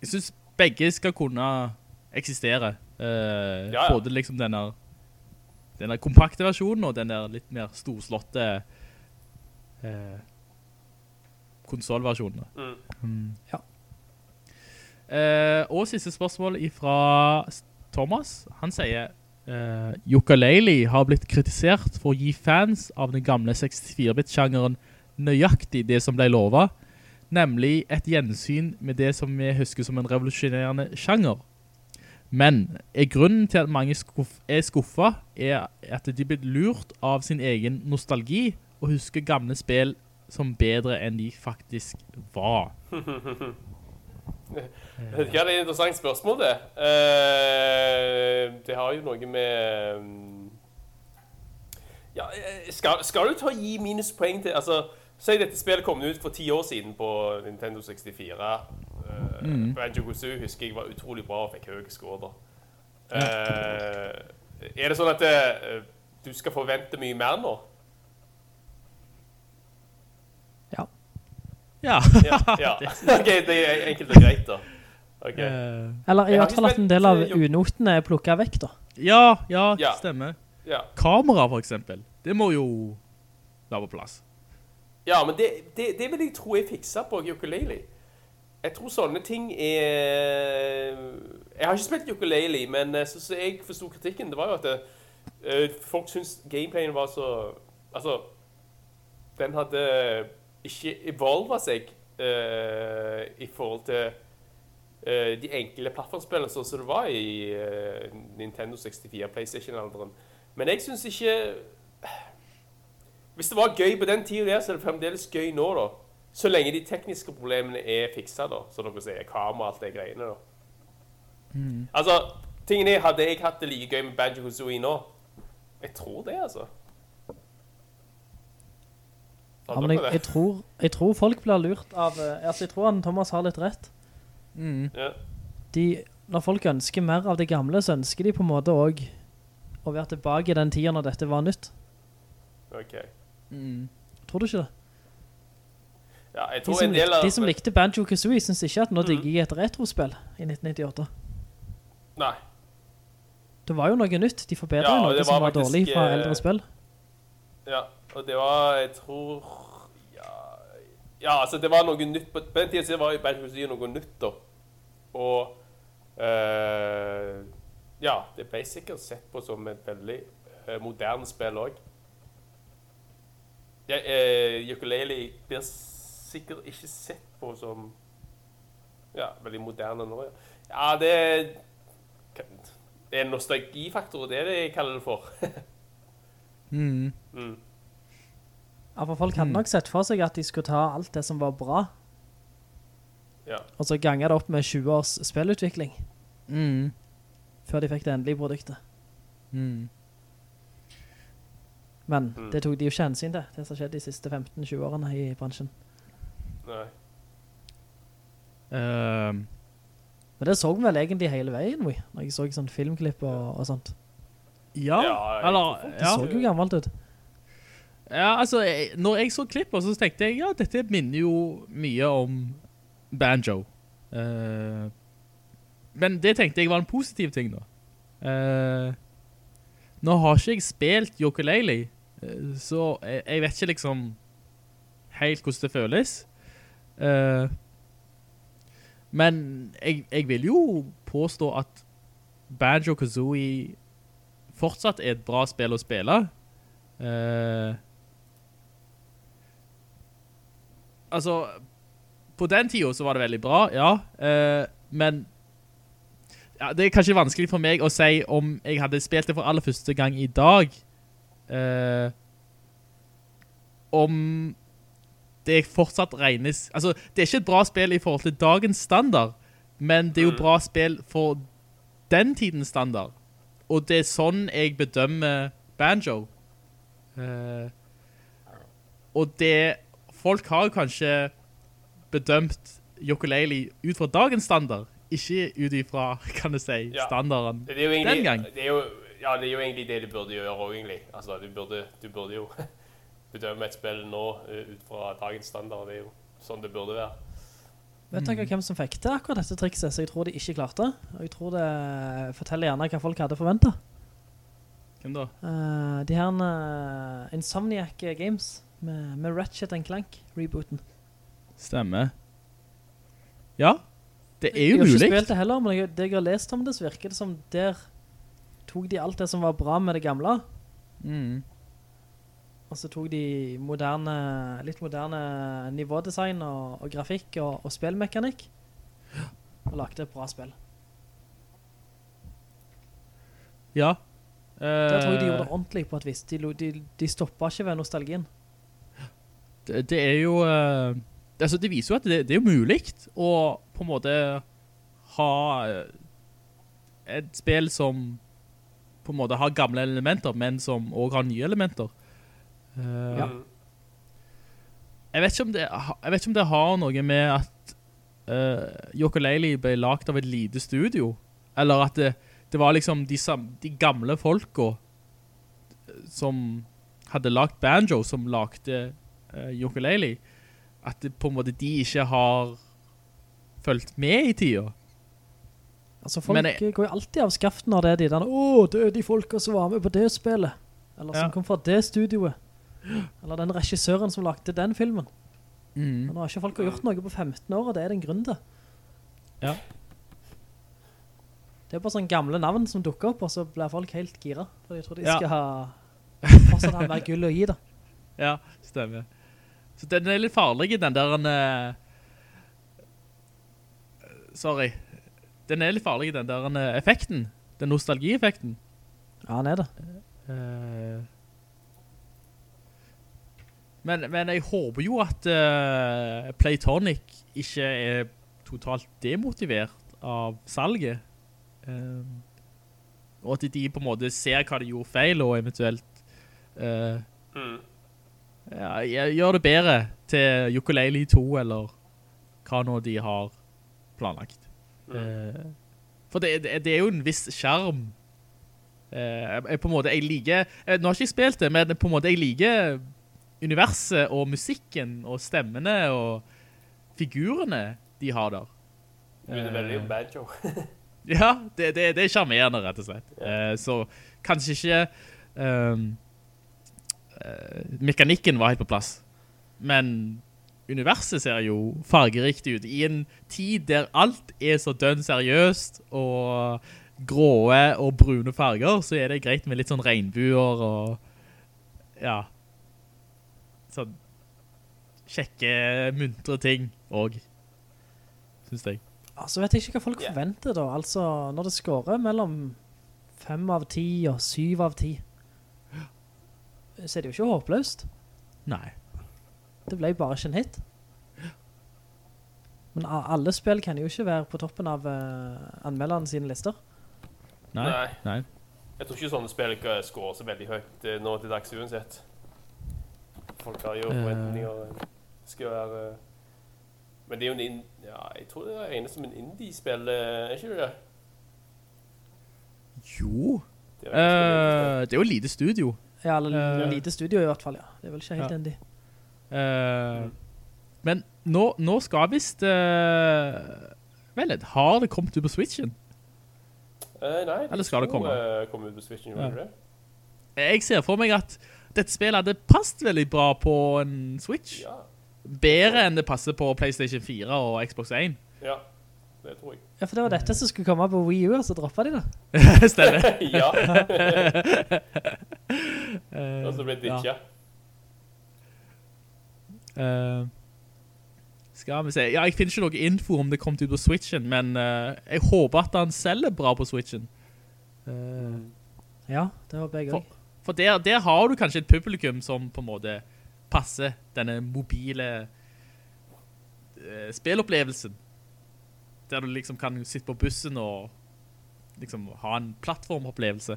jeg synes begge skal kunne eksistere. Uh, ja. Både liksom denne, denne kompakte versjonen og den der litt mer storslåtte uh, konsolversjonen. Mm. Mm. Ja. Uh, og siste spørsmål fra Thomas. Han sier uh, Yooka-Laylee har blitt kritisert for å gi fans av den gamle 64-bit-sjangeren nøyaktig det som ble lovet, nemlig et gjensyn med det som vi husker som en revolusjonerende sjanger. Men er grunnen til at mange skuff er skuffet, er at de blir lurt av sin egen nostalgi og husker gamle spill som bedre enn de faktisk var. *laughs* Vet ikke, det er et interessant spørsmål, det. Uh, det har jo noe med mm, Ja, eh, skal, skal du ta gi minuspoeng til Altså, Si dette spillet kom ut for ti år siden på Nintendo 64. Uh, Mm. Banjo-Kazooie husker jeg var utrolig bra og fikk høye skåder. da. Eh, er det sånn at uh, du skal forvente mye mer nå? Ja. Ja. Ja, ja. *laughs* ok, det er enkelt og greit da. Okay. Uh, Eller i hvert fall at en del av eh, unotene er plukket vekk da. ja, ja, Ja. stemmer. Ja. Kamera, for eksempel. Det må jo være på plass. Ja, men det, det, det vil jeg tro jeg fikser på ukulele. Jeg tror sånne ting er Jeg har ikke spilt ukulele, men eh, så, så jeg forsto kritikken. Det var jo at det, eh, folk syntes gameplayen var så Altså Den hadde ikke evolva seg uh, i forhold til uh, de enkle plattformspillene sånn som det var i uh, Nintendo 64, PlayStation-alderen. Men jeg syns ikke hvis det var gøy på den tiden der, så er det fremdeles gøy nå, da. Så lenge de tekniske problemene er fiksa, da. Så dere sier kamera og alt det greiene, da. Altså, tingen er, hadde jeg hatt det like gøy med Banjo-Kazooie nå? Jeg tror det, altså. Ja, men jeg, jeg, tror, jeg tror folk blir lurt av eh, Altså, jeg tror han Thomas har litt rett. Ja. De, når folk ønsker mer av det gamle, så ønsker de på en måte også å være tilbake i den tiden når dette var nytt. OK. Tror du ikke det? Ja, De som, en del lik, av de som likte Banjo-Kazooie synes ikke at nå digger jeg et retrospill i 1998. Nei. Det var jo noe nytt. De forbedret Ja, noe var som var dårlig fra eh, eldre spill. Ja, og det var, jeg tror Ja, ja altså det var noe nytt På, på den tiden var jo Banjo-Kazooie noe nytt, da. Og Uh, Ja, det ble sikkert sett på som et veldig uh, moderne spill også. Ja, uh, ukulele blir sikkert ikke sett på som Ja, veldig moderne nå, ja. Ja, det Det er en nostalgifaktor, det er det jeg kaller det for. *laughs* Mm. mm. Ja, for folk hadde nok sett for seg at de skulle ta alt det som var bra, Ja. og så ganger det opp med 20 års spillutvikling, Mm. før de fikk det endelige produktet. Mm. Men Mm. det tok de jo ikke hensyn til, det som skjedde de siste 15-20 årene i bransjen. Nei. Ehm, Men det så vi vel egentlig hele veien, vi, når jeg så sånn filmklipp og, og sånt. ja, Ja, jeg eller Det ja. så jo gammelt ut. Ja, altså, jeg, når jeg så klippet, så tenkte jeg, ja, dette minner jo mye om Banjo. Uh, men det tenkte jeg var en positiv ting da. Uh, nå har ikke jeg spilt ukulele, eh, så jeg, jeg vet ikke liksom helt hvordan det føles. Eh, men jeg, jeg vil jo påstå at Banjo-Kazooie fortsatt er et bra spill å spille. Uh, altså, på den tiden så var det veldig bra, ja. Uh, men ja, det er kanskje vanskelig for meg å si om jeg hadde spilt det for aller første gang i dag. om det fortsatt regnes... Altså, det er ikke et bra spill i forhold til dagens standard, men det er jo bra spill for den tidens standard. Og det er sånn jeg bedømmer Banjo. Uh, og det folk har jo kanskje bedømt ukulele ut fra dagens standard, ikke ut ifra, kan du si, Ja. standarden Det er egentlig, den gang. Det er jo, ja, det er jo egentlig det du burde gjøre egentlig. Altså, du burde, du burde jo *laughs* bedømme et spill nå eh, ut fra dagens standard. Det er jo sånn det burde være. Vet dere hvem som fikk til akkurat dette trikset, så jeg tror de ikke klarte? Og jeg tror det forteller gjerne hva folk hadde forventet. Hvem da? Uh, de her uh, Insomniac Games med, med Ratchet Clank rebooten. Stemmer. Ja, det er jo mulig. Jeg har ikke mulig. spilt det heller, men jeg, det jeg har lest om det, så virker det som der tok de alt det som var bra med det gamle, Mm. Og så tok de moderne, litt moderne nivådesign og, og grafikk og, og spillmekanikk, og lagde et bra spill. Ja. Det tror jeg de Eh, gjorde ordentlig på et vis. De, de, de stoppet ikke ved nostalgien. det, det er jo Uh, altså det viser jo at det, det er jo mulig å på en måte ha eh, et spill som på en måte har gamle elementer, men som også har nye elementer. Eh, Ja. Jeg vet, ikke om det, jeg vet ikke om det har noe med at uh, Yooka-Laylee ble lagt av et lite studio, eller at det, det var liksom de, de gamle folka eh, som hadde lagt banjo, som lagde uh, Yooka-Laylee, at det, på en måte de ikke har følt med i tida. Altså folk jeg- går jo alltid av skaften når det er de der, åh, det er de folka som var med på det spillet. Eller som Ja. kom fra det studioet. Eller den regissøren som lagde den filmen. Mm. Men nå har ikke folk gjort noe på 15 år, og det er den grunnen grunn til. Ja. Det er bare sånne gamle navn som dukker opp, og så blir folk helt gira. For jeg tror de Ja. skal ha fortsatt ha mer *laughs* gull å gi da. Ja, stemmer. Så den er litt farlig, den der eh, Sorry. Den er litt farlig, den der eh, effekten. Den nostalgieffekten. Ja, den er det. Eh, men, men jeg håper jo at uh, Playtonic ikke er totalt demotivert av salget. Eh, og at de på en måte ser hva de gjorde feil, og eventuelt uh, Mm. ja, gjør det bedre til Ukulele 2, eller hva nå de har planlagt. Eh, for det, det, er jo en viss skjerm. Jeg, på en måte, jeg liker, nå har jeg ikke spilt det, men på en måte jeg liker universet og musikken og stemmene og figurene de har der. Det er veldig bad banjo. *laughs* Ja, det, det, det er charmerende, rett og slett. Eh, så kanskje ikke eh, mekanikken var helt på plass. Men universet ser jo fargeriktig ut. I en tid der alt er så dønn seriøst, og gråe og brune farger, så er det greit med litt sånn regnbuer og ja, sånn kjekke, muntre ting og synes jeg. Altså så vet jeg ikke hva folk forventer da. Altså, når det skårer mellom 5 av 10 og 7 av 10, så er det jo ikke håpløst. Nei. Det ble bare ikke en hit. Men alle spill kan jo ikke være på toppen av uh, anmelderne sine lister. Nei. Nei. Nei. Jeg tror ikke sånne spill kan skårer så veldig høyt eh, nå til dags uansett. Folk har jo Eh. forventninger. Det skal være eh, Men det er jo en in Ja, jeg tror det regnet som en indie-spill, eh, er ikke det det? Jo. Det er uh, en. Eh, det er jo lite studio. Ja, eller uh, lite studio i hvert fall, ja. Det er vel ikke helt Ja. indie. Eh, men nå, nå skal visst uh, Vel, har det kommet ut på Switchen? Eh, nei, Eller skal det komme? Uh, komme ut på Switchen, gjorde Ja. det det? Jeg ser for meg at dette spillet hadde passet veldig bra på en Switch. Ja. Bedre enn det passer på PlayStation 4 og Xbox 1. ja, det tror jeg. Ja, for det var dette som skulle komme på Wii U, og så droppet de det. *laughs* Stemmer. *laughs* ja. Eh, *laughs* Og så ble det ja. ditcha. Eh, skal vi se. Ja, jeg finner ikke noe info om det kom ut på Switchen, men uh, jeg håper at han selger bra på Switchen. Uh, Ja, det håper jeg også. For der, der har du kanskje et publikum som på en måte passer denne mobile eh, spillopplevelsen. Der du liksom kan sitte på bussen og liksom ha en plattformopplevelse.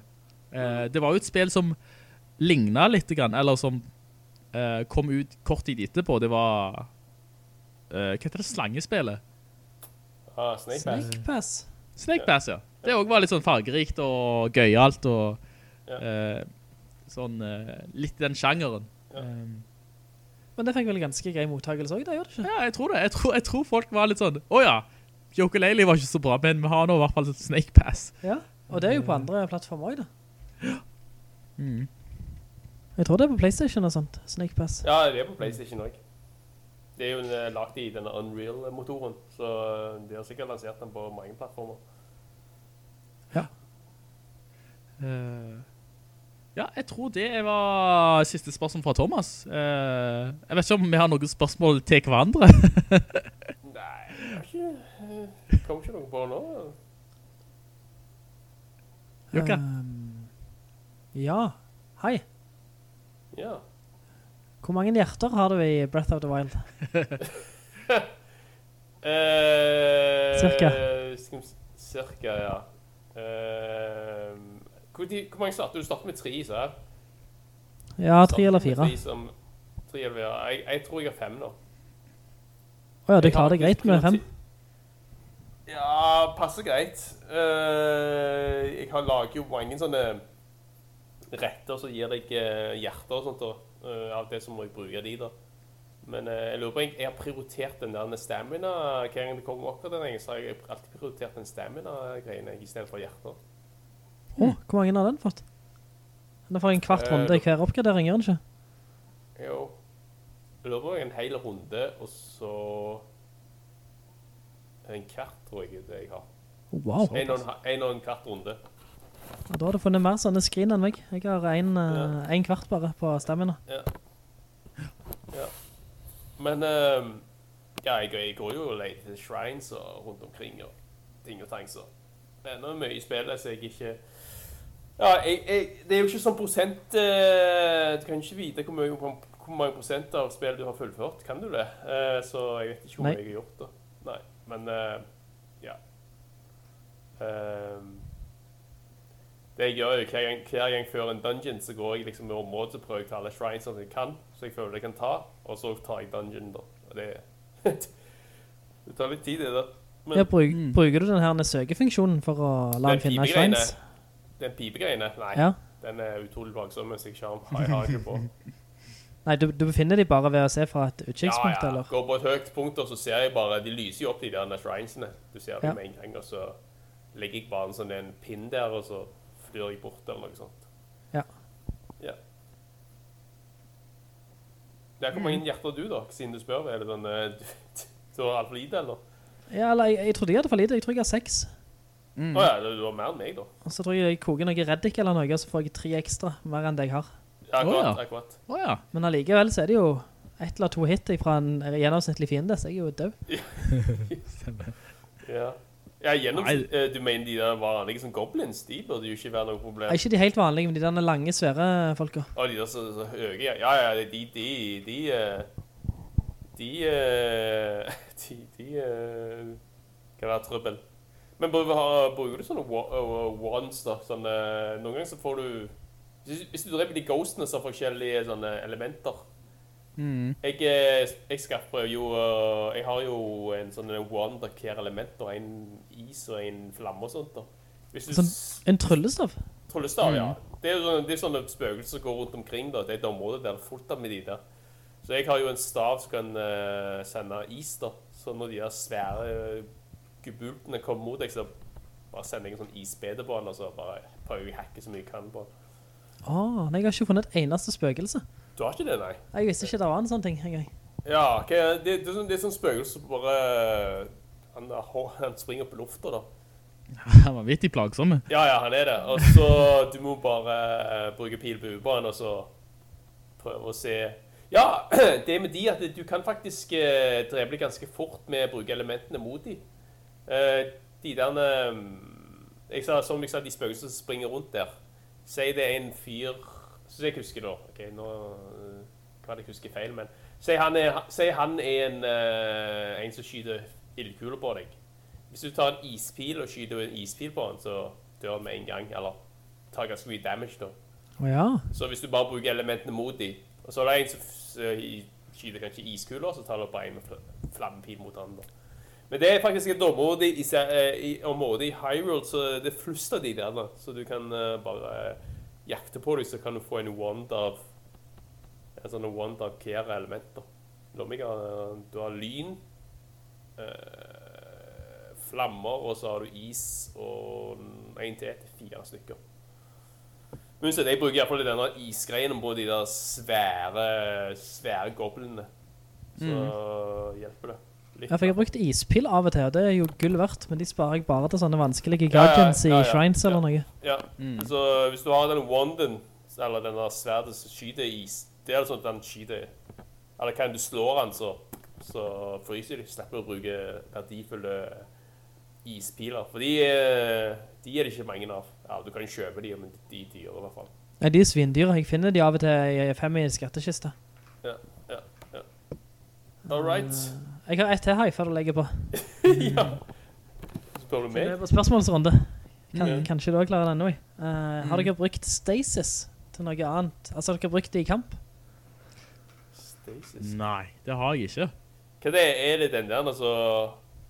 Eh, det var jo et spill som lignet litt, grann, eller som eh, kom ut kort tid etterpå. Det var... eh, hva heter det? Slangespillet? Ah, Snake Pass. Snake Pass. Snake Pass, ja. Det også var litt sånn fargerikt og gøyalt og Ja. eh, sånn eh, litt den sjangeren. Ja. Um, Men det fikk vel ganske grei mottagelse også, det gjør det ikke? ja, jeg tror det. Jeg tror, jeg tror folk var litt sånn, åja, Yooka-Laylee var ikke så bra, men vi har nå i hvert fall Snake Pass. Ja, og det er jo på andre plattformer også, da. Mm. Jeg tror det er på Playstation og sånt, Snake Pass. Ja, det er på PlayStation også. Det er jo eh, lagt i denne Unreal-motoren, så eh, de har sikkert lansert den på mange plattformer. Eh, ja, jeg tror det var siste spørsmål fra Thomas. Eh, jeg vet ikke om vi har noen spørsmål til hverandre. *laughs* Nei, jeg noen kom ikke noe på nå. Jokka? Um, ja, hei. Ja. Hvor mange hjerter har du i Breath of the Wild? *laughs* Eh, Cirka. Cirka, ja. Eh, hvor, de, hvor mange starter du? Du starter med tre, så her. Ja, tre eller fire. Tre, som, tre eller fire. Jeg, jeg tror jeg har fem nå. Åja, du klarer det greit med fem. Ja, passer greit. Uh, jeg har laget jo mange sånne retter som gir deg eh, hjerter og sånt og uh, av det så må jeg bruke de da. Men uh, jeg lurer på, jeg, jeg har prioritert den der stamina, hver gang det kommer opp av den, så har jeg alltid prioritert den stamina-greiene i stedet for hjerter. Åh, hvor mange har den fått? Den får en kvart Eh, runde i hver oppgradering, gjør den ikke? Jo. Jeg lurer på en hel runde, og så en kvart, tror jeg det jeg har. Wow. En og en, en og en kvart runde. Og da har du funnet mer sånne skrin enn meg. Jeg har en, ja. en kvart bare på stamina. Ja. ja. Men um, ja, jeg, jeg går jo og leter til shrines og rundt omkring og ting og tang, så det er noe mye i spillet, så jeg ikke Ja, jeg, jeg, det er jo ikke sånn prosent eh, Du kan ikke vite hvor, mye, hvor mange prosent av spillet du har fullført, kan du det? Eh, så jeg vet ikke hvor mye jeg har gjort, da. Nei, men eh, ja. Ehm, det jeg gjør jo hver gang, hver gang før en dungeon, så går jeg liksom i området så prøver jeg å ta alle shrines som jeg kan, så jeg føler jeg kan ta, og så tar jeg dungeon da. Og det, *laughs* det tar litt tid det da. Men Ja, bruk, Bruker du den her søkefunksjonen for å la Den finne shrines? shrines? Den pipegreiene, nei, Ja. den er utrolig plagsom mens jeg skjerm. Jeg har ikke på. *laughs* Nei, du, du befinner de bare ved å se fra et utkikkspunkt, Ja, ja, eller? går på et høyt punkt, og så ser jeg bare, de lyser jo opp de der shrinesene. Du ser dem Ja. med en gang, og så legger jeg bare en sånn en pinn der, og så flyr jeg bort eller noe sånt. Ja. Ja. Det er hvor mange hjerter du da, siden du spør? Er det sånn, eh, du, *laughs* du har alt for lite, eller? Ja, eller jeg, jeg trodde jeg hadde for lite. Jeg tror jeg har seks. Åja, du du har mer enn meg da. Og så tror jeg jeg koker noe reddik eller noe, så får jeg tre ekstra, mer enn det jeg har. Ja, akkurat, Å, ja. akkurat. Åja. Men allikevel så er det jo et eller to hit fra en gjennomsnittlig fiende, så jeg er jo død. *laughs* Ja. Ja, gjennom, Nei. eh, du mener de der vanlige som goblins, de burde jo ikke være noe problem. Er ikke de helt vanlige, men de der lange, svære folka? Og de der så, så høye, ja. Ja, ja, de, de, de, eh, de, eh, *laughs* de, de, eh, kan være trøbbel. Men bruker du sånne uh, wands da? Sånne, noen ganger så får du, hvis, du dreper de ghostene så har forskjellige sånne elementer. Jeg, eh, jeg skaffer jo, eh, jeg har jo en sånn wand av hver element, og en is og en flamme og sånt da. Du Sånn, en tryllestav? Tryllestav, ja. Det er sånne, det er sånne spøkelser som går rundt omkring. da. Det er et område der det er fullt av med de der. Så jeg har jo en stav som kan uh, sende is. da. Så når de der svære gubultene kommer mot deg, så bare sender jeg en sånn isbede på han, og så bare prøver jeg å hacke så mye jeg kan på han. Åh, nei, jeg har ikke funnet et eneste spøkelse. Du har ikke det, nei? Jeg visste ikke det var en sånn ting engang. Ja, ok, det, det, er sånn, det er sånn spøkelse som bare han, han springer i lufta, da. *laughs* Han var vittig plagsomme. Ja, ja, han er det. Og så du må bare uh, bruke pil på ubåten, og så prøve å se Ja, *clears throat* det med de at du kan faktisk uh, dreble ganske fort med å bruke elementene mot de. Eh, de der eh, jeg sa, Som jeg sa, de spøkelsene som springer rundt der. Si det er en fyr Så jeg husker da Ok, nå eh, kan jeg huske feil, men Si han er, si han er en, eh, en som skyter ildkuler på deg. Hvis du tar en ispil og skyter en ispil på den, så dør han med en gang. Eller tar ganske mye damage, da. ja. Så hvis du bare bruker elementene mot dem Og så er det en som eh, skyter kanskje iskuler, så tar du bare en fl- flammepil mot han. da. Men det er faktisk et område i, eh, i, område i Hyrule, så det fluster flust av de der. da. Så du kan uh, bare eh, jakte på dem, så kan du få en wand av en sånn wand av hver element. Lommiga, du har lyn, uh, flammer, og så har du is og en til fire stykker. Men så jeg bruker i hvert fall denne isgreien på de der svære, svære goblinene. Så hjelper det. Litt. ja, for jeg har brukt ispill av og til, og det er jo gull verdt, men de sparer jeg bare til sånne vanskelige Ja, ja, guardians ja, ja, i shrines eller ja. noe. Ja, så hvis du har den wanden, eller den der sverdet som skyter is, det er sånn at den skyter, eller kan du slå den, så, så fryser de, slipper å bruke verdifulle ispiler. For de, er- de er det ikke mange av. Ja, du kan kjøpe de, men de er dyre i hvert fall. Nei, de er svindyre. Jeg finner de av og til i fem i skattekiste. Ja, ja, ja. All right. Jeg har ett til her før du legger på. *laughs* ja. Spør du meg? Det er spørsmålsrunde. Kan, mm. Kanskje du også klarer den nå. Uh, Har Mhm. dere brukt stasis til noe annet? Altså, har dere brukt det i kamp? Stasis. Nei, det har jeg ikke. Hva det er? Er det den der, altså...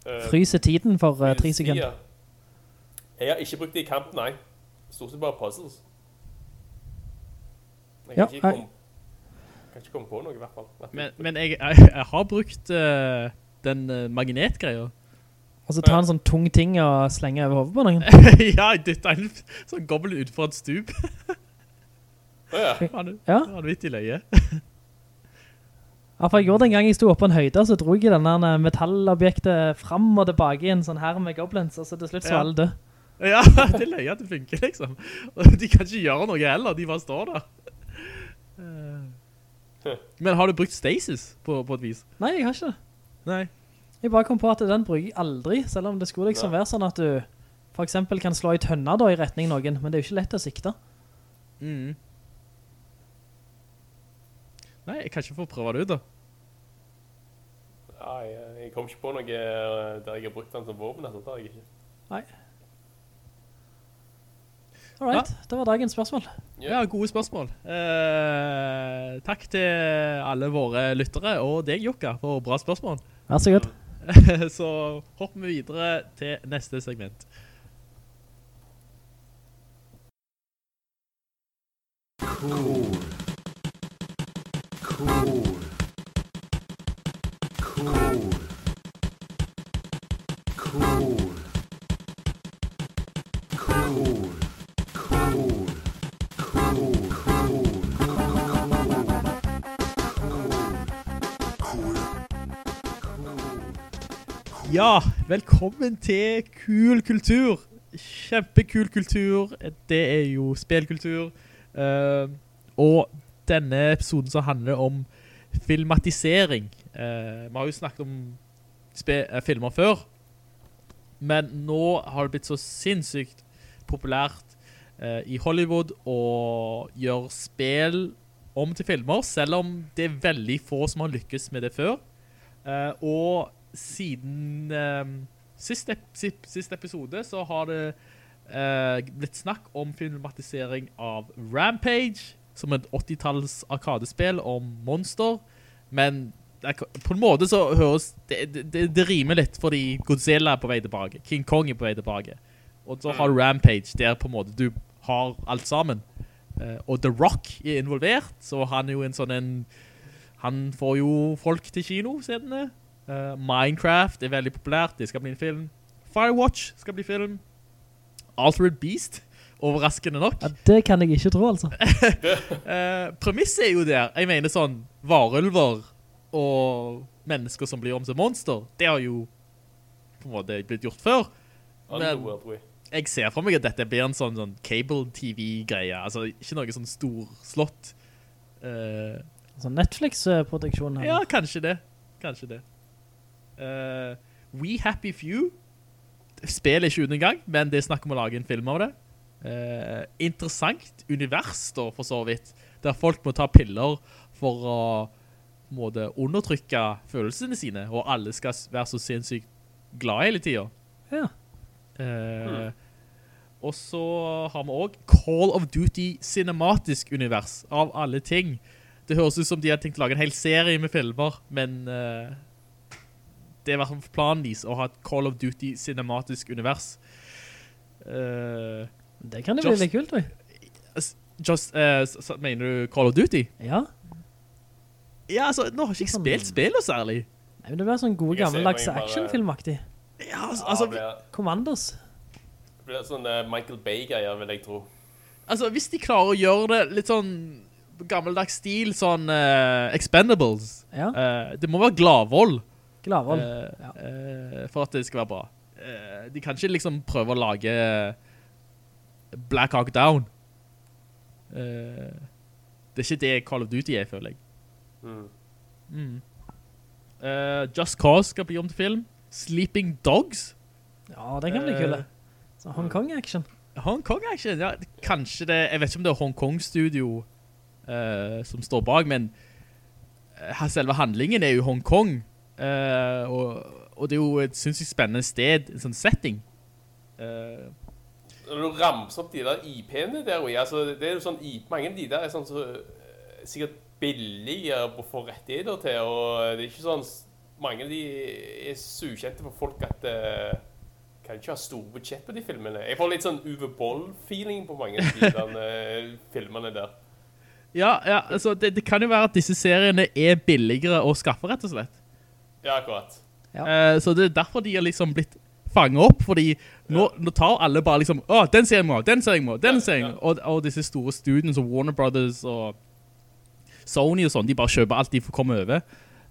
Uh, Fryser tiden for uh, tre sekunder. ja. Jeg har ikke brukt det i kamp, nei. Stort sett bare puzzles. Jeg kan, Ja, ikke, komme, kan ikke komme på noe, i hvert fall. Men, men jeg, jeg, jeg har brukt uh, den uh, magnetgreia. Og så ta en sånn tung ting og slenge over hovedet på noen. *laughs* ja, jeg dytta en sånn gobbel ut fra et stup. Å ja. *laughs* Han, Ja. han vidt i løye. Ja, for jeg gjorde det en gang jeg stod oppe på en høyde, så dro jeg denne eh, metallobjektet frem og tilbake i en sånn her med goblins, og så til slutt så Ja. var alle død. Ja, *laughs* det er løye at det funker, liksom. De kan ikke gjøre noe heller, de bare står der. *laughs* Men har du brukt stasis på, på et vis? Nei, jeg har ikke. Nei. Jeg bare kom på at den bruker jeg aldri, selv om det skulle liksom være sånn at du for eksempel kan slå i tønna da i retning noen, men det er jo ikke lett å sikte. Mm. Nei, jeg kan ikke få prøve det ut da. Nei, jeg, kom ikke på noe eh, der jeg har brukt den som våpen, altså, det har jeg ikke. Nei. Alright, det var dagens spørsmål. Ja, gode spørsmål. Eh, takk til alle våre lyttere, og deg, Jokka, for bra spørsmål. Vær så god. *laughs* Så hopper vi videre til neste segment. Cool. Cool. Cool. Cool. Ja, velkommen til Kul Kultur. Kjempekul kultur. Det er jo spelkultur. Uh, og denne episoden så handler om filmatisering. Uh, vi har jo snakket om eh, filmer før, men nå har det blitt så sinnssykt populært uh, i Hollywood å gjøre spill om til filmer, selv om det er veldig få som har lykkes med det før. Og siden eh, siste, ep si- siste episode så har det uh, blitt snakk om filmatisering av Rampage, som et 80-talls arkadespill om monster, men det på en måte så høres det, det, det, det rimer litt fordi Godzilla er på vei tilbake, King Kong er på vei tilbake, og så har Rampage der på en måte du har alt sammen. Eh, og The Rock er involvert, så han er jo en sånn en han får jo folk til kinosetene. Uh, Minecraft er veldig populært, det skal bli en film. Firewatch skal bli film. Altered Beast, overraskende nok. Ja, det kan jeg ikke tro, altså. uh, *laughs* premisset er jo der. Jeg mener sånn, varulver og mennesker som blir om til monster, det har jo på en måte blitt gjort før. Men jeg ser for meg at dette blir en sånn, sånn cable-TV-greie. Altså, ikke noe sånn storslått. Uh, Sånn Netflix-produksjon her. Ja, kanskje det. Kanskje det. Eh, We Happy Few spiller ikke uten gang, men det er snakk om å lage en film av det. Uh, interessant univers da, for så vidt, der folk må ta piller for å måte, undertrykke følelsene sine, og alle skal være så sinnssykt glad hele tiden. Ja. Eh, Og så har vi også Call of Duty cinematisk univers, av alle ting. Det høres ut som de har tenkt å lage en hel serie med filmer, men det er i hvert fall planen deres å ha et Call of Duty cinematisk univers. Uh, Det kan det bli litt kult, vi. just, uh, mener du Call of Duty? Ja. Ja, altså, nå har ikke jeg ikke spilt spillet særlig. Nei, men det blir sånn god gammeldags actionfilmaktig. Ja, altså, Ja, altså, blir, Commandos. det blir sånn uh, Michael Bay-greier, vil jeg tro. altså, hvis de klarer å gjøre det litt sånn gammeldags stil, sånn uh, Expendables, Ja. Uh, det må være gladvold. Gladvold. Eh, Ja. eh, for at det skal være bra. Eh, de kan ikke liksom prøve å lage Black Hawk Down. Eh, det er ikke det Call of Duty er, føler jeg. Mm. Mm. Eh, Just Cause skal bli om til film. Sleeping Dogs. Ja, det kan bli kul. kule. Så Hong Kong-action. Hong Kong action, ja, kanskje det, jeg vet ikke om det er Hong Kong studio eh, som står bak, men selve handlingen er jo Hongkong, eh, og, og det er jo et sinnssykt spennende sted, en sånn setting. Uh, Når du ramser opp de der IP-ene der, altså, det er jo sånn, mange av de der er sånn så, eh, sikkert billigere på å få rettigheter til, og det er ikke sånn, mange av de er så ukjente for folk at uh, kan ikke ha store budsjett på de filmene. Jeg får litt sånn Uwe Boll-feeling på mange av de der, filmene der. ja, ja, altså det, det kan jo være at disse seriene er billigere å skaffe, rett og slett. Ja, akkurat. Eh, så det er derfor de har liksom blitt fanget opp, fordi nå, nå tar alle bare liksom, å, den ser jeg må, den ser jeg må, den Ja, jeg ja. og, og disse store studiene som Warner Brothers og Sony og sånn, de bare kjøper alt de får komme over.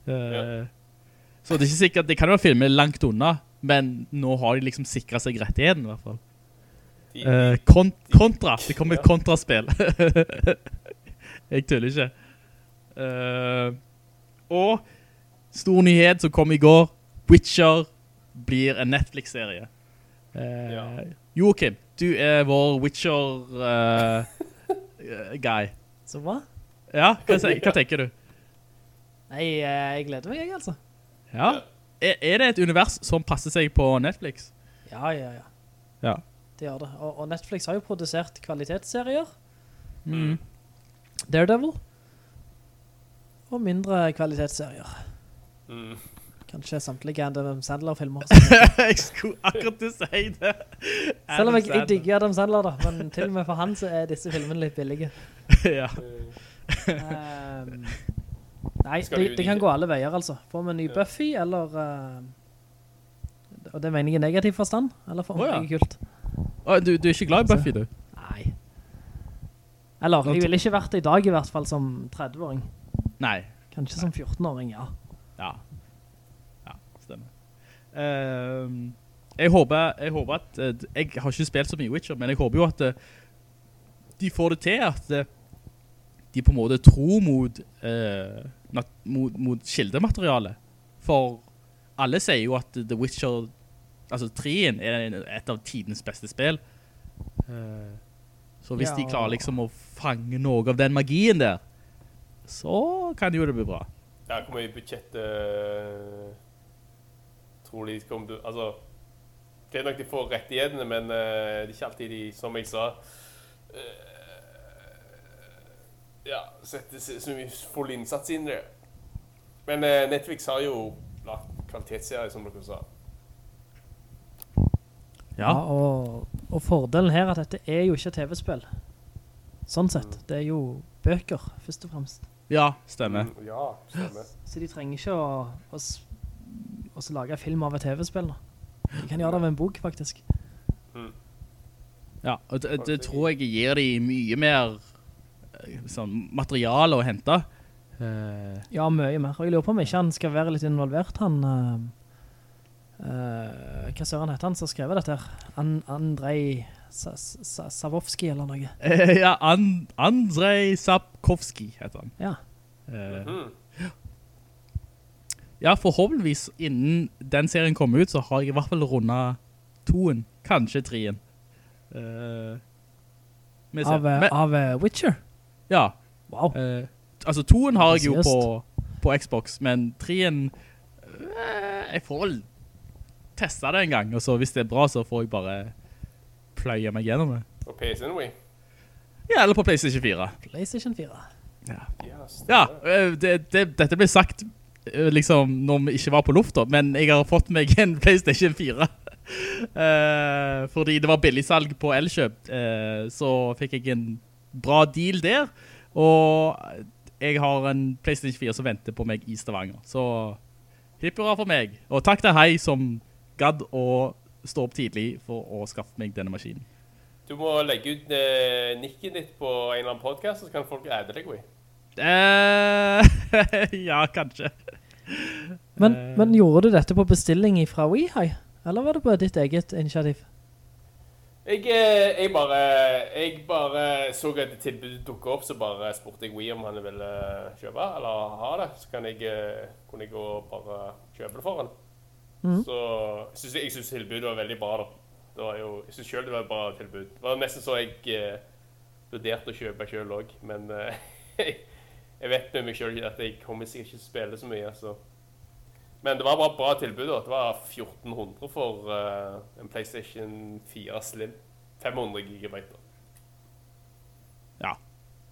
Uh, Ja. Så det er ikke sikkert, det kan jo være filmer langt unna, men nå har de liksom sikret seg rettigheten i hvert fall. De, Eh, kon kontra, det kommer et kontraspill. *laughs* Jeg tuller ikke. Uh, og stor nyhet som kom i går, Witcher blir en Netflix-serie. Eh, Ja. Joakim, du er vår Witcher-guy. *laughs* Så hva? ja, hva, hva tenker du? Nei, eh, jeg gleder meg, jeg, altså. Ja. Er, er det et univers som passer seg på Netflix? Ja, ja, ja. Ja. Det gjør det. Og, og Netflix har jo produsert kvalitetsserier. Mm. Daredevil. Og mindre kvalitetsserier. Mm. Kanskje samtlige Adam Sandler-filmer. *laughs* jeg skulle akkurat til å si det. Selv om jeg, jeg digger Adam Sandler da, men til og med for han så er disse filmene litt billige. *laughs* Ja. Um, nei, det, det kan gå alle veier altså. Får vi en ny Buffy, eller... Uh, og det mener jeg i negativ forstand, eller får vi Å, ja. kult? Oh, du, du er ikke glad i Buffy, du? Nei. Eller, jeg ville ikke vært det i dag i hvert fall som 30-åring. Nei. Kanskje som 14-åring, ja. Ja. Ja, stemmer. Ehm, jeg, håper, jeg håper at, uh, jeg har ikke spilt så mye Witcher, men jeg håper jo at uh, de får det til at eh, de på en måte tror mot, mot, mot kildematerialet. For alle sier jo at The Witcher, altså 3-en er et av tidens beste spill. Så hvis Ja. de klarer liksom å fange noe av den magien der, så kan jo det bli bra. Ja, hvor mye budsjett eh, tror de kommer til Altså, greit nok de får rettighetene, men eh, det er ikke alltid de, som jeg sa eh, Ja, setter så mye full innsats inn i det. Men Netflix har jo lagt kvalitetsserie, som dere sa. Ja, og, og fordelen her er at dette er jo ikke TV-spill. Sånn sett. Det er jo bøker, først og fremst. Ja, stemmer. Mm, ja, stemmer. Så de trenger ikke å, å, å lage film av et TV-spill. De kan gjøre det med en bok, faktisk. Ja, og det, det tror jeg gir de mye mer eh, sånn, materiale å hente. Uh, Ja, mye mer. Og jeg lurer på om ikke han skal være litt involvert, han... Uh, uh, hva søren heter han som skrev dette her? An Andrei Sa Sa Savovski eller noe. *laughs* ja, An Andrej Sapkowski heter han. Ja. Uh ja, forhåpentligvis innen den serien kommer ut, så har jeg i hvert fall rundet toen, kanskje treen. Uh. Av, eh, Men- av eh, Witcher. ja, Wow. Uh, altså toen har jeg jo på, på Xbox, men treen, Uh, jeg får vel teste det en gang, og så hvis det er bra, så får jeg bare pløye meg gjennom det. På PC-en. Ja, eller på PlayStation 4. PlayStation 4. Ja, Ja, øh, det, det, dette ble sagt øh, liksom når vi ikke var på lufta, men jeg har fått meg en *laughs* PlayStation 4. Uh, fordi det var billigsalg på Elkjøp, uh, så fikk jeg en bra deal der. Og jeg har en PlayStation 4 som venter på meg i Stavanger. Så hipp hurra for meg. Og takk til Hei som gadd å stå opp tidlig for å skaffe meg denne maskinen. Du må legge ut eh, nikken ditt på en eller annen podcast, så kan folk æde deg, Vi. Eh, *laughs* ja, kanskje. Men, Eh. men gjorde du dette på bestilling fra WeHi? Eller var det på ditt eget initiativ? Jeg, eh, jeg, bare, jeg bare så at tilbudet dukket opp, så bare spurte jeg Wii om han ville kjøpe eller ha det. Så kan jeg, kunne jeg gå og bare kjøpe det for han. Mhm. Så jeg synes, jeg synes tilbudet var veldig bra da. Det var jo, jeg synes selv det var et bra tilbud. Det var nesten så jeg eh, vurderte å kjøpe selv òg, men eh, *laughs* jeg vet med meg sjøl at jeg kommer sikkert ikke til å spille så mye, altså. Men det var bare bra tilbud da. Det var 1400 for eh, en PlayStation 4 Slim. 500 gigabyte. da. Ja,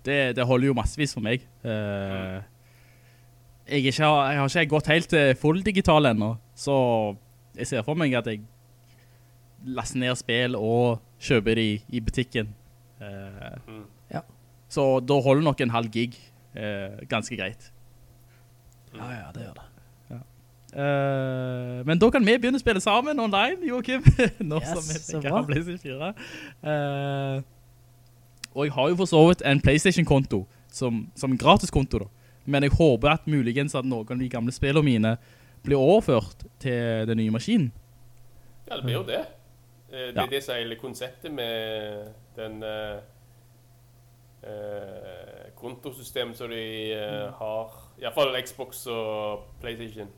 det, det holder jo massevis for meg. Eh, jeg, ikke har, jeg har ikke gått helt til full digital ennå, så jeg ser for meg at jeg laster ned spill og kjøper de i butikken. Eh, Mm. Ja. Så da holder nok en halv gig eh, ganske greit. Ja, ja, det gjør det. Eh, men da kan vi begynne å spille sammen online, Joachim. *laughs* Nå Yes, som bra. har PlayStation 4. Eh, og jeg har jo for så vidt en PlayStation-konto, som, som en gratiskonto da. Men jeg håper at muligens at noen av de gamle spillene mine blir overført til den nye maskinen. Ja, det blir jo det. Det Det Ja. er det som er hele konseptet med den uh, eh, kontosystemet som de uh, har, i hvert fall Xbox og Playstation.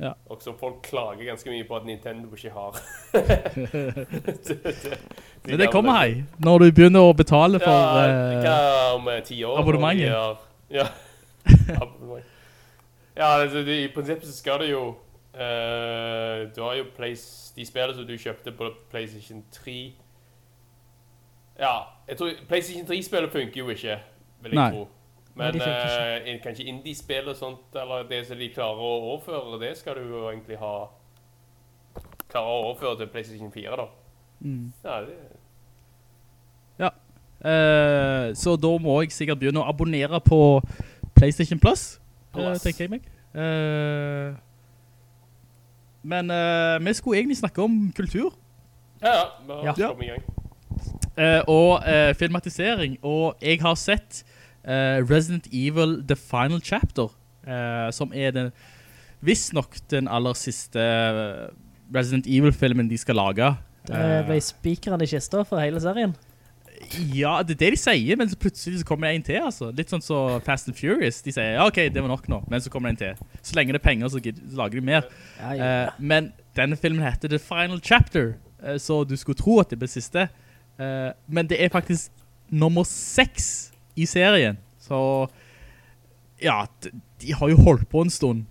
Ja. Og som folk klager ganske mye på at Nintendo ikke har. *laughs* det, det, Men det kommer hei, når du begynner å betale for... Ja, eh, hva om eh, ti år? abonnementet. Ja. Ja, altså, det, i prinsippet så skal du jo uh, Du har jo Place, de spillene som du kjøpte på PlayStation 3 Ja, jeg tror PlayStation 3-spillet funker jo ikke, vil jeg Nei. tro. Men Nei, eh, kanskje indie-spill og sånt, eller det som de klarer å overføre, det skal du jo egentlig ha Klare å overføre til PlayStation 4, da. Mm. Ja, det, Eh, så da må jeg sikkert begynne å abonnere på PlayStation Plus, eh, Plus. tenker jeg meg. Eh, men eh, vi skulle egentlig snakke om kultur ja, ja. Vi har Ja. kommet i gang. Uh, og uh, filmatisering, og jeg har sett uh, Resident Evil The Final Chapter, eh, som er den, visst nok den aller siste Resident Evil-filmen de skal lage. Det ble spikeren i kista for hele serien. Ja, det er det de sier, men så plutselig så kommer det en til, altså. Litt sånn så Fast and Furious. De sier, ja, ok, det var nok nå, men så kommer det en til. Så lenge det er penger, så, lager de mer. Ja, ja. Uh, men denne filmen heter The Final Chapter, uh, så du skulle tro at det ble siste. Uh, men det er faktisk nummer seks i serien. Så, ja, de, de har jo holdt på en stund.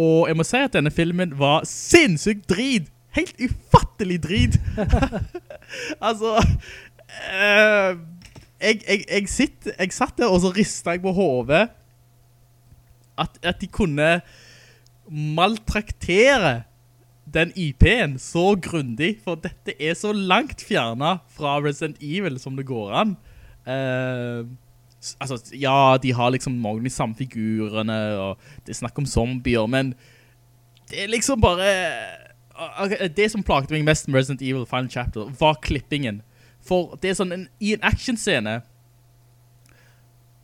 Og jeg må si at denne filmen var sinnssykt drit. Helt ufattelig drit. *laughs* altså, eh, jeg, jeg, jeg, sitt, jeg satt der og så ristet jeg på hovedet at, at de kunne maltraktere den IP-en så grundig, for dette er så langt fjernet fra Resident Evil som det går an. Uh, altså, ja, de har liksom mange de samme figurene, og det er snakk om zombier, men det er liksom bare... Okay, Det som plagte meg mest med Resident Evil Final Chapter var klippingen. For det er sånn, en, i en actionscene,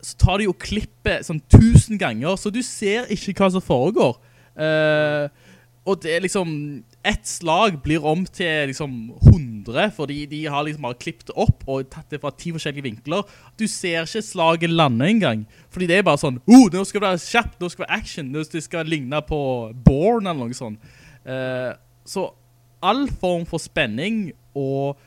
så tar de jo klippet sånn tusen ganger, så du ser ikke hva som foregår. Uh, og det er liksom, ett slag blir om til liksom 100, fordi de har liksom bare klippet det opp og tatt det fra ti forskjellige vinkler. Du ser ikke slaget lande engang, fordi det er bare sånn, oh, nå skal det være kjapt, nå skal det være action, nå skal det ligne på Born eller noe sånt. Uh, så all form for spenning og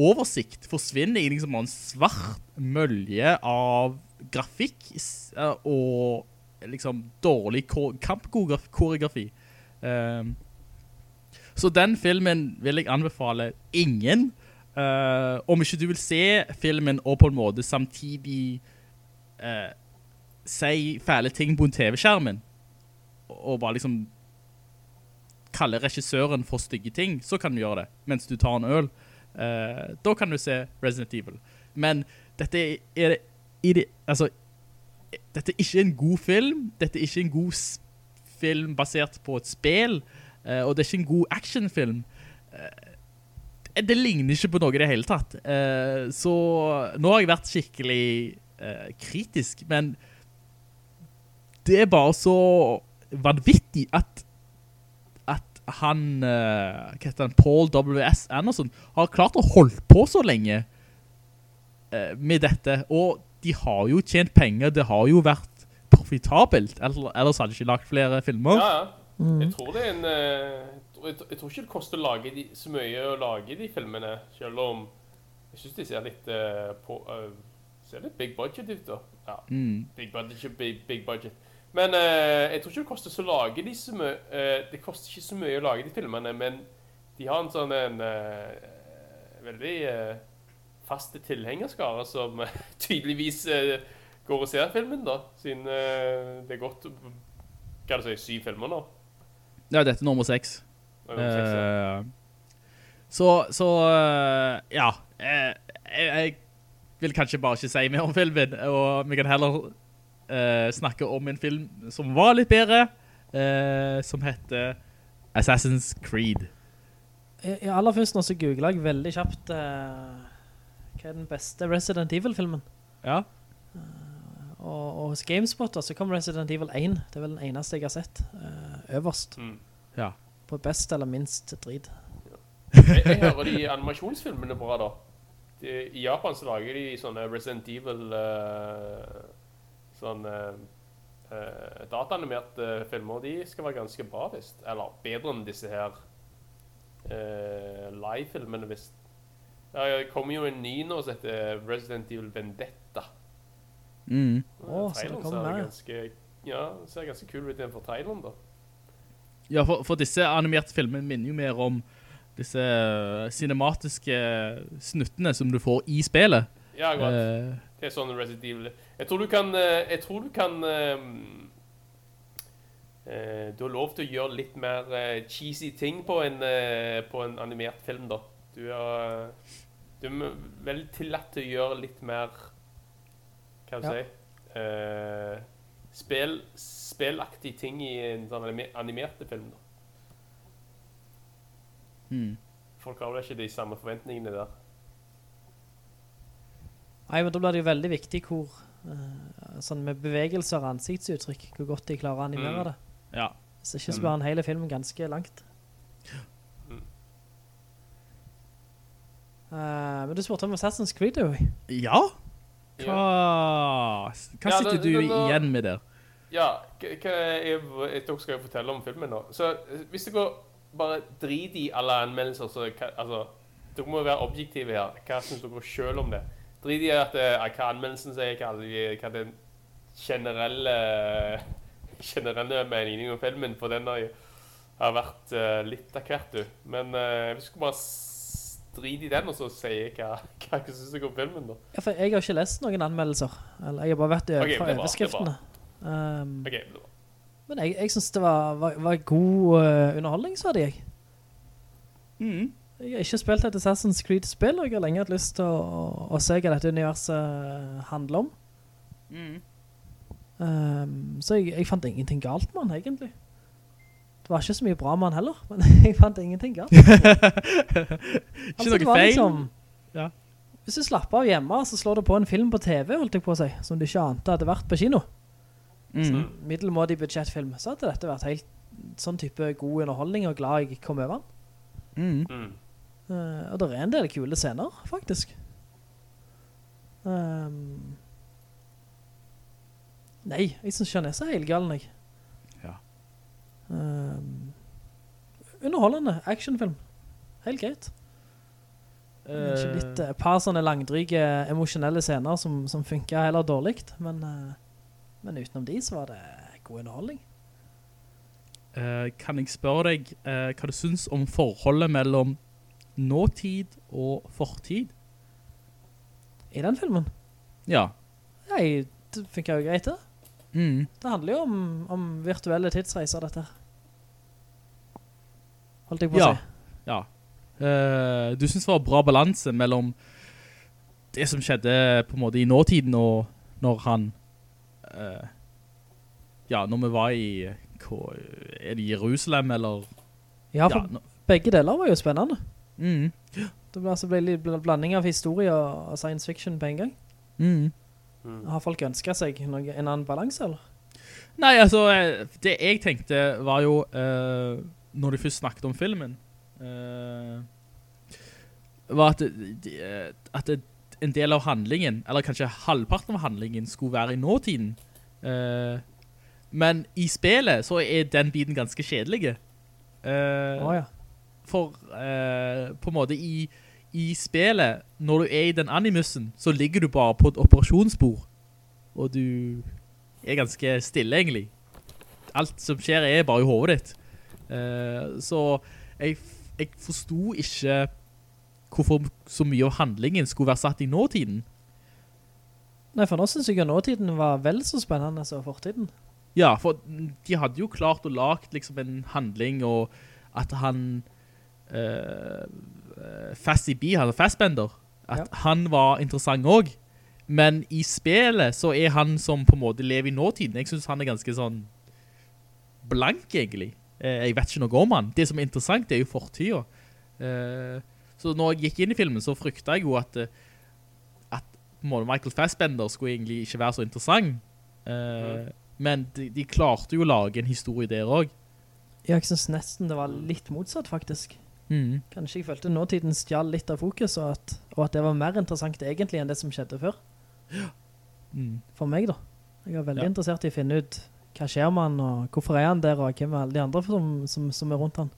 oversikt forsvinner i liksom en svart mølje av grafikk eh, og liksom dårlig kampkoreografi. Um, så den filmen vil jeg anbefale ingen. Uh, om ikke du vil se filmen og på en måte samtidig uh, si fæle ting på en TV-skjermen, og bare liksom kalle regissøren for stygge ting, så kan du gjøre det, mens du tar en øl. Eh, da kan du se Resident Evil. Men dette er, det, altså, dette er ikke en god film, dette er ikke en god film basert på et spill, Uh, og det er ikke en god actionfilm. Uh, det ligner ikke på noe i det hele tatt. Så nå har jeg vært skikkelig kritisk, men det er bare så vanvittig at han, uh, hva heter han, Paul W.S. Anderson, har klart å holde på så lenge uh, med dette, og de har jo tjent penger, det har jo vært profitabelt, ellers, hadde de ikke lagt flere filmer. Ja, ja. Jeg tror det er en Uh, jeg, tror- jeg tror ikke det koster lage de, så mye å lage de filmene, selv om jeg synes de ser litt på, ser litt big budget ut, da. Ja, Mm. big budget, ikke big, big budget. Men eh, jeg tror ikke det koster så lage de så mye. eh, det koster ikke så mye å lage de filmene, men de har en sånn en eh, veldig eh, faste tilhengerskare som eh, *laughs* tydeligvis eh, går og ser filmen, da. Siden det er gått hva er det si, syv filmer nå. Ja, dette er nummer seks. Det er nummer seks, ja. Så, så ja. Jeg, jeg vil kanskje bare ikke si mer om filmen, og vi kan heller eh, snakke om en film som var litt bedre, eh, som heter Assassin's Creed. I, i aller først nå så googlet jeg veldig kjapt eh, hva er den beste Resident Evil-filmen. Ja. Og, og hos GameSpot da, så kom Resident Evil 1. Det er vel den eneste jeg har sett. eh, øverst. Mm. Ja. På best eller minst drit. Jeg, jeg hører de animasjonsfilmene bra, da. De, I Japan så lager de sånne Resident Evil uh, Sånne uh, dataanimerte filmer. De skal være ganske bra, visst. Eller bedre enn disse her uh, live-filmene, visst. Det kommer jo en ny nå som heter Resident Evil Vendetta. Mm. Å, så det kommer ser ganske, ja, ser ganske kul ut innenfor Thailand, da. Ja, for, for disse animerte filmene minner jo mer om disse eh, cinematiske snuttene som du får i spillet. Ja, godt. Eh, Det er sånn Resident Evil. Jeg tror du kan eh, Jeg tror du kan eh, eh, Du har lov til å gjøre litt mer cheesy ting på en, på en animert film, da. Du er, du er vel tillatt til å gjøre litt mer Hva skal Ja. si uh, Spill, spillaktige ting i en sånn anime- animerte film, da. mm. Folk har vel ikke de samme forventningene der. Nei, men da blir det jo veldig viktig hvor, sånn med bevegelser og ansiktsuttrykk, hvor godt de klarer å animere Mm. det. Ja. Så ikke spør han hele filmen ganske langt. Mm. Eh, men du spurte om Assassin's Creed, jo. Ja? Hva, hva Ja, sitter det- du det- du igjen med der? Ja, hva hva jeg, jeg dere skal jo fortelle om filmen nå. Så hvis hvis dere bare driter i alle anmeldelser, så altså, dere må være objektive her. Hva synes dere selv om det? Drit i at, eh, hva anmeldelsen sier, hva, den generelle, *laughs* generelle meningen om filmen, for den har, har vært uh, litt av hvert, du. Men uh, vi dere bare s- i den, og så sier hva, *laughs* hva jeg synes om filmen da. Ja, for jeg har ikke lest noen anmeldelser. Eller jeg har bare vært over Ok, fra det er det er overskriftene. Um, Ok, bra. men jeg, jeg synes det var, var, var god uh, underholdning, sa de jeg. Mm. Jeg har ikke spilt et Assassin's Creed-spill, og jeg har lenge hatt lyst til å, å, se hva dette universet handler om. Mm. Um, så jeg, jeg fant ingenting galt med han, egentlig. Det var ikke så mye bra med han heller, *laughs* men jeg fant ingenting galt. *laughs* Ikke Altså, noe feil? liksom- Ja. Hvis du slapper av hjemme, så slår du på en film på TV, holdt jeg på å si, som du ikke ante hadde vært på kino. Mm. Middelmådig budsjettfilm, så hadde dette vært helt sånn type god underholdning, og glad jeg kom over den. Mm. Mm. Eh, og det er en del kule scener, faktisk. Um, nei, jeg synes ikke er helt galen, jeg. Ja. Um, underholdende actionfilm. Helt greit. Ikke litt, Eh, et par sånne langdryge, emosjonelle scener som, som funker heller dårligt, men, uh, men utenom de så var det god underholdning. eh, kan jeg spørre deg eh, hva du synes om forholdet mellom nåtid og fortid? I den filmen? Ja. Nei, det funker jo greit det. Mm. Det handler jo om, om virtuelle tidsreiser, dette. Holdt jeg på å Ja. si. Ja. Uh, du synes det var bra balanse mellom det som skjedde på en måte i nåtiden og når han uh, ja, når vi var i hva, er det Jerusalem eller Ja, for ja, begge deler var jo spennende. Mm, Det ble altså veldig blanding av historie og science fiction på en gang. mm. Har folk ønsket seg noe, en annen balanse, eller? Nei, altså, eh, det jeg tenkte var jo, uh, når de først snakket om filmen, uh, var at, de- at det, en del av handlingen, eller kanskje halvparten av handlingen, skulle være i nåtiden. Uh, men i spillet så er den biten ganske kjedelig. Å ja. For eh, på en måte i, i spillet, når du er i den animusen, så ligger du bare på et operasjonsbord, og du er ganske stille egentlig. Alt som skjer er bare i hovedet ditt. Eh, så jeg, jeg forstod ikke hvorfor så mye av handlingen skulle være satt i nåtiden. Nei, for nå synes jeg at nåtiden var vel så spennende som fortiden. Ja, for de hadde jo klart å lagt liksom en handling, og at han uh, Fassi B, altså Fassbender, at Ja. han var interessant også. Men i spillet så er han som på en måte lever i nåtiden. Jeg synes han er ganske sånn blank egentlig. Uh, jeg vet ikke noe om han. Det som er interessant, det er jo fortida. Uh, så når jeg gikk inn i filmen, så frykta jeg jo at, eh, at på en måte Michael Fassbender skulle egentlig ikke være så interessant. Eh, Men de, de klarte jo å lage en historie der også. Ja, jeg synes nesten det var litt motsatt, faktisk. Mm. Kanskje jeg følte nåtiden stjal litt av fokus, og at, og at det var mer interessant egentlig enn det som skjedde før. Mm. For meg da. Jeg er veldig Ja. interessert i å finne ut hva skjer med han, og hvorfor er han der, og hvem er alle de andre som, som, som er rundt han.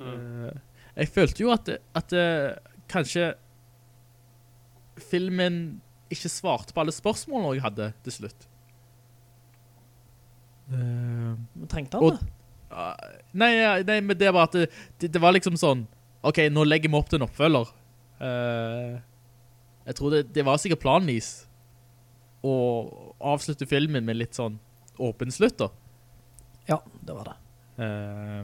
Mm. Eh, jeg følte jo at, at eh, kanskje filmen ikke svarte på alle spørsmålene jeg hadde til slutt. Uh, Trengte han Og- det? Ah, nei, nei, men det var at det, det, var liksom sånn Ok, nå legger vi opp til en oppfølger. Uh, Jeg tror det, det var sikkert planvis Å avslutte filmen med litt sånn Åpen slutt da. Ja, det var det. Uh,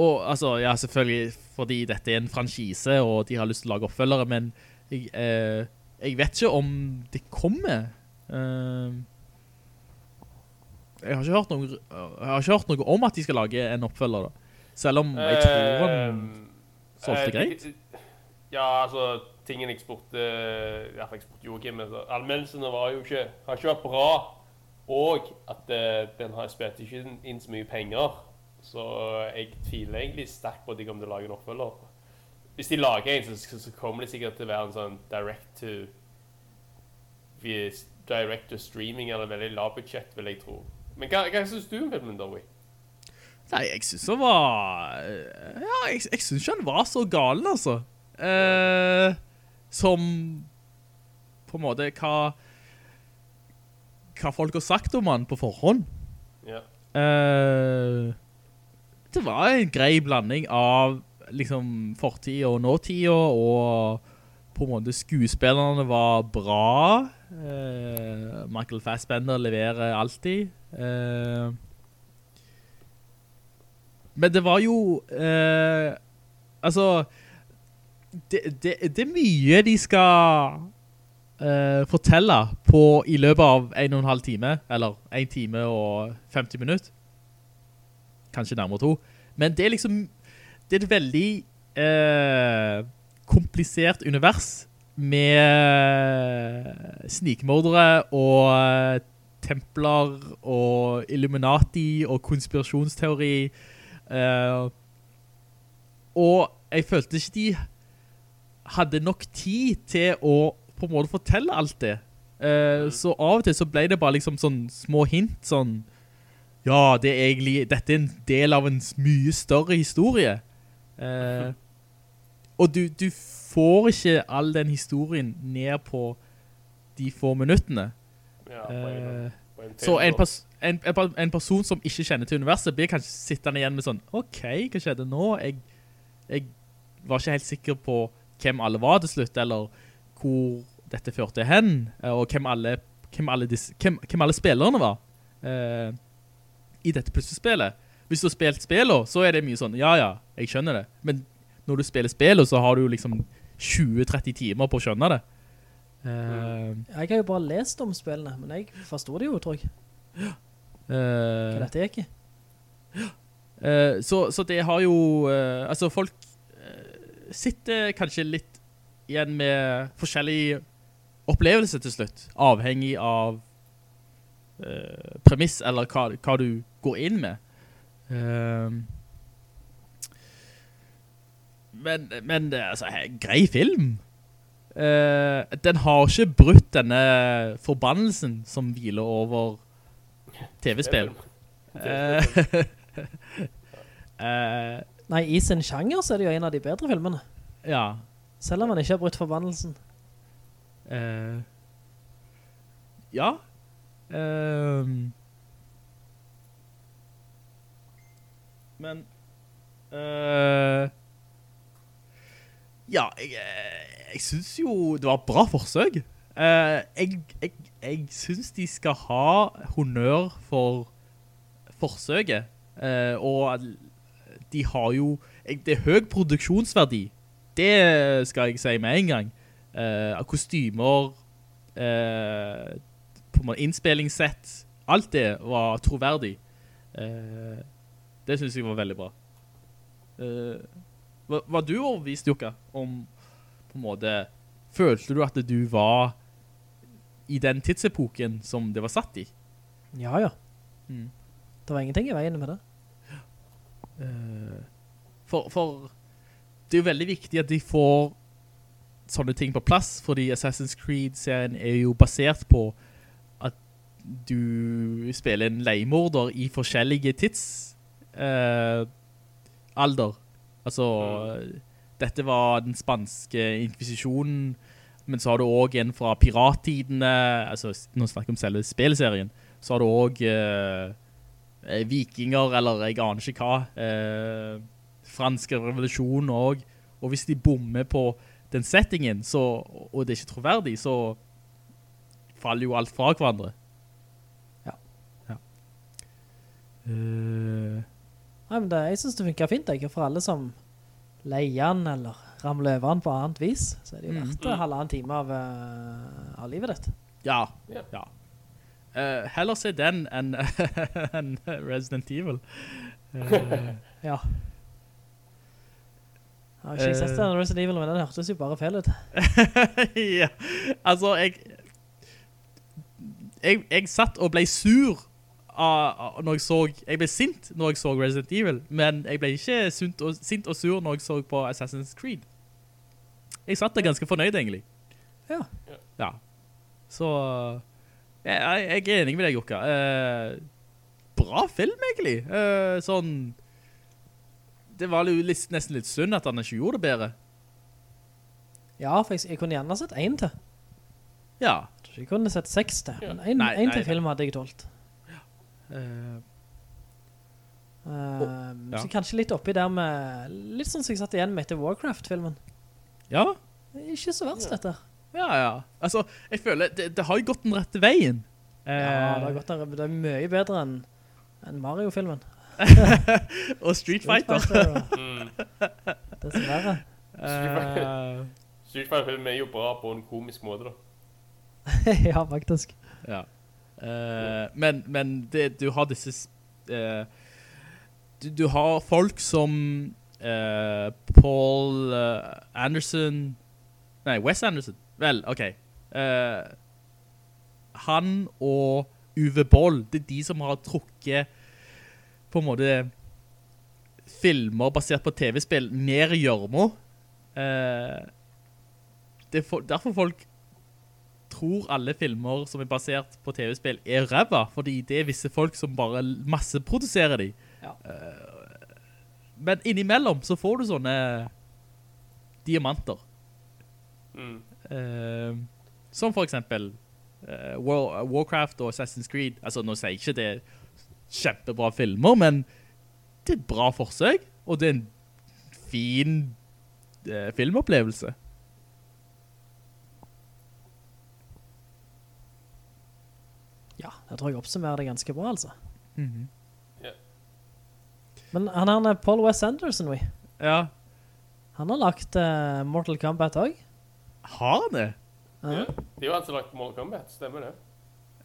Og altså, ja selvfølgelig Fordi dette er en franchise Og de har lyst til å lage oppfølgere Men jeg, uh, jeg vet ikke om det kommer. Eh, Jeg har ikke hørt noe Jeg har ikke hørt noe om at de skal lage en oppfølger da Selv om jeg tror han solgte eh, greit. Ja, altså, tingen jeg spurte, i hvert fall jeg spurte Joachim, altså, anmeldelsene var jo ikke, har ikke vært bra, og at eh, den har spilt ikke inn- så mye penger, så jeg tviler egentlig sterkt på at de kommer til å lage en oppfølger. Hvis de lager en, så, så kommer det sikkert til å være en sånn direct to, direct to streaming, eller veldig lav budget, vil jeg tro. Men hva, hva synes du om filmen, Dowie? Nei, jeg synes han var Ja, jeg, jeg synes ikke han var så galen, altså eh, Som På en måte Hva Hva folk har sagt om han på forhånd Ja. Eh, Det var en grei blanding av Liksom fortid og nåtid Og på en måte skuespillerne var bra Eh, Michael Fassbender leverer alltid Uh, men det var jo Uh, Altså det, det, det er mye de skal fortelle på, i løpet av en og en halv time, eller en time og 50 minutter. Kanskje nærmere to. Men det er liksom Det er et veldig komplisert univers med snikmordere og templar templer og Illuminati og konspirasjonsteori. Eh, og jeg følte ikke de hadde nok tid til å på en måte fortelle alt det. Eh, Så av og til så ble det bare liksom sånn små hint, sånn Ja, det er egentlig, dette er en del av en mye større historie. Eh, *laughs* og du, du får ikke all den historien ned på de få minuttene. Ja, på en, Eh, på en så en, pers en, en, person som ikke kjenner til universet blir kanskje sittende igjen med sånn, ok, hva skjedde nå? Jeg, jeg var ikke helt sikker på hvem alle var til slutt, eller hvor dette førte hen, eh, og hvem alle, hvem alle, disse, hvem, hvem alle spillerne var uh, i dette puslespillet. Hvis du har spilt spillet, så er det mye sånn, ja, ja, jeg skjønner det. Men når du spiller spillet, så har du liksom 20-30 timer på å skjønne det. Uh, Jeg har jo bare lest om spillene, men jeg forstod det jo, tror jeg. Uh, Hva dette gikk ikke? Uh, så, så det har jo Uh, Altså folk sitter kanskje litt igjen med forskjellige opplevelser til slutt Avhengig av eh, premiss Eller hva, hva du går inn med Eh, Men, men det er altså, grei film Uh, Den har ikke brutt denne forbannelsen Som hviler over TV-spill Eh, uh, *laughs* Nei, i sin sjanger så er det jo en av de bedre filmene. Ja. Selv om han ikke har brutt forbannelsen. Uh, ja. Ehm. men eh, Ja, jeg, eh, jeg synes jo det var bra forsøk. Eh, jeg, jeg, jeg synes de skal ha honnør for forsøket. Eh, og de har jo Det er høy produksjonsverdi. Det skal jeg si med en gang. Kostymer, innspillingssett, alt det var troverdig. Det synes jeg var veldig bra. Var, var du overbevist, Jukka, om på en måte, følte du at du var i den tidsepoken som det var satt i? Ja, ja. Mm. Det var ingenting i veien med det. Eh, for, for det er jo veldig viktig at de får sånne ting på plass, fordi Assassin's Creed-serien er jo basert på at du spiller en leimorder i forskjellige tids eh, Altså, dette var den spanske inkvisisjonen, men så har du også en fra pirattidene, altså nå snakker vi om selve spilserien, så har du også eh, eh, vikinger, eller jeg aner ikke hva, eh, franske revolusjon også, og hvis de bommer på den settingen, så, og det er ikke troverdig, så faller jo alt fra hverandre. Ja. Ja. Eh, Nei, men det, jeg synes det funker fint, ikke for alle som leier den, eller ramler over den på annet vis, så er det jo Mm. verdt mm. halvannen time av, eh, av livet ditt. ja, Ja. ja. Uh, heller se den enn *laughs* en Resident Evil. Uh, *laughs* Ja. Jeg har ikke sett den Resident Evil, men den hørtes jo bare feil ut. *laughs* ja, altså jeg, jeg jeg satt og ble sur av- når jeg så, jeg ble sint når jeg så Resident Evil, men jeg ble ikke og, sint og sur når jeg så på Assassin's Creed. Jeg satt der ganske fornøyd egentlig. Ja. Ja. Så, jeg, jeg jeg er enig med deg, Jukka. Uh, bra film egentlig. Uh, sånn, det var litt, nesten litt synd at han ikke gjorde det bedre. Ja, for jeg, jeg kunne gjerne sett en til. Ja. Jeg kunne sett seks til, men en, Nei, en nei, til film hadde jeg tålt. Eh, oh, ja. Så kanskje litt oppi der med, litt sånn som jeg satt igjen med etter Warcraft-filmen. ja. Ikke så verst dette. Ja, ja. Altså, jeg føler, det, det har jo gått den rette veien. Ja, det, har Eh, gått, den det er mye bedre enn en Mario-filmen. *laughs* og Street Fighter. *laughs* Mm. Dessverre. uh, Street Fighter-filmen er jo bra på en komisk måte, da. *laughs* ja, faktisk. ja. Eh, men men det, du har disse... eh, du, du har folk som uh, Paul Anderson... Nei, Wes Anderson. Vel, ok. Han og Uwe Boll, det er de som har trukket på en måte filmer basert på tv-spill ned i gjørma. Eh, er derfor folk tror alle filmer som er basert på tv-spill er ræva, fordi det er visse folk som bare masseproduserer de. Ja. Eh, men innimellom så får du sånne diamanter. Mm. Eh, som for eksempel eh, War, Warcraft og Assassin's Creed. Altså, nå sier jeg ikke det er kjempebra filmer, men det er et bra forsøk, og det er en fin eh, filmopplevelse. Ja, jeg tror jeg oppsummerer det ganske bra, altså. Mhm. yeah. Men han er Paul Wes Anderson, vi. Ja, Han har lagt uh, Mortal Kombat også. har han det? Ja. Ja. Det er jo han som har lagt Mortal Kombat, stemmer det?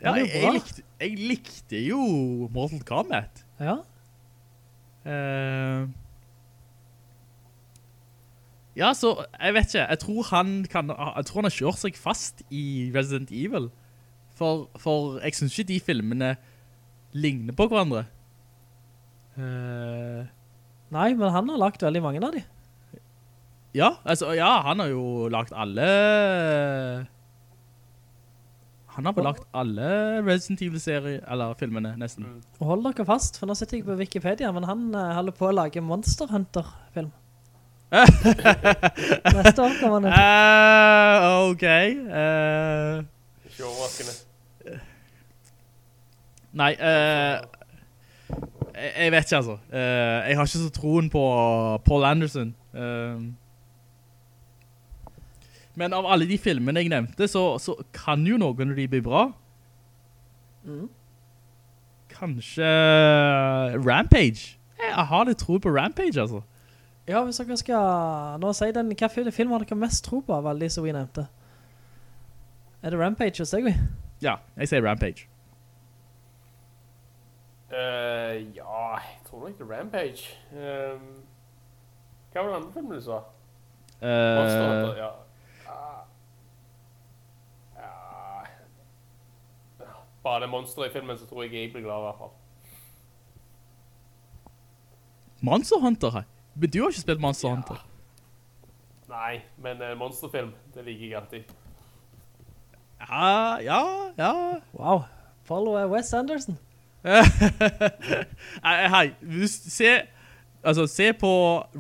Ja, jeg, jeg, likte, jeg likte jo Mortal Kombat. Ja. Uh, ja, så jeg vet ikke. Jeg tror han kan Jeg tror han har kjørt seg fast i Resident Evil. For, for jeg synes ikke de filmene ligner på hverandre. Uh, Nei, men han har lagt veldig mange av de. ja, altså, ja, han har jo lagt alle Han har belagt lagt alle Resident Evil-serier, eller filmene nesten. Og hold dere fast, for nå sitter jeg på Wikipedia, men han eh, holder på å lage Monster Hunter-film. *laughs* Neste år kommer han ut. Uh, ok. eh, Ikke overraskende. nei, uh, jeg, jeg vet ikke altså. Uh, jeg har ikke så troen på Paul Anderson. Uh, men av alle de filmene jeg nevnte, så, så kan jo noen av de bli bra. Mm. Kanskje Rampage. Jeg har litt tro på Rampage, altså. Ja, hvis dere skal nå sier den, hva film har dere mest tro på av alle de som vi nevnte? Er det Rampage hos deg, vi? Ja, jeg sier Rampage. Eh, ja, jeg tror nok det er Rampage. Um, hva var den andre filmen du sa? Monster Eh, Hunter, ja. Uh. Ja. Bare det monsteret i filmen, så tror jeg jeg blir glad i hvert fall. Monster Hunter, hei. Men du har ikke spilt Monster Ja. Hunter. Nei, men uh, monsterfilm, det liker jeg alltid. Ja, ja, ja. Wow. Follow uh, Wes Anderson. *laughs* Hei, se, altså, se på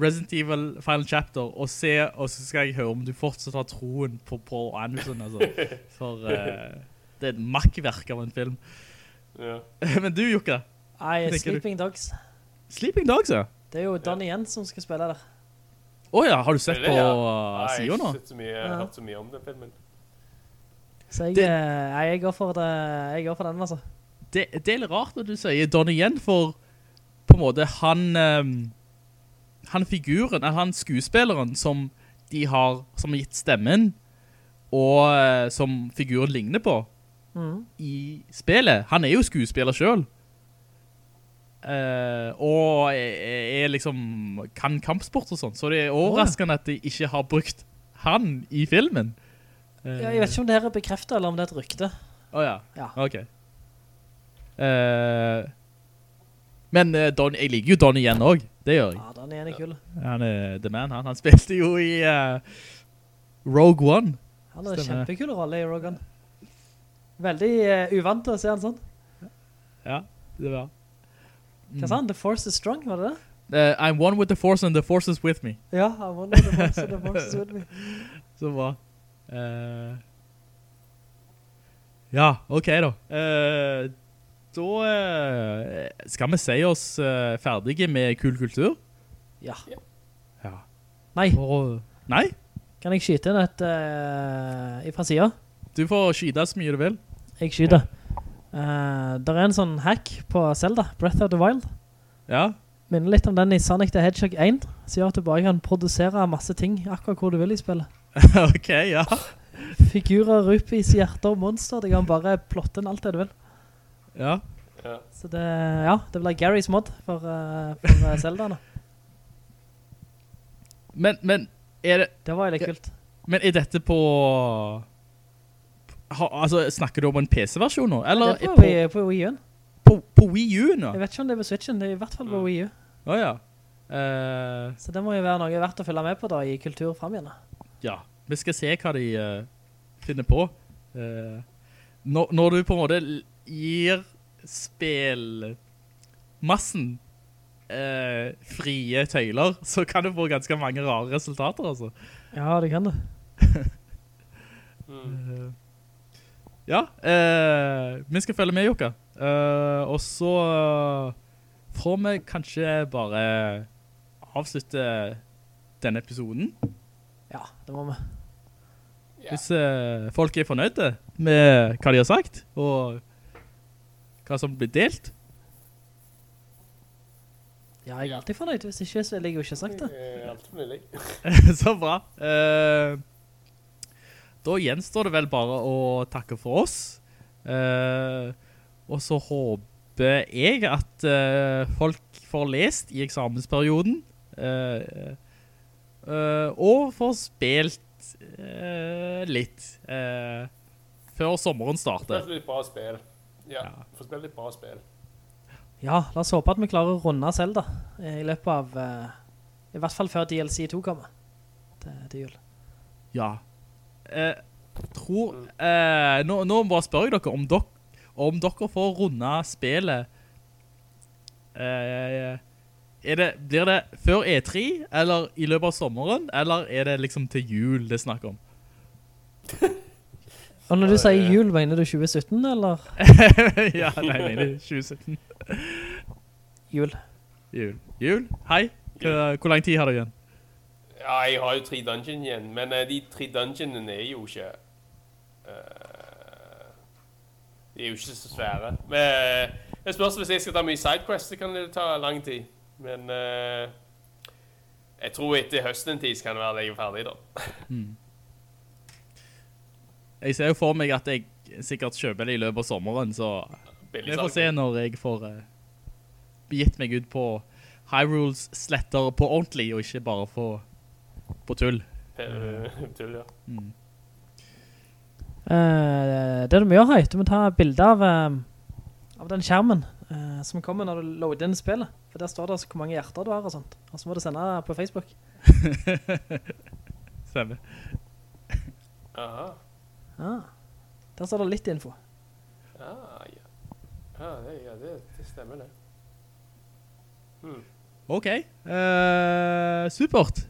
Resident Evil Final Chapter, og se, og så skal jeg høre om du fortsatt har troen på Paul Anderson, altså. *laughs* For uh, det er et makkverk av en film. Ja. *laughs* Men du, Jukka, Nei, Sleeping du? Dogs. Sleeping Dogs, ja. Det er jo Donnie Yen som skal spille der. Åja, har du sett det på ja? uh, Nei, Jeg har ikke sett så mye, har hørt så mye om den filmen. Så jeg, Det- eh, jeg, går for det, jeg går for den, altså. det, det er litt rart når du sier Donnie Yen, for på en måte han, ehm, han figuren, eller han skuespilleren som de har, som har gitt stemmen, og eh, som figuren ligner på mm. i spillet, han er jo skuespiller selv. Uh, og er, er liksom, kan kampsport og sånn, så det er overraskende at de ikke har brukt han i filmen. Eh, Ja, jeg vet ikke om det her er bekreftet, eller om det er et rykte. Åja, Ja. ok. Uh, men uh, Don, jeg liker jo Donnie igjen også, det gjør jeg. Ja, Donnie igjen er kul. Han er the man, han. Han spilte jo i uh, Rogue One. Han har en kjempekul rolle i Rogue One. Veldig uvant å se han sånn. Ja, det var. Hva sa han? The force is strong, var det det? I'm one with the force and the force is with me. Ja, I'm one with the force, and the force is with me. *laughs* Så bra. Eh, ja, ok da. Uh, da uh, skal vi si oss ferdige med kul kultur. Ja. Ja. Nei, Og, nei, kan jeg skyte inn et uh, ifra siden? du får skyte så mye du vil. Jeg skyter. Uh, der er en sånn hack på Zelda, Breath of the Wild. Ja, Minner litt om den i Sonic the Hedgehog 1, så gjør at du bare kan produsere masse ting akkurat hvor du vil i spillet. *laughs* ok, ja. Figurer, rupis, hjerter, og monster, det kan bare plotte inn alt det du vil. Ja, Ja. Så det, ja, det blir Garys mod for, uh, for uh, Zelda nå. men, men, er det, Det var veldig kult. men er dette på... Ha, altså, snakker du om en PC-versjon nå? Eller det er på, på, Wii- på Wii U-en. på, på Wii U nå? Jeg vet ikke om det er på Switchen, det er i hvert fall på Wii U. Åja. Eh, Så det må jo være noe verdt å følge med på da i kultur frem igjen. Ja, vi skal se hva de eh, finner på. Eh, når, når du på en måte gir spillmassen eh, frie tøyler, *laughs* så kan du få ganske mange rare resultater, altså. Ja, det kan du. Mm. *laughs* Ja, eh, vi skal følge med, Jokka. Eh, og så får vi kanskje bare avslutte denne episoden. Ja, det må vi. Yeah. Hvis eh, folk er fornøyde med hva de har sagt, og hva som blir delt. Ja, jeg er alltid fornøyd. Hvis ikke, så vil jeg jo ikke sagt det. Jeg er alltid fornøyd. *laughs* så bra. Eh, da gjenstår det vel bare å takke for oss. Eh, og så håper jeg at eh, folk får lest i eksamensperioden. eh, og får spilt eh, litt eh, før sommeren starter. Spilt litt bra spill. Ja, Ja. få spilt litt bra spill. Ja, la oss håpe at vi klarer å runde selv da, i løpet av, eh, i hvert fall før DLC 2 kommer til, til jul. Ja. Eh, tror, eh, nå, nå bare spør jeg dere om, dok, om dere får runde spillet. Eh, det, blir det før E3, eller i løpet av sommeren, eller er det liksom til jul det snakker om? *laughs* Og når du sier jul, mener du 2017, eller? *laughs* ja, nei, jeg mener 2017. Jul. Jul. Jul? Hei. Hvor, hvor lang tid har du igjen? Ja, jeg har jo tre dungeon igjen, men eh, de tre dungeonene er jo ikke Uh, De er jo ikke så svære. Men eh, det spørs hvis jeg skal ta mye sidequest, så kan det ta lang tid. Men eh, jeg tror etter høsten en tid kan det være at jeg er ferdig, da. Jeg ser jo for meg at jeg sikkert kjøper det i løpet av sommeren, så vi får se når jeg får uh, gitt meg ut på Hyrules sletter på ordentlig, og ikke bare på, på tull. *laughs* Tull, ja. Eh, det du må gjøre, Høy, du må ta bilder av, uh, av den skjermen eh, som kommer når du loader inn spillet. For der står det altså hvor mange hjerter du har og sånt. Og så må du sende det på Facebook. *laughs* Stemmer. Aha. Ah, der står det litt info. Ah, ja. Ah, det, ja det, det stemmer det. Ok, Uh, supert.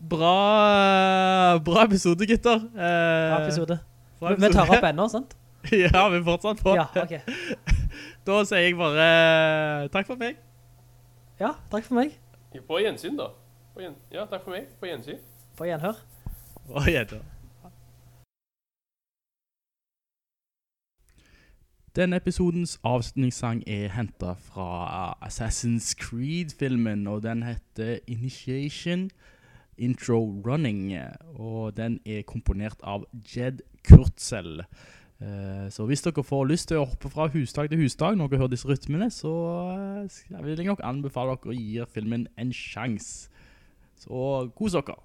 Bra, bra episode, gutter. Uh, Bra episode. bra Vi tar opp ennå, sant? *laughs* ja, vi fortsatt på. Ja, ok. *laughs* Da sier jeg bare eh, takk for meg. Ja, takk for meg. På gjensyn, da. På gjen ja, takk for meg. På gjensyn. På gjenhør. På gjenhør. Denne episodens avslutningssang er hentet fra Assassin's Creed-filmen, og den heter Initiation Intro Running, og den er komponert av Jed Kurtzel. Eh, Så hvis dere får lyst til å hoppe fra hustak til hustak når dere hører disse rytmene, så eh, vil jeg nok anbefale dere å gi filmen en sjans. Så kos dere.